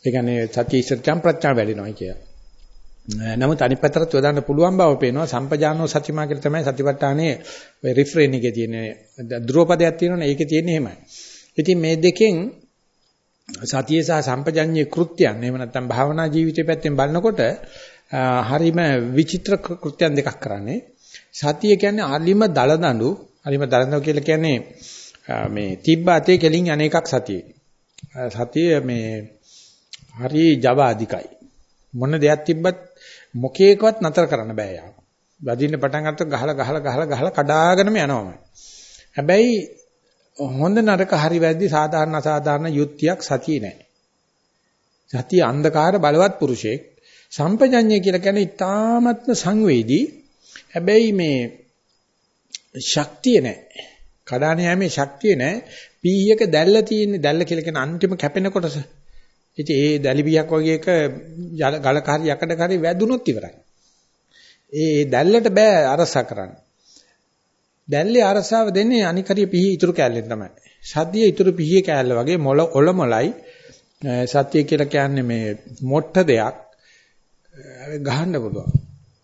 ඒ කියන්නේ සතිය ඉසරච්චම් ප්‍රඥා වැඩෙනවා කියලා. නමුත් අනිත් පැත්තට යොදන්න පුළුවන් බව පේනවා සම්පජානෝ සතිමා කියලා තමයි සතිපට්ඨානයේ රිෆ්‍රේන් එකේ තියෙන ධ්‍රුවපදයක් තියෙනවනේ ඒකේ තියෙන්නේ එහෙමයි. ඉතින් මේ දෙකෙන් සතිය සහ සම්පජඤ්ඤේ කෘත්‍යයන් එහෙම නැත්නම් භාවනා ජීවිතය පැත්තෙන් බලනකොට හරිම විචිත්‍ර කෘත්‍යයන් දෙකක් කරන්නේ. සතිය කියන්නේ අලිම දලදඬු, අලිම දලදඬු කියලා කියන්නේ මේ තිබ්බ අතේ කෙලින් අනේකක් සතියේ. සතිය මේ හරි Java අධිකයි. මොන දෙයක් තිබ්බත් මොකේකවත් නතර කරන්න බෑ යාව. වදින්න පටන් ගත්තොත් ගහලා ගහලා ගහලා ගහලා කඩාගෙනම යනවාමයි. හැබැයි හොඳ නරක හරි වැරදි සාධාරණ අසාධාරණ යුක්තියක් සතියේ නැහැ. සතිය අන්ධකාර බලවත් පුරුෂයෙක් සම්පජඤ්ඤය කියලා කියන්නේ ඊ타ත්ම සංවේදී. හැබැයි මේ ශක්තිය නැහැ. කඩාන යෑමේ ශක්තිය නැහැ. පීයක දැල්ල තියෙන්නේ දැල්ල කියලා කියන අන්තිම කැපෙන කොටස. ඉතින් ඒ දැලිබියක් වගේ එක ගලක හරි යකඩක හරි වැදුනොත් ඉවරයි. ඒ දැල්ලට බෑ අරස කරන්න. දැල්ලේ අරසාව දෙන්නේ අනිකරිය පිහි ඉතුරු කෑල්ලෙන් තමයි. සද්දිය ඉතුරු පිහියේ කෑල්ල වගේ මොළ ඔල මොලයි සත්‍ය කියලා කියන්නේ මේ මොට්ට දෙයක් ගහන්න පුළුවන්.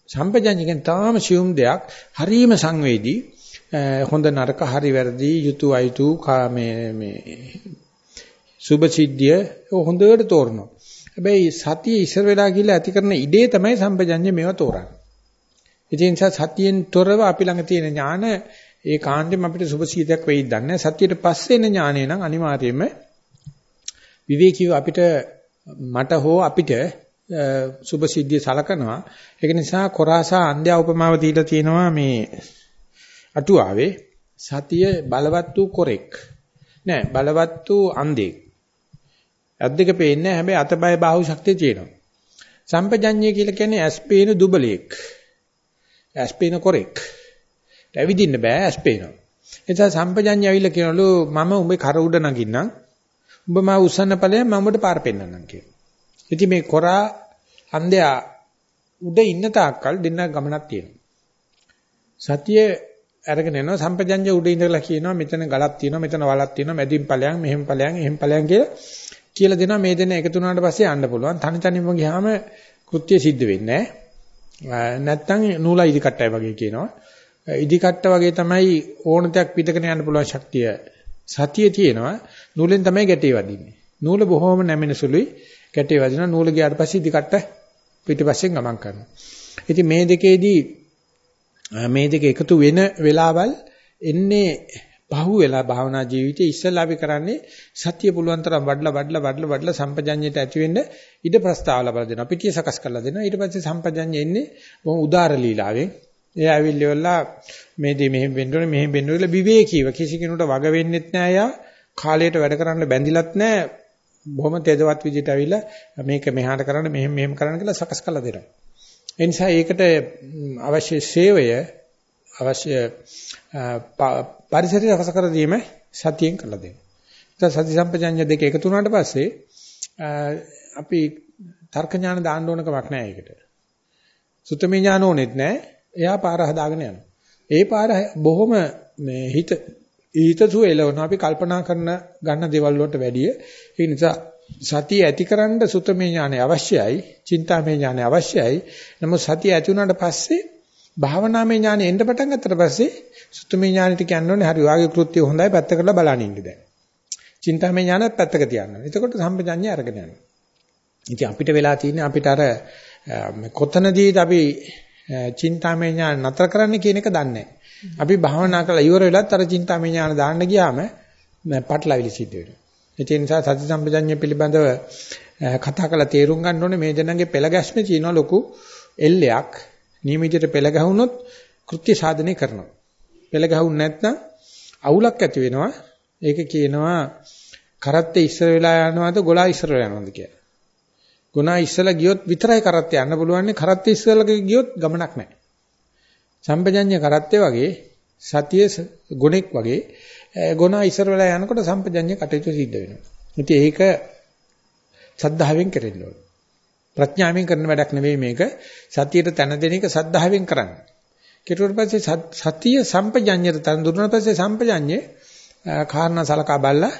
සම්පජඤ්ඤයෙන් තාම සියුම් දෙයක් හරීම සංවේදී හොඳ නරක හරි වැරදි යුතු අයුතු මේ මේ සුභ සිද්ධිය හොඳට තෝරනවා. හැබැයි සතිය ඉස්සර වෙලා ගිහලා ඇති කරන ඉඩේ තමයි සම්පජඤ්ඤය මේව තෝරන්නේ. ඒ නිසා සතියෙන් තොරව අපි ළඟ තියෙන ඥාන ඒ කාණ්ඩෙම අපිට සුභ සිද්ධියක් වෙයිද දන්නේ සතියට පස්සේ එන ඥානය නම් අනිවාර්යයෙන්ම විවේකීව අපිට මට හෝ අපිට සුභ සිද්ධිය සලකනවා. ඒක නිසා කොරාසා අන්ධයා උපමාව දීලා තියෙනවා මේ අටුවාවේ සතිය බලවත් වූ කොරෙක්. නෑ බලවත් වූ අන්ධෙක්. ඇස් දෙක පේන්නේ හැබැයි අතපය බාහුව ශක්තිය තියෙනවා. සම්පජඤ්ඤය කියලා කියන්නේ ඇස් පේන දුබලෙක්. ඇස් පේන කොරෙක්. ඇවිදින්න බෑ ඇස් පේනවා. ඒ නිසා සම්පජඤ්ඤය ඇවිල්ලා කියනලු මම උඹේ කර උඩ නගින්නම්. උඹ මා උස්සන්න ඵලයෙන් මම උඹට පාර පෙන්නන්නම් කියලා. ඉතින් මේ කොරා අන්ධයා උඩ ඉන්න තාක්කල් දෙන්න ගමනක් තියෙනවා. සතිය අරගෙන යනවා සම්පජඤ්ඤය උඩ ඉඳලා කියනවා මෙතන ගලක් තියෙනවා මෙතන වලක් තියෙනවා මැදින් ඵලයන් මෙහෙම ඵලයන් එහෙම ඵලයන් කියලා කියලා දෙනවා මේ දෙන්න එකතු වුණාට පස්සේ යන්න පුළුවන්. තනි තනියම ගියාම කෘත්‍ය සිද්ධ වෙන්නේ නැහැ. නැත්තම් නූලා ඉදි කට්ටය වගේ කියනවා. ඉදි කට්ට වගේ තමයි ඕන දෙයක් පිටකන යන්න පුළුවන් ශක්තිය. සතිය තියෙනවා. නූලෙන් තමයි ගැටේ වදින්නේ. නූල බොහොම නැමෙන සුළුයි. ගැටේ වදිනවා. නූල ගියාට පස්සේ ඉදි කට්ට පිටිපස්සෙන් ගමන් කරනවා. ඉතින් මේ දෙකේදී මේ දෙක එකතු වෙන වෙලාවල් එන්නේ පහු වෙලා භාවනා ජීවිතයේ ඉස්සෙල්ලා අපි කරන්නේ සතිය පුළුවන් තරම් වඩලා වඩලා වඩලා වඩලා සම්පජඤ්ඤයට ඇති වෙන්න ඉඩ ප්‍රස්තාව ලබා දෙනවා. පිටිය සකස් කරලා දෙනවා. ඊට පස්සේ සම්පජඤ්ඤය එන්නේ බොහොම උදාර ලීලාවෙන්. එයා ඇවිල්ලිවලා මේ දේ මෙහෙම වෙන්න ඕනේ මෙහෙම වෙන්න ඕනේ විවේකීව කිසි කෙනෙකුට වග වෙන්නෙත් නෑ යා. කාලයට වැඩ කරන්න බැඳිලත් නෑ. බොහොම තේදවත් විදිහට ඇවිල්ලා මේක මෙහාට කරන්න මෙහෙම මෙහෙම කරන්න කියලා සකස් කරලා දෙනවා. ඒ නිසා ඒකට අවශ්‍ය සේවය අවශ්‍ය පරිසරය රස කර දීම සතියෙන් කළ දෙන්න. ඊට සති සම්පජඤ්ඤ දෙක එකතු වුණාට පස්සේ අපි තර්ක ඥාන දාන්න ඕන කමක් නැහැ ඒකට. සුත්තමේ ඥාන ඕනෙත් නැහැ. එයා පාර හදාගෙන යනවා. ඒ පාර බොහොම මේ හිත ඊතසු එලවන අපි කල්පනා කරන ගන්න දේවල් වලට වැඩිය ඒ නිසා සතිය ඇතිකරන්න සුත්තමේ ඥානය අවශ්‍යයි, චින්තාමේ ඥානය අවශ්‍යයි. නමුත් සතිය ඇති වුණාට පස්සේ භාවනාමය ඥානෙ එන්න පටන් ගත්තට පස්සේ සුත්තමේ ඥානෙට කියන්න ඕනේ හරි වාගේ කෘත්‍ය හොඳයි පැත්ත කරලා බලන්න ඉන්න දැන්. චින්තාමය ඥානත් පැත්තක තියන්න. එතකොට සම්පජඤ්ඤය අරගෙන යනවා. ඉතින් අපිට වෙලා තියෙන්නේ අපිට අර කොතනදීද අපි චින්තාමය ඥාන නතර කරන්න කියන එක දන්නේ අපි භාවනා කරලා ඉවර වෙලත් අර චින්තාමය ඥාන දාන්න ගියාම පටලවිලි සිද්ධ වෙනවා. ඒ නිසා සති සම්පජඤ්ඤය පිළිබඳව කතා කරලා තේරුම් ගන්න ඕනේ මේ දෙන්නගේ පෙළ ගැස්මේ තියෙන ලොකු එල්ලයක් නියමිතයට පෙළ ගැහුනොත් කෘත්‍ය සාධනය කරනවා. පෙළ ගැහුන් නැත්නම් අවුලක් ඇති වෙනවා. ඒක කියනවා කරත්තේ ඉස්සර වෙලා යනවාද ගොලා ඉස්සර වෙලා යනවාද කියලා. ගුණා ඉස්සලා ගියොත් විතරයි කරත්තේ යන්න පුළුවන්. කරත්තේ ඉස්සලා ගියොත් ගමනක් නැහැ. සම්පජඤ්ඤ කරත්තේ වගේ සතිය ගුණෙක් වගේ ගුණා ඉස්සර වෙලා යනකොට සම්පජඤ්ඤ කටයුතු සිද්ධ වෙනවා. ඉතින් ඒක සද්ධාවෙන් කරෙන්න ඕනේ. ප්‍රඥාවෙන් කරන වැඩක් නෙවෙයි මේක. සතියට තන දෙන එක සද්ධාවෙන් කරන්නේ. කෙරුවට පස්සේ සතිය සම්පජඤ්ඤයට තන දුන්නාට පස්සේ සම්පජඤ්ඤේ කාරණා සලකා බලලා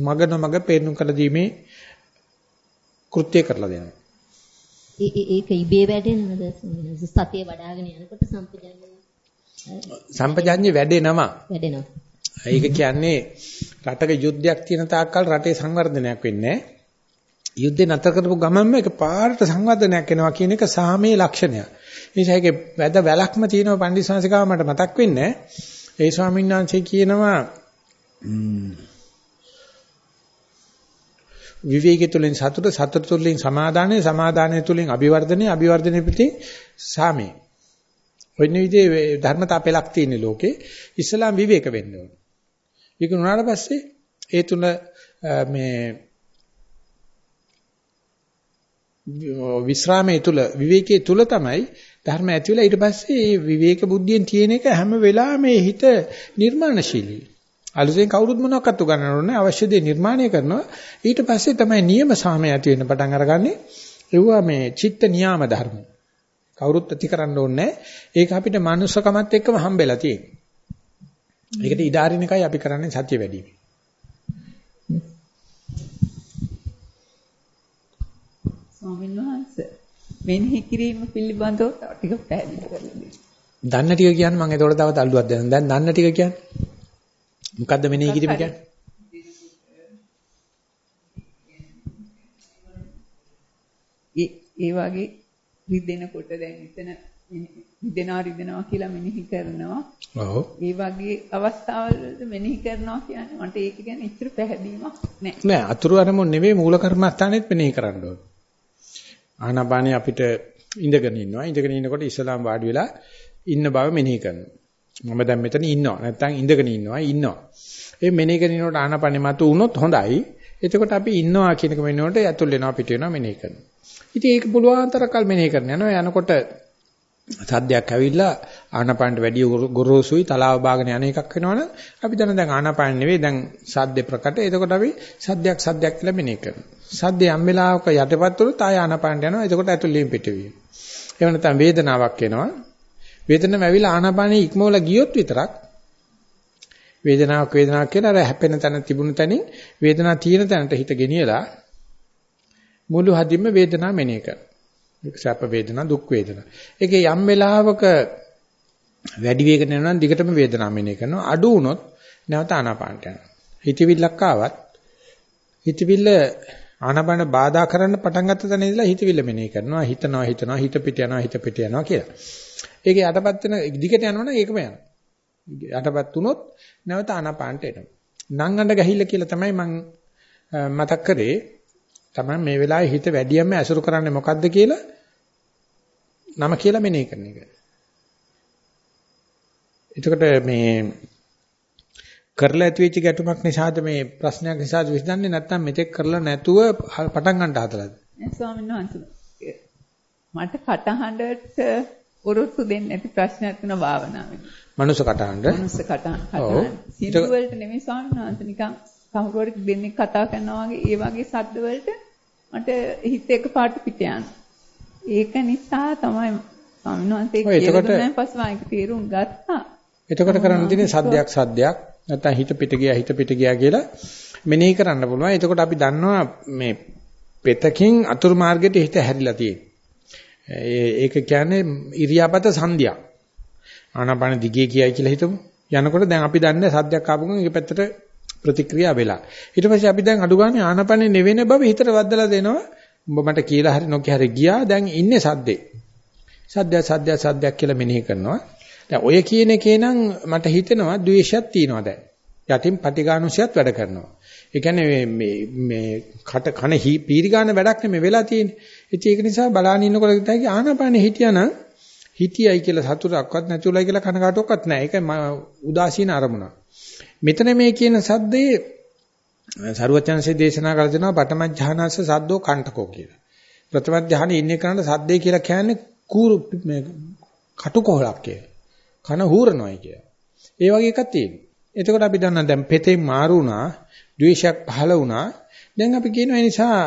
මග නොමග පේනු කළ දීමේ කෘත්‍ය කරලා දෙනවා. ඒක ඉබේ වැඩෙනවද සතිය වඩ아가න යනකොට සම්පජඤ්ඤය සම්පජඤ්ඤය වැඩෙනවා. වැඩෙනවා. ඒක කියන්නේ රටක යුද්ධයක් තියෙන තාක්කල් රටේ සංවර්ධනයක් වෙන්නේ යුද්ධේ නතර කරපු ගමන්ම ඒක පාරට සංවර්ධනයක් වෙනවා කියන එක සාමයේ ලක්ෂණයක්. ඒ නිසා ඒකේ වැද වැලක්ම තියෙනවා පණ්ඩිතසංශිකාව මට මතක් වෙන්නේ. ඒ ස්වාමීන් වහන්සේ කියනවා විවේකී තුලින් සතුට සතුට තුලින් සමාදානය සමාදානය තුලින් අභිවර්ධනය අභිවර්ධනය පිටින් සාමය. ඔන්න විදිහේ ධර්මතා පෙලක් තියෙන ලෝකේ ඉස්ලාම් විවේක වෙන්න ඕන. ඒක උනාට පස්සේ ඒ තුන මේ විස්රාමයේ තුල විවේකයේ තුල තමයි ධර්ම ඇති වෙලා ඊට පස්සේ මේ විවේක බුද්ධියෙන් තියෙන එක හැම වෙලාවෙම හිත නිර්මාණශීලී. අලුතෙන් කවුරුත් මොනවක්වත් උගන්වන්න අවශ්‍ය දේ නිර්මාණය කරනවා. ඊට පස්සේ තමයි නියම සාමය ඇති වෙන්න පටන් අරගන්නේ. ඒවා මේ චිත්ත නියාම ධර්ම. කවුරුත් ඇති කරන්න ඕනේ ඒක අපිට manussකමත් එක්කම හම්බෙලා තියෙන්නේ. ඒකට ඉඩාරින එකයි අපි කරන්නේ සත්‍ය වැඩි වීම. ස්වාමීන් වහන්සේ මෙනෙහි කිරීම පිළිබඳව ටික පැහැදිලි කරලා දෙන්න. දන්න ටික කියන්නේ මම ඒතකොට තව තල්ලුවක් දෙන්න. දැන් දන්න ටික කියන්නේ මොකද්ද මෙනෙහි කිරීම කියන්නේ? ඒ වගේ රිදෙනකොට දැන් එතන රිදෙනවා රිදෙනවා කියලා මෙනෙහි කරනවා. ඔව්. ඒ වගේ අවස්ථාවලද මෙනෙහි කරනවා කියන්නේ මට ඒක ගැන ඉච්චර පැහැදීමක් නැහැ. නෑ අතුරු අරමුණ නෙවෙයි මූල කර්මස්ථානෙත් මෙනෙහි කරන්න ඕනේ. ආනාපානිය අපිට ඉඳගෙන ඉන්නවා. ඉඳගෙන ඉන්නකොට ඉස්ලාම් වාඩි වෙලා ඉන්න බව මෙනෙහි කරනවා. මම දැන් මෙතන ඉන්නවා. නැත්තම් ඉඳගෙන ඉන්නවා. ඉන්නවා. ඒ මෙනෙහි කරනකොට ආනාපානිය මතු වුණොත් හොඳයි. එතකොට අපි ඉන්නවා කියන එක මෙන්නකොට ඇතුල් වෙනවා පිට වෙනවා මෙනෙහි කරනවා. ඉතින් ඒක පුළුවන් තරකල් මෙනෙහි කරන යනවා. යනකොට සද්දයක් ඇවිල්ලා ආනාපානට වැඩි ගොරෝසුයි තලාව බාගෙන යන එකක් වෙනවනම් අපි දන්න දැන් ආනාපාන නෙවෙයි දැන් සද්දේ ප්‍රකට. එතකොට අපි සද්දයක් සද්දයක් කියලා මෙනෙහි කරනවා. සද්දේ යම් වෙලාවක යටපත් වුණොත් ආය ආනාපානට යනවා. එතකොට ඇතුළේම පිටවීම. එහෙම නැත්නම් වේදනාවක් එනවා. වේදනාව ඇවිල්ලා ආනාපානෙ ඉක්මවලා ගියොත් විතරක් වේදනාවක් වේදනාවක් කියලා අර හැපෙන තැන තිබුණු තැනින් වේදනාව තියෙන තැනට හිත ගෙනියලා මුළු හදින්ම වේදනාව මෙනෙහි කරනවා. සැප වේදනා දුක් වේදනා. ඒකේ යම් වෙලාවක වැඩි වේගන යනවා නම් දිගටම වේදනාව මෙනෙහි කරනවා. අඩු වුණොත් නැවත ආනාපානට යනවා. හිතවිල්ලක් ආවත් හිතවිල්ල ආනාපාන බාධා කරන්න පටන් ගත්ත තැන ඉඳලා හිතවිල්ල මෙනෙහි කරනවා. හිතනවා හිතනවා හිත පිට යනවා හිත පිට යනවා කියලා. ඒකේ යටපත් වෙන දිගට යනවනම් ඒකම යනවා. යටපත් වුණොත් නැවත ආනාපානට එනවා. නංගඬ ගහිල්ල කියලා තමයි මම මතක් කරේ. තමයි මේ වෙලාවේ හිත වැඩියෙන්ම ඇසුරු කරන්නේ මොකද්ද කියලා නම කියලා මෙනෙහි කරන එක. එතකොට මේ කරලා ඇති වෙච්ච ගැටුමක් නිසාද මේ ප්‍රශ්නයක් නිසාද විසඳන්නේ නැත්නම් මෙතෙක් කරලා නැතුව පටන් ගන්න හදලාද? නෑ ස්වාමීන් වහන්සේ. මට කටහඬට උරුත්තු දෙන්නේ නැති ප්‍රශ්නයක් වෙන භාවනාවෙන්. මනුස්ස කටහඬ. මනුස්ස කටහඬ. සින්දු වලට නෙමෙයි ස්වාමීන් වහන්සේ නිකන් කවුරු හරි දෙන්නේ කතා කරනවා වගේ ඒ වගේ සද්ද වලට මට හිත එකපාරට පිට ඒක නිසා තමයි ස්වාමීන් වහන්සේ කියලා පස්සේ මම තීරුම් ගත්තා. එතකොට කරන්න තියෙන්නේ සද්දයක් සද්දයක් නැත්නම් හිත පිට ගියා හිත පිට ගියා කියලා මෙනෙහි කරන්න පුළුවන්. එතකොට අපි දන්නවා මේ පෙතකින් අතුරු මාර්ගයට හිත හැරිලා තියෙන්නේ. ඒක කියන්නේ ඉරියාපත සංධියක්. ආනාපාන දිගේ කියයි කියලා හිතමු. යනකොට දැන් අපි දන්නේ සද්දයක් ආපු ගමන් ඒක පැත්තට ප්‍රතික්‍රියා වෙලා. ඊට පස්සේ අපි දැන් අඩු ගානේ ආනාපානේ නෙවෙන බව හිතට වදලා දෙනවා. උඹ මට කියලා හරි නොකිය හරි ගියා දැන් ඉන්නේ සද්දේ. සද්දය සද්දය සද්දයක් කියලා මෙනෙහි කරනවා. දැන් ඔය කියන එකේ නම් මට හිතෙනවා ද්වේෂයක් තියෙනවා දැන්. යටින් පටිඝානුසයත් වැඩ කරනවා. ඒ කියන්නේ මේ මේ කට කන පීරිගාන වැඩක් නෙමෙයි වෙලා තියෙන්නේ. ඉතින් ඒක නිසා බලාගෙන ඉන්නකොට හිතයි ආනාපානේ හිටියානම් හිටියයි කියලා සතුටක්වත් නැතුළයි කියලා කනකාටුවක්වත් නැහැ. ඒක උදාසීන අරමුණක්. මෙතන මේ කියන සද්දේ සරුවචනසේ දේශනා කළ දෙනවා පඨම ඥානස්ස සද්දෝ කණ්ඨකෝ කියලා. ප්‍රථම ඥානෙ ඉන්නේ කරන්න සද්දේ කියලා කියන්නේ කූරු මේ කටුකොහලක් කියලා. කන හූරනවායි කියලා. ඒ වගේ එකක් තියෙනවා. එතකොට අපි දන්නා දැන් පෙතෙන් මාරු වුණා, ද්වේෂයක් පහළ වුණා. දැන් අපි කියනවා ඒ නිසා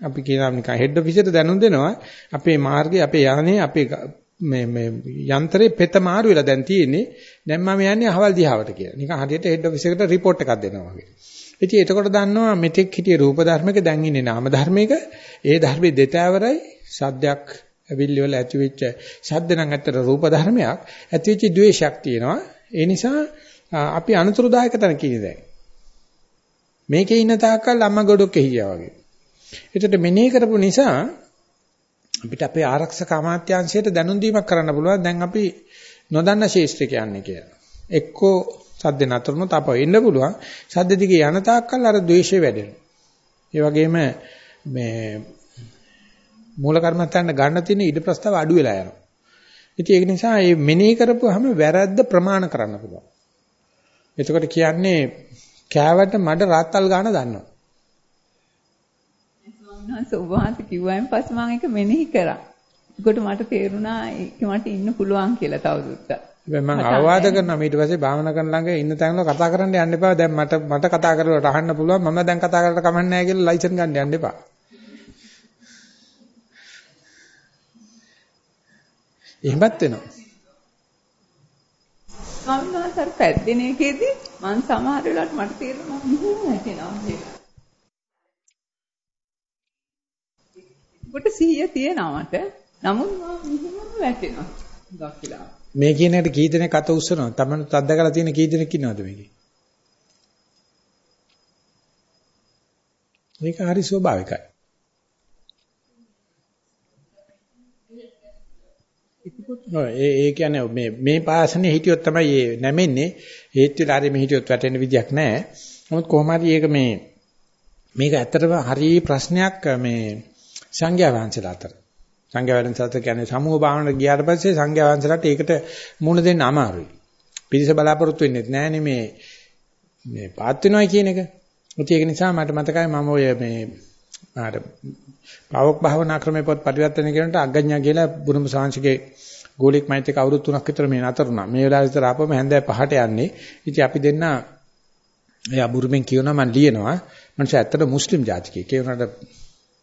අපි කියනවා නිකන් හෙඩ් ඔෆිසර් දැනුම් දෙනවා අපේ මාර්ගය අපේ යානේ අපේ මේ මේ යන්ත්‍රේ පෙත මාරු වෙලා දැන් තියෙන්නේ දැන් මම යන්නේ අහවල් දිහාවට කියලා. නිකන් හරියට හෙඩ් ඔෆිස් එකට report එකක් දෙනවා වගේ. ඉතින් එතකොට දන්නවා මෙතෙක් හිටිය රූප ධර්මයක දැන් ඉන්නේ නාම ධර්මයක. ඒ ධර්මයේ දෙතෑවරයි සද්දයක් ඇවිල්ලි වල ඇති වෙච්ච සද්ද නම් ඇත්තට රූප ධර්මයක් ඇති වෙච්ච ද්වේෂයක් තියෙනවා. ඒ නිසා අපි අනුතරදායක තැන කියන්නේ දැන්. මේකේ ඉන්න තාක්කල් අම්මා ගොඩක් හිටියා වගේ. ඒකට මෙනෙහි කරපු නිසා අපිට අපේ ආරක්ෂක අමාත්‍යාංශයට දැනුම් දීමක් කරන්න පුළුවන්. දැන් අපි නොදන්න ශේෂ්ත්‍ර කියන්නේ කියලා. එක්කෝ සද්ද නතරුනොත් අප වෙන්න පුළුවන්. සද්ද දිගේ යන තාක්කල් අර ද්වේෂය වැඩෙනවා. ඒ වගේම මේ මූල කර්මත්තන්න ගන්න තියෙන ඉඩ ප්‍රස්තාව අඩු වෙලා යනවා. ඉතින් ඒක නිසා මේ මෙනෙහි කරපුවාම වැරද්ද ප්‍රමාණ කරන්න පුළුවන්. එතකොට කියන්නේ කෑවට මඩ රාත්තල් ගන්න දන්නවා. ස්වාමීන් ඔබ වහන්සේ කිව්වයින් පස්සේ මම ඒක මෙනෙහි කරා. ඒකට මට තේරුණා ඒක මට ඉන්න පුළුවන් කියලා තවදුරටත්. හැබැයි මම අවවාද කරනවා ඊට පස්සේ භාවනා කරන ළඟ ඉන්න තැනවල කතා කරන්න යන්න එපා. දැන් මට මට කතා කරලා අහන්න පුළුවන්. මම දැන් කතා කරලා කමන්නේ නැහැ කියලා ලයිසන් ගන්න යන්න එපා. එහෙමත් වෙනවා. ස්වාමීන් වහන්සේ පැද්දෙන එකේදී මම සමහර වෙලාවට මට තේරෙනවා මම හිතෙනවා කියලා. කොට සිහිය තියෙනවා මට. නමුත් මම මෙහෙම වැටෙනවා. ගොඩක් වෙලා. මේ කියන එකට කී දෙනෙක් අත උස්සනවා? තමනුත් අත්දකලා තියෙන කී දෙනෙක් ඉන්නවද මේකේ? මේක හරි ස්වභාවිකයි. ඒ ඒ කියන්නේ මේ මේ පාසනේ හිටියොත් තමයි මේ නැමෙන්නේ හේත් වෙලා හරි මේ හිටියොත් වැටෙන්න විදියක් නැහැ. නමුත් කොහොම හරි ඒක මේ මේක ඇත්තටම හරි ප්‍රශ්නයක් මේ සංඝයා වහන්සේලා අතර. සංඝයා වහන්සේලා කියන්නේ සමූහ භාවනාවට ගියාට පස්සේ සංඝයා වහන්සේලාට ඒකට මුණ දෙන්න අමාරුයි. පිරිස බලාපොරොත්තු වෙන්නේ නැහැ මේ මේ පාත් වෙනවා කියන එක. ඒක නිසා මට මතකයි මම ඔය මේ ආර පාවොක් භාවනා ක්‍රමේ පොත් පරිවර්තන කරනට අග්ගඤ්ඤා කියලා බුදුම සාංශිකේ ගෝලික මෛත්‍රික අවුරුදු 3ක් විතර මේ නතරුණා. මේ වෙලාවේ විතර ආපම හැන්දෑ පහට යන්නේ. ඉතින් අපි දෙන්න එයා බුරුමෙන් කියනවා මම ලියනවා. මං ඇත්තට මුස්ලිම් ජාතිකයෙක්. ඒ වුණාට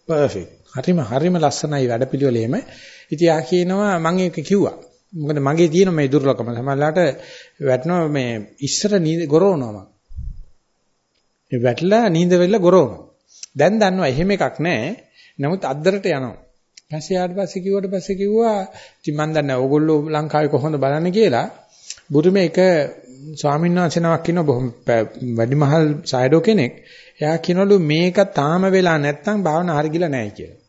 පර්ෆෙක්ට්. හරිම හරිම ලස්සනයි වැඩපිළිවෙලෙම. ඉතින් යා කියනවා මම ඒක කිව්වා. මොකද මගේ තියෙන මේ දුර්ලභකම සමහරලාට වැටෙනවා මේ ඉස්සර නීද ගොරවනවා මම. මේ වැටලා නීඳ වෙලා ගොරවනවා. දැන් දන්නවා එහෙම එකක් නැහැ. නමුත් අද්දරට යනවා. පස්සේ ආවට පස්සේ කිව්වට පස්සේ කිව්වා ඉතින් මම දන්නේ ඕගොල්ලෝ ලංකාවේ කොහොමද බලන්නේ කියලා. බුරුමේ එක ස්වාමීන් වහන්සේ නමක් ඉන්න බොහොම වැඩිමහල් සයඩෝ කෙනෙක්. එයා කියනවලු මේක තාම වෙලා නැත්තම් භාවනා හරියලා නැහැ කියලා.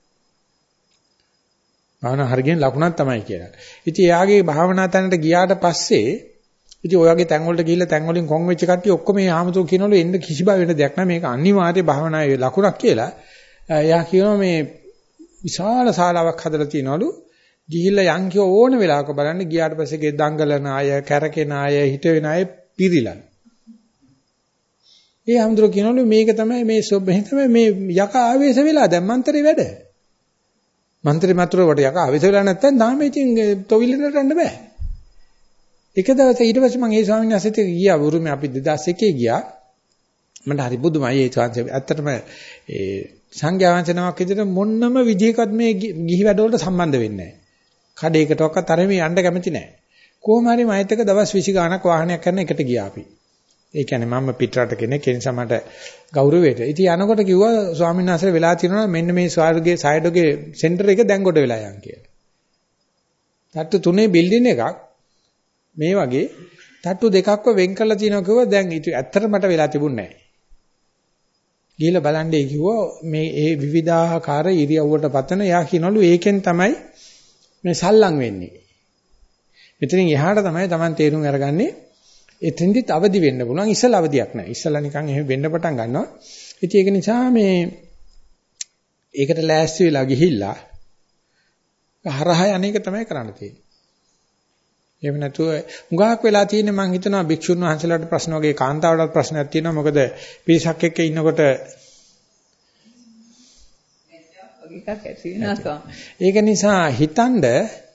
භාවනා හරියගෙන ලකුණක් තමයි කියලා. ඉතින් එයාගේ භාවනා තැනට ගියාට පස්සේ ඉතින් ඔය වගේ තැන් වලට ගිහිල්ලා තැන් වලින් කොන් වෙච්ච කට්ටිය ඔක්කොම මේ ආමතුරු කියනවලු එන්න කිසි බය වෙන දෙයක් නැහැ මේක අනිවාර්ය භාවනාවේ ලකුණක් කියලා. එයා කියනවා මේ විශාල ශාලාවක් හදලා තියනවලු ගිහිල්ලා යන් කිය ඕන වෙලාවක බලන්න ගියාට පස්සේ ගේ දංගලන අය, කැරකෙන අය, හිට වෙන අය පිරිලන්. ඒ ආමතුරු කියනවලු මේක තමයි මේ සොබ්බෙන් තමයි මේ යක ආවේශ වෙලා දැන් මන්තරේ වැඩ. මන්ත්‍රී මතුරු වට යක ආවේශ වෙලා නැත්තම් තාම ඉතින් තොවිලට යන්න බෑ. එක දවසක් ඊට පස්සේ මම ඒ ස්වාමීන් වහන්සේට ගියා වුරුමේ අපි 2001 ගියා. මට හරි බුදුමයි ඒ ස්වාමීන් ඇත්තටම ඒ සංඝයා වහන්සේ නමක් විදිහට මොන්නම විදිහකට මේ ගිහි වැඩවලට සම්බන්ධ වෙන්නේ නැහැ. කඩේකටවත් අර මේ යන්න කැමති නැහැ. කොහොම හරි මයිත් එක දවස් 20 ගාණක් වාහනයක් කරන එකට ගියා අපි. ඒ කියන්නේ මම පිටරට කෙනෙක් ඒ නිසා මට ගෞරවයට. ඉතින් යනකොට කිව්වා ස්වාමීන් වහන්සේ වෙලා තියෙනවා මෙන්න මේ ස්වාර්ගේ සයිඩෝගේ සෙන්ටර් එක දැන් කොට වෙලා යන් කියලා. තට්ටු තුනේ බිල්ඩින් එකක් මේ වගේ තට්ටු දෙකක්ව වෙන් කරලා තියෙනවා කිව්වා දැන් ඇත්තට මට වෙලා තිබුණේ නැහැ. ගිහලා බලන්නේ කිව්වා මේ ඒ විවිධාකාර ඉරියව්වට පතන යා කියනවලු ඒකෙන් තමයි මේ සල්ලම් වෙන්නේ. මෙතනින් එහාට තමයි Taman තේරුම් අරගන්නේ එතෙන්දිත් අවදි වෙන්න පුළුවන් ඉස්සල අවදියක් නැහැ. ඉස්සලා නිකන් එහෙම වෙන්න පටන් ගන්නවා. ඉතින් ඒක නිසා මේ ඒකට ලෑස්ති වෙලා ගිහිල්ලා හරහා අනේක තමයි කරන්න තියෙන්නේ. එහෙම නැතුව හුඟක් වෙලා තියෙන්නේ මම හිතනවා භික්ෂුන් වහන්සේලාට ප්‍රශ්න වගේ කාන්තාවටත් ප්‍රශ්නයක් තියෙනවා මොකද පිරිසක් එක්ක ඉන්නකොට ඒක නිසා හිතනද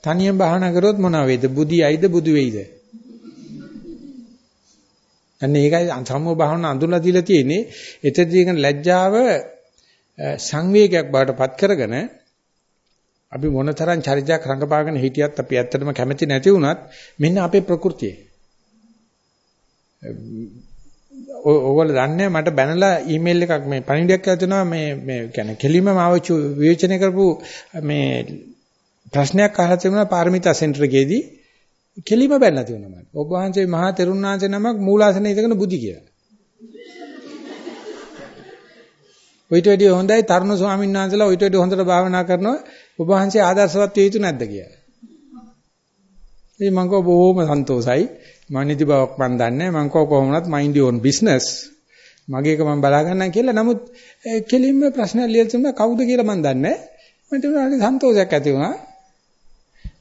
තනියම භාවනා කරොත් මොනවා වේද බුදි ඇයිද බුදු වෙයිද අන්න ඒකයි සම්මෝ භාවනා අඳුරලා දීලා තියෙන්නේ. එතෙන්දී කියන ලැජ්ජාව සංවේගයක් බවට පත් කරගෙන අපි මොනතරම් චරිතයක් රඟපාගෙන හිටියත් අපි ඇත්තටම කැමති නැති වුණත් මෙන්න අපේ ප්‍රകൃතිය. ඕගොල්ලෝ දන්නේ මට බැනලා ඊමේල් එකක් මේ පණිවිඩයක් කියලා දෙනවා මේ මේ කියන්නේ කෙලිම මාව විවේචනය කරපු මේ ප්‍රශ්නයක් අහලා තිබුණා පාරමිතා සෙන්ටර් එකේදී කෙලිම බැලලා තිබුණා මම. ඔබ වහන්සේ මහා තෙරුණාංශ නමක් මූලාසනේ ඉඳගෙන බුදි කියලා. ඔයිට වැඩිය හොඳයි තරුණ ස්වාමීන් වහන්සේලා ඔයිට වැඩිය හොඳට භාවනා කරනවා ඔබ වහන්සේ ආදර්ශවත් විය යුතු නැද්ද කියලා. ඉතින් මම කව බොහොම සන්තෝසයි. මනිදි බවක් මන් දන්නේ මම කව කොහොමවත් mind your own business. මගේ එක මම බලා ගන්නම් කියලා. නමුත් කෙලින්ම ප්‍රශ්න ලියලා තිබුණා කවුද කියලා මන් දන්නේ. මට හරි සන්තෝෂයක් ඇති වුණා.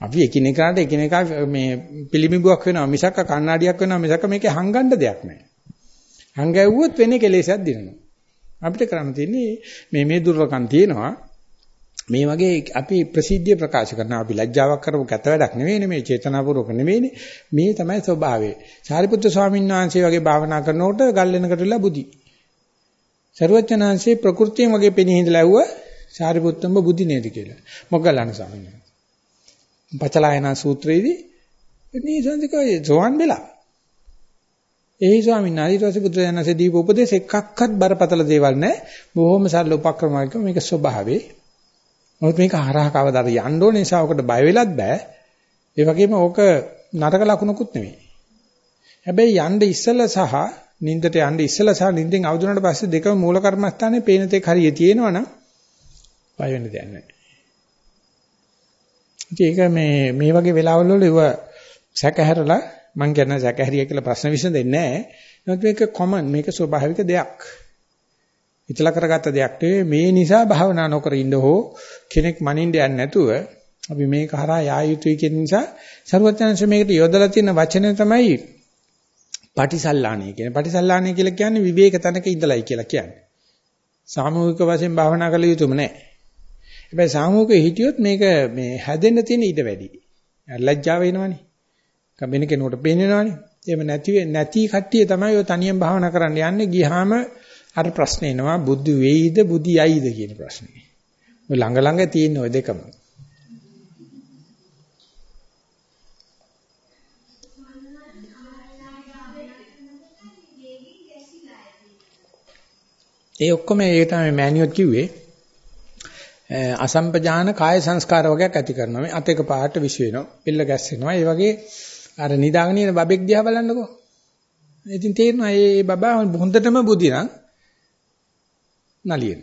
අපි එකිනෙකාට එකිනෙකා මේ පිළිඹුවක් වෙනවා මිසක් කණ්ණාඩියක් වෙනවා මිසක් මේකේ හංගන්න දෙයක් නැහැ. හංගැව්වොත් වෙන්නේ කෙලෙසයක් දිනනවා. අපිට කරන්න තියෙන්නේ මේ මේ දුර්වකම් තියෙනවා. මේ වගේ අපි ප්‍රසිද්ධිය ප්‍රකාශ කරනවා අපි ලැජ්ජාවක් කරපු ගත වැඩක් නෙවෙයිනේ මේ චේතනාපූර්වක නෙවෙයිනේ මේ තමයි ස්වභාවය. සාරිපුත්‍ර ස්වාමීන් වහන්සේ වගේ භාවනා කරනකොට ගල් වෙනකට වෙලා බුදි. සර්වඥාන්සේ ප්‍රകൃතියම වගේ පෙනී හිඳලා ඇව්ව සාරිපුත්තම්බ බුදි නේද කියලා. මොග්ගලණ ස්වාමීන් වහන්සේ පචලායන සූත්‍රයේදී නීසන්තිකයි සෝවන් වෙලා. ඒ ස්වාමීන් වහන්සේ ඊට පස්සේ බුදුරජාණන්සේ දීප උපදේශ එකක්වත් බරපතල දේවල් නැහැ. බොහොම සරල උපක්‍රමයක මේක ස්වභාවේ. මොකද මේක හරහා කවදාද යන්න ඕනේ නිසා ඔකට බය වෙලත් බෑ. ඒ වගේම ඕක නරක ලකුණකුත් නෙවෙයි. හැබැයි යන්න ඉස්සලා සහ නින්දට යන්න ඉස්සලා සහ නින්දෙන් අවදුනට පස්සේ දෙකම මූල කර්මස්ථානේ පේන තේ හරිය තියෙනවනම් බය වෙන්න දෙයක් නැහැ. ඒක මේ මේ වගේ වෙලාවල් වල ඒව සැකහැරලා මං කියන සැකහැරිය කියලා ප්‍රශ්න විසඳෙන්නේ නැහැ. නමුත් මේක කොමන් මේක ස්වභාවික දෙයක්. හිතලා කරගත්ත දෙයක් නෙවෙයි මේ නිසා භාවනා නොකර ඉන්න හෝ කෙනෙක් මනින්න යන්නේ නැතුව අපි මේක හරහා යා යුතුයි කියන නිසා ਸਰවඥාංශ මේකට යොදලා තියෙන වචනේ තමයි පටිසල්ලාණේ කියන්නේ. පටිසල්ලාණේ කියලා කියන්නේ විවේක තනක ඉඳලයි කියලා කියන්නේ. සාමූහික වශයෙන් භාවනා කළ යුතුම නැහැ. හැබැයි සාමූහිකව හිටියොත් මේක මේ හැදෙන්න තියෙන ඉඩ වැඩි. ලැජ්ජාව එනවනේ. කම්බින කෙනෙකුට පේනවනේ. එහෙම නැති නැති කට්ටිය තමයි ඔය තනියෙන් භාවනා කරන්න යන්නේ. ගියාම අර ප්‍රශ්නේ එනවා බුද්ධ වෙයිද බුද්ධි යයිද කියන ප්‍රශ්නේ. ඔය ළඟ ළඟ තියෙන ඔය දෙකම. ඒ ඔක්කොම ඒ තමයි මෑනියොත් කිව්වේ අසම්පජාන කාය සංස්කාර වගේක් ඇති කරනවා. මේ අතේක පාට විශ් වෙනවා. පිල්ල ගැස්සෙනවා. ඒ වගේ අර නිදාගෙන ඉන්න බබෙක් දිහා බලන්නකෝ. ඉතින් තේරෙනවා මේ බබා හොඳටම බුද්ධි නම් නලියෙන.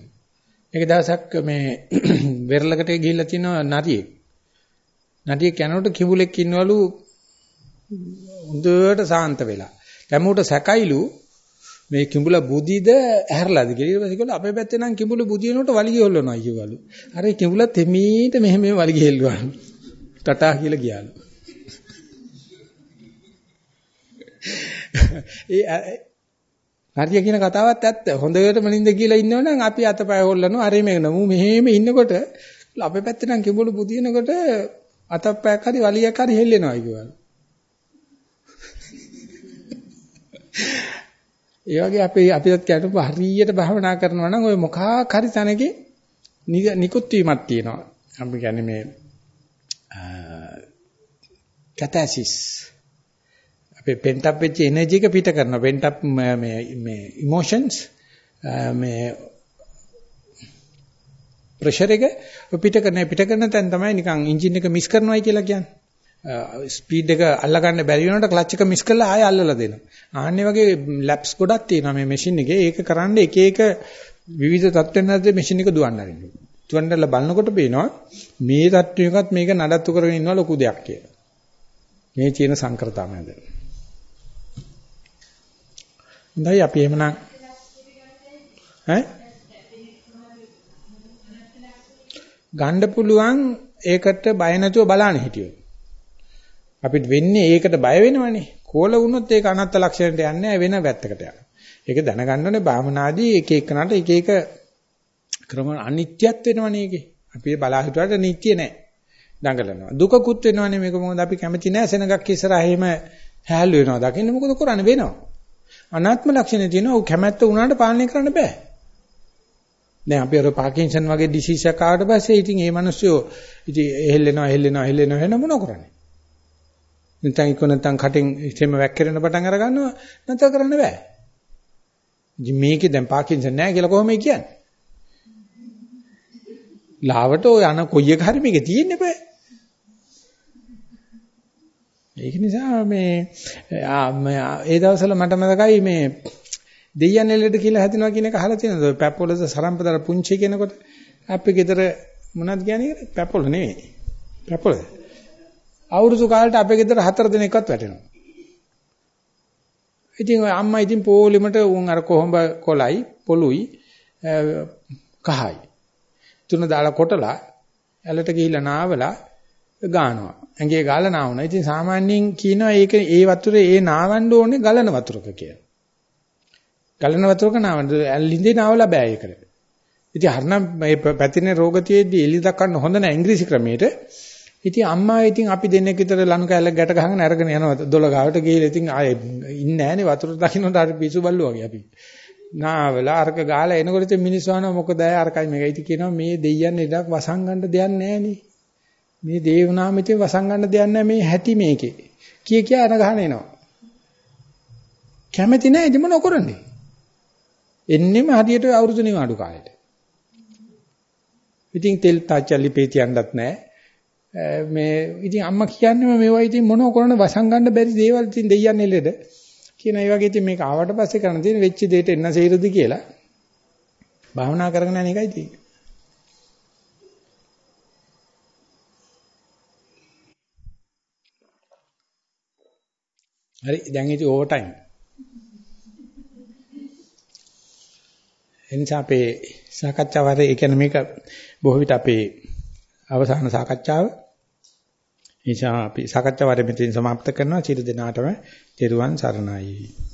එක දවසක් මේ වෙරළකට ගිහිල්ලා තිනවා නරියෙක්. නරියෙක් යනකොට කිඹුලෙක් ඉන්නවලු හොඳට සාන්ත වෙලා. දැන් සැකයිලු මේ කිඹුල බුදිද ඇහැරලාද කියලා. ඊට පස්සේ කිව්වලු අපේ පැත්තේ නම් කිඹුල බුදිනකොට වලිගය හොල්ලනවා කිව්වලු. අර කිඹුල තෙමීට මෙහෙම මෙහෙම වලිගය හෙල්ලුවාලු. ටටා කියලා ගියාලු. ඒ හරිය කියන කතාවත් ඇත්ත. හොඳටම නින්ද කියලා ඉන්නවනම් අපි අතපය හොල්ලනවා. අර මේ නමු මෙහෙම ඉන්නකොට අපේ පැත්තේ නම් කිඹුල බුදිනකොට අතපයක් හරි වලියක් හරි හෙල්ලෙනවා කිව්වලු. ඒ වගේ අපි අපිත් කියනකො හරියට භාවනා කරනවා නම් ওই මොකක් හරි තැනකේ නිකුත් වීමක් තියෙනවා. අපි කියන්නේ මේ කැතැසිස් අපේ pent up වෙච්ච එනර්ජි එක පිට කරනවා. pent up මේ මේ emotions මේ ප්‍රෙෂර් එක පිට කරන පිට කරන තැන තමයි නිකන් එන්ජින් එක මිස් කරනවායි කියලා කියන්නේ. ස්පීඩ් එක අල්ලගන්න බැරි වෙනකොට ක්ලච් එක මිස් කරලා ආයෙ අල්ලලා දෙනවා. ආන්නේ වගේ ලැප්ස් ගොඩක් තියෙනවා මේ මැෂින් එකේ. ඒක කරන්න එක එක විවිධ තත්ත්වෙන් නැද්ද මැෂින් එක දුවන්න ආරින්න. දුවන්නලා බලනකොට පේනවා මේ තත්ත්වයකත් මේක නඩත්තු කරගෙන ඉන්නවා ලොකු දෙයක් කියලා. මේ තියෙන සංකෘතාවයද. හොඳයි අපි එහෙමනම් ඈ ගන්න පුළුවන් ඒකට බය නැතුව බලන්න හිටියොත්. අපිට වෙන්නේ ඒකට බය වෙනවනේ. කෝල වුණොත් ඒක අනත්ත ලක්ෂණයට යන්නේ වෙන වැත්තකට යනවා. ඒක දැනගන්න ඕනේ භාවනාදී එක එකනට එක එක ක්‍රම අනිත්‍යත් වෙනවනේ ඒකේ. අපි බලා හිටුවාට නිට්ටිය නැහැ. දඟලනවා. දුකකුත් වෙනවනේ මේක මොකද අපි කැමති නැහැ සෙනගක් ඉස්සරහා එහෙම හැල්ලු වෙනවා. දකින්න මොකද කරන්නේ වෙනවා. අනාත්ම ලක්ෂණේ තියෙනවා ਉਹ කැමැත්ත උනාට පාලනය කරන්න බෑ. දැන් අපි අර පාකින්සන් වගේ ඩිසීස් එකක් ආවට පස්සේ ඉතින් මේ මිනිස්සු ඉතින් එහෙල්ලෙනවා එහෙල්ලෙනවා එහෙල්ලෙනවා එහෙන මොන කරන්නේ? නැත්නම් ඉක්ක නැත්නම් කටින් ඉතෙම වැක්කිරෙන පටන් අර ගන්නවා නැත්නම් කරන්න බෑ. ඉතින් මේකේ දැන් පාකින්සන් නැහැ කියලා කොහොමද කියන්නේ? ලාවට ඔය අන කොයි එක හරි මේකේ තියෙන්නේ බෑ. ඒක නිසා මේ ඒ දවස්වල මට මතකයි මේ දෙයයන් එල්ලෙට කියලා හැදෙනවා කියන එක අහලා තියෙනවද? ඔය පැප්පොලද සරම්පදර පුංචි කෙනකොට අපි ගෙදර මොනවද කියන්නේ? පැප්පොල නෙවෙයි. පැප්පොලද? අවුරුදු කාලෙට අපේ ගෙදර හතර දිනකවත් වැටෙනවා. ඉතින් ඔය අම්මා ඉතින් පොලිමට උන් අර කොහොඹ කොලයි පොලුයි කහයි. තුන දාලා කොටලා ඇලට ගිහිල්ලා නාවලා ගානවා. ඇඟේ ගාලා නාවනවා. ඉතින් සාමාන්‍යයෙන් කියනවා ඒක ඒ වතුරේ ඒ නාවන්න ඕනේ ගලන වතුරක කියලා. ගලන වතුරක නාවන්න ලිඳේ නාවලා බෑ ඒකට. ඉතින් හරනම් මේ පැතිරෙන රෝග තියෙද්දි එලි දක්වන්න හොඳ නැහැ ඉංග්‍රීසි ක්‍රමයට. ඉතින් අම්මා ඉතින් අපි දෙන්නෙක් විතර ලනු කැලක් ගැට ගහගෙන අරගෙන යනවා දොළ ගාවට ගිහලා ඉතින් ආයේ ඉන්නේ නැහනේ වතුර දකින්නට අර පිසු බල්ලෝ වගේ අපි. නාවලා අරක ගාලා එනකොට ඉතින් මිනිස්සු අහනවා මොකද අය අරකයි මේකයි. ඉතින් කියනවා මේ දෙයියන් ඉඩක් වසංගන්න දෙයක් නැහනේ. මේ දේවනාමිතේ වසංගන්න දෙයක් නැහැ මේ හැටි මේකේ. කිය කිය අර ගහන එනවා. කැමැති නැහැ ඉතින් මොන කරන්නේ? එන්නෙම හදියට අවුරුදු නිවාඩු කාලෙට. ඉතින් තෙල් තාච්චලි පේතියන්නත් නැහැ. මේ ඉතින් අම්මා කියන්නේ මේවා ඉතින් මොනව කරන්න වසංගන්න බැරි දේවල් ඉතින් දෙයියන් එල්ලෙද කියන ඒ වගේ ඉතින් මේක ආවට පස්සේ කරන්න තියෙන වෙච්ච දෙයට එන්න සේරද කියලා භාවනා කරගෙන යන එකයි තියෙන්නේ. හරි දැන් ඉතින් ඕවර් ටයිම්. එනිසා අපේ සාකච්ඡාව හරි ඒ කියන්නේ මේක බොහෝ විට අපේ අවසාන සාකච්ඡාව. එනිසා අපි සාකච්ඡාව හරි මෙතනින් સમાપ્ત කරනවා. චිර දිනාටම තෙරුවන් සරණයි.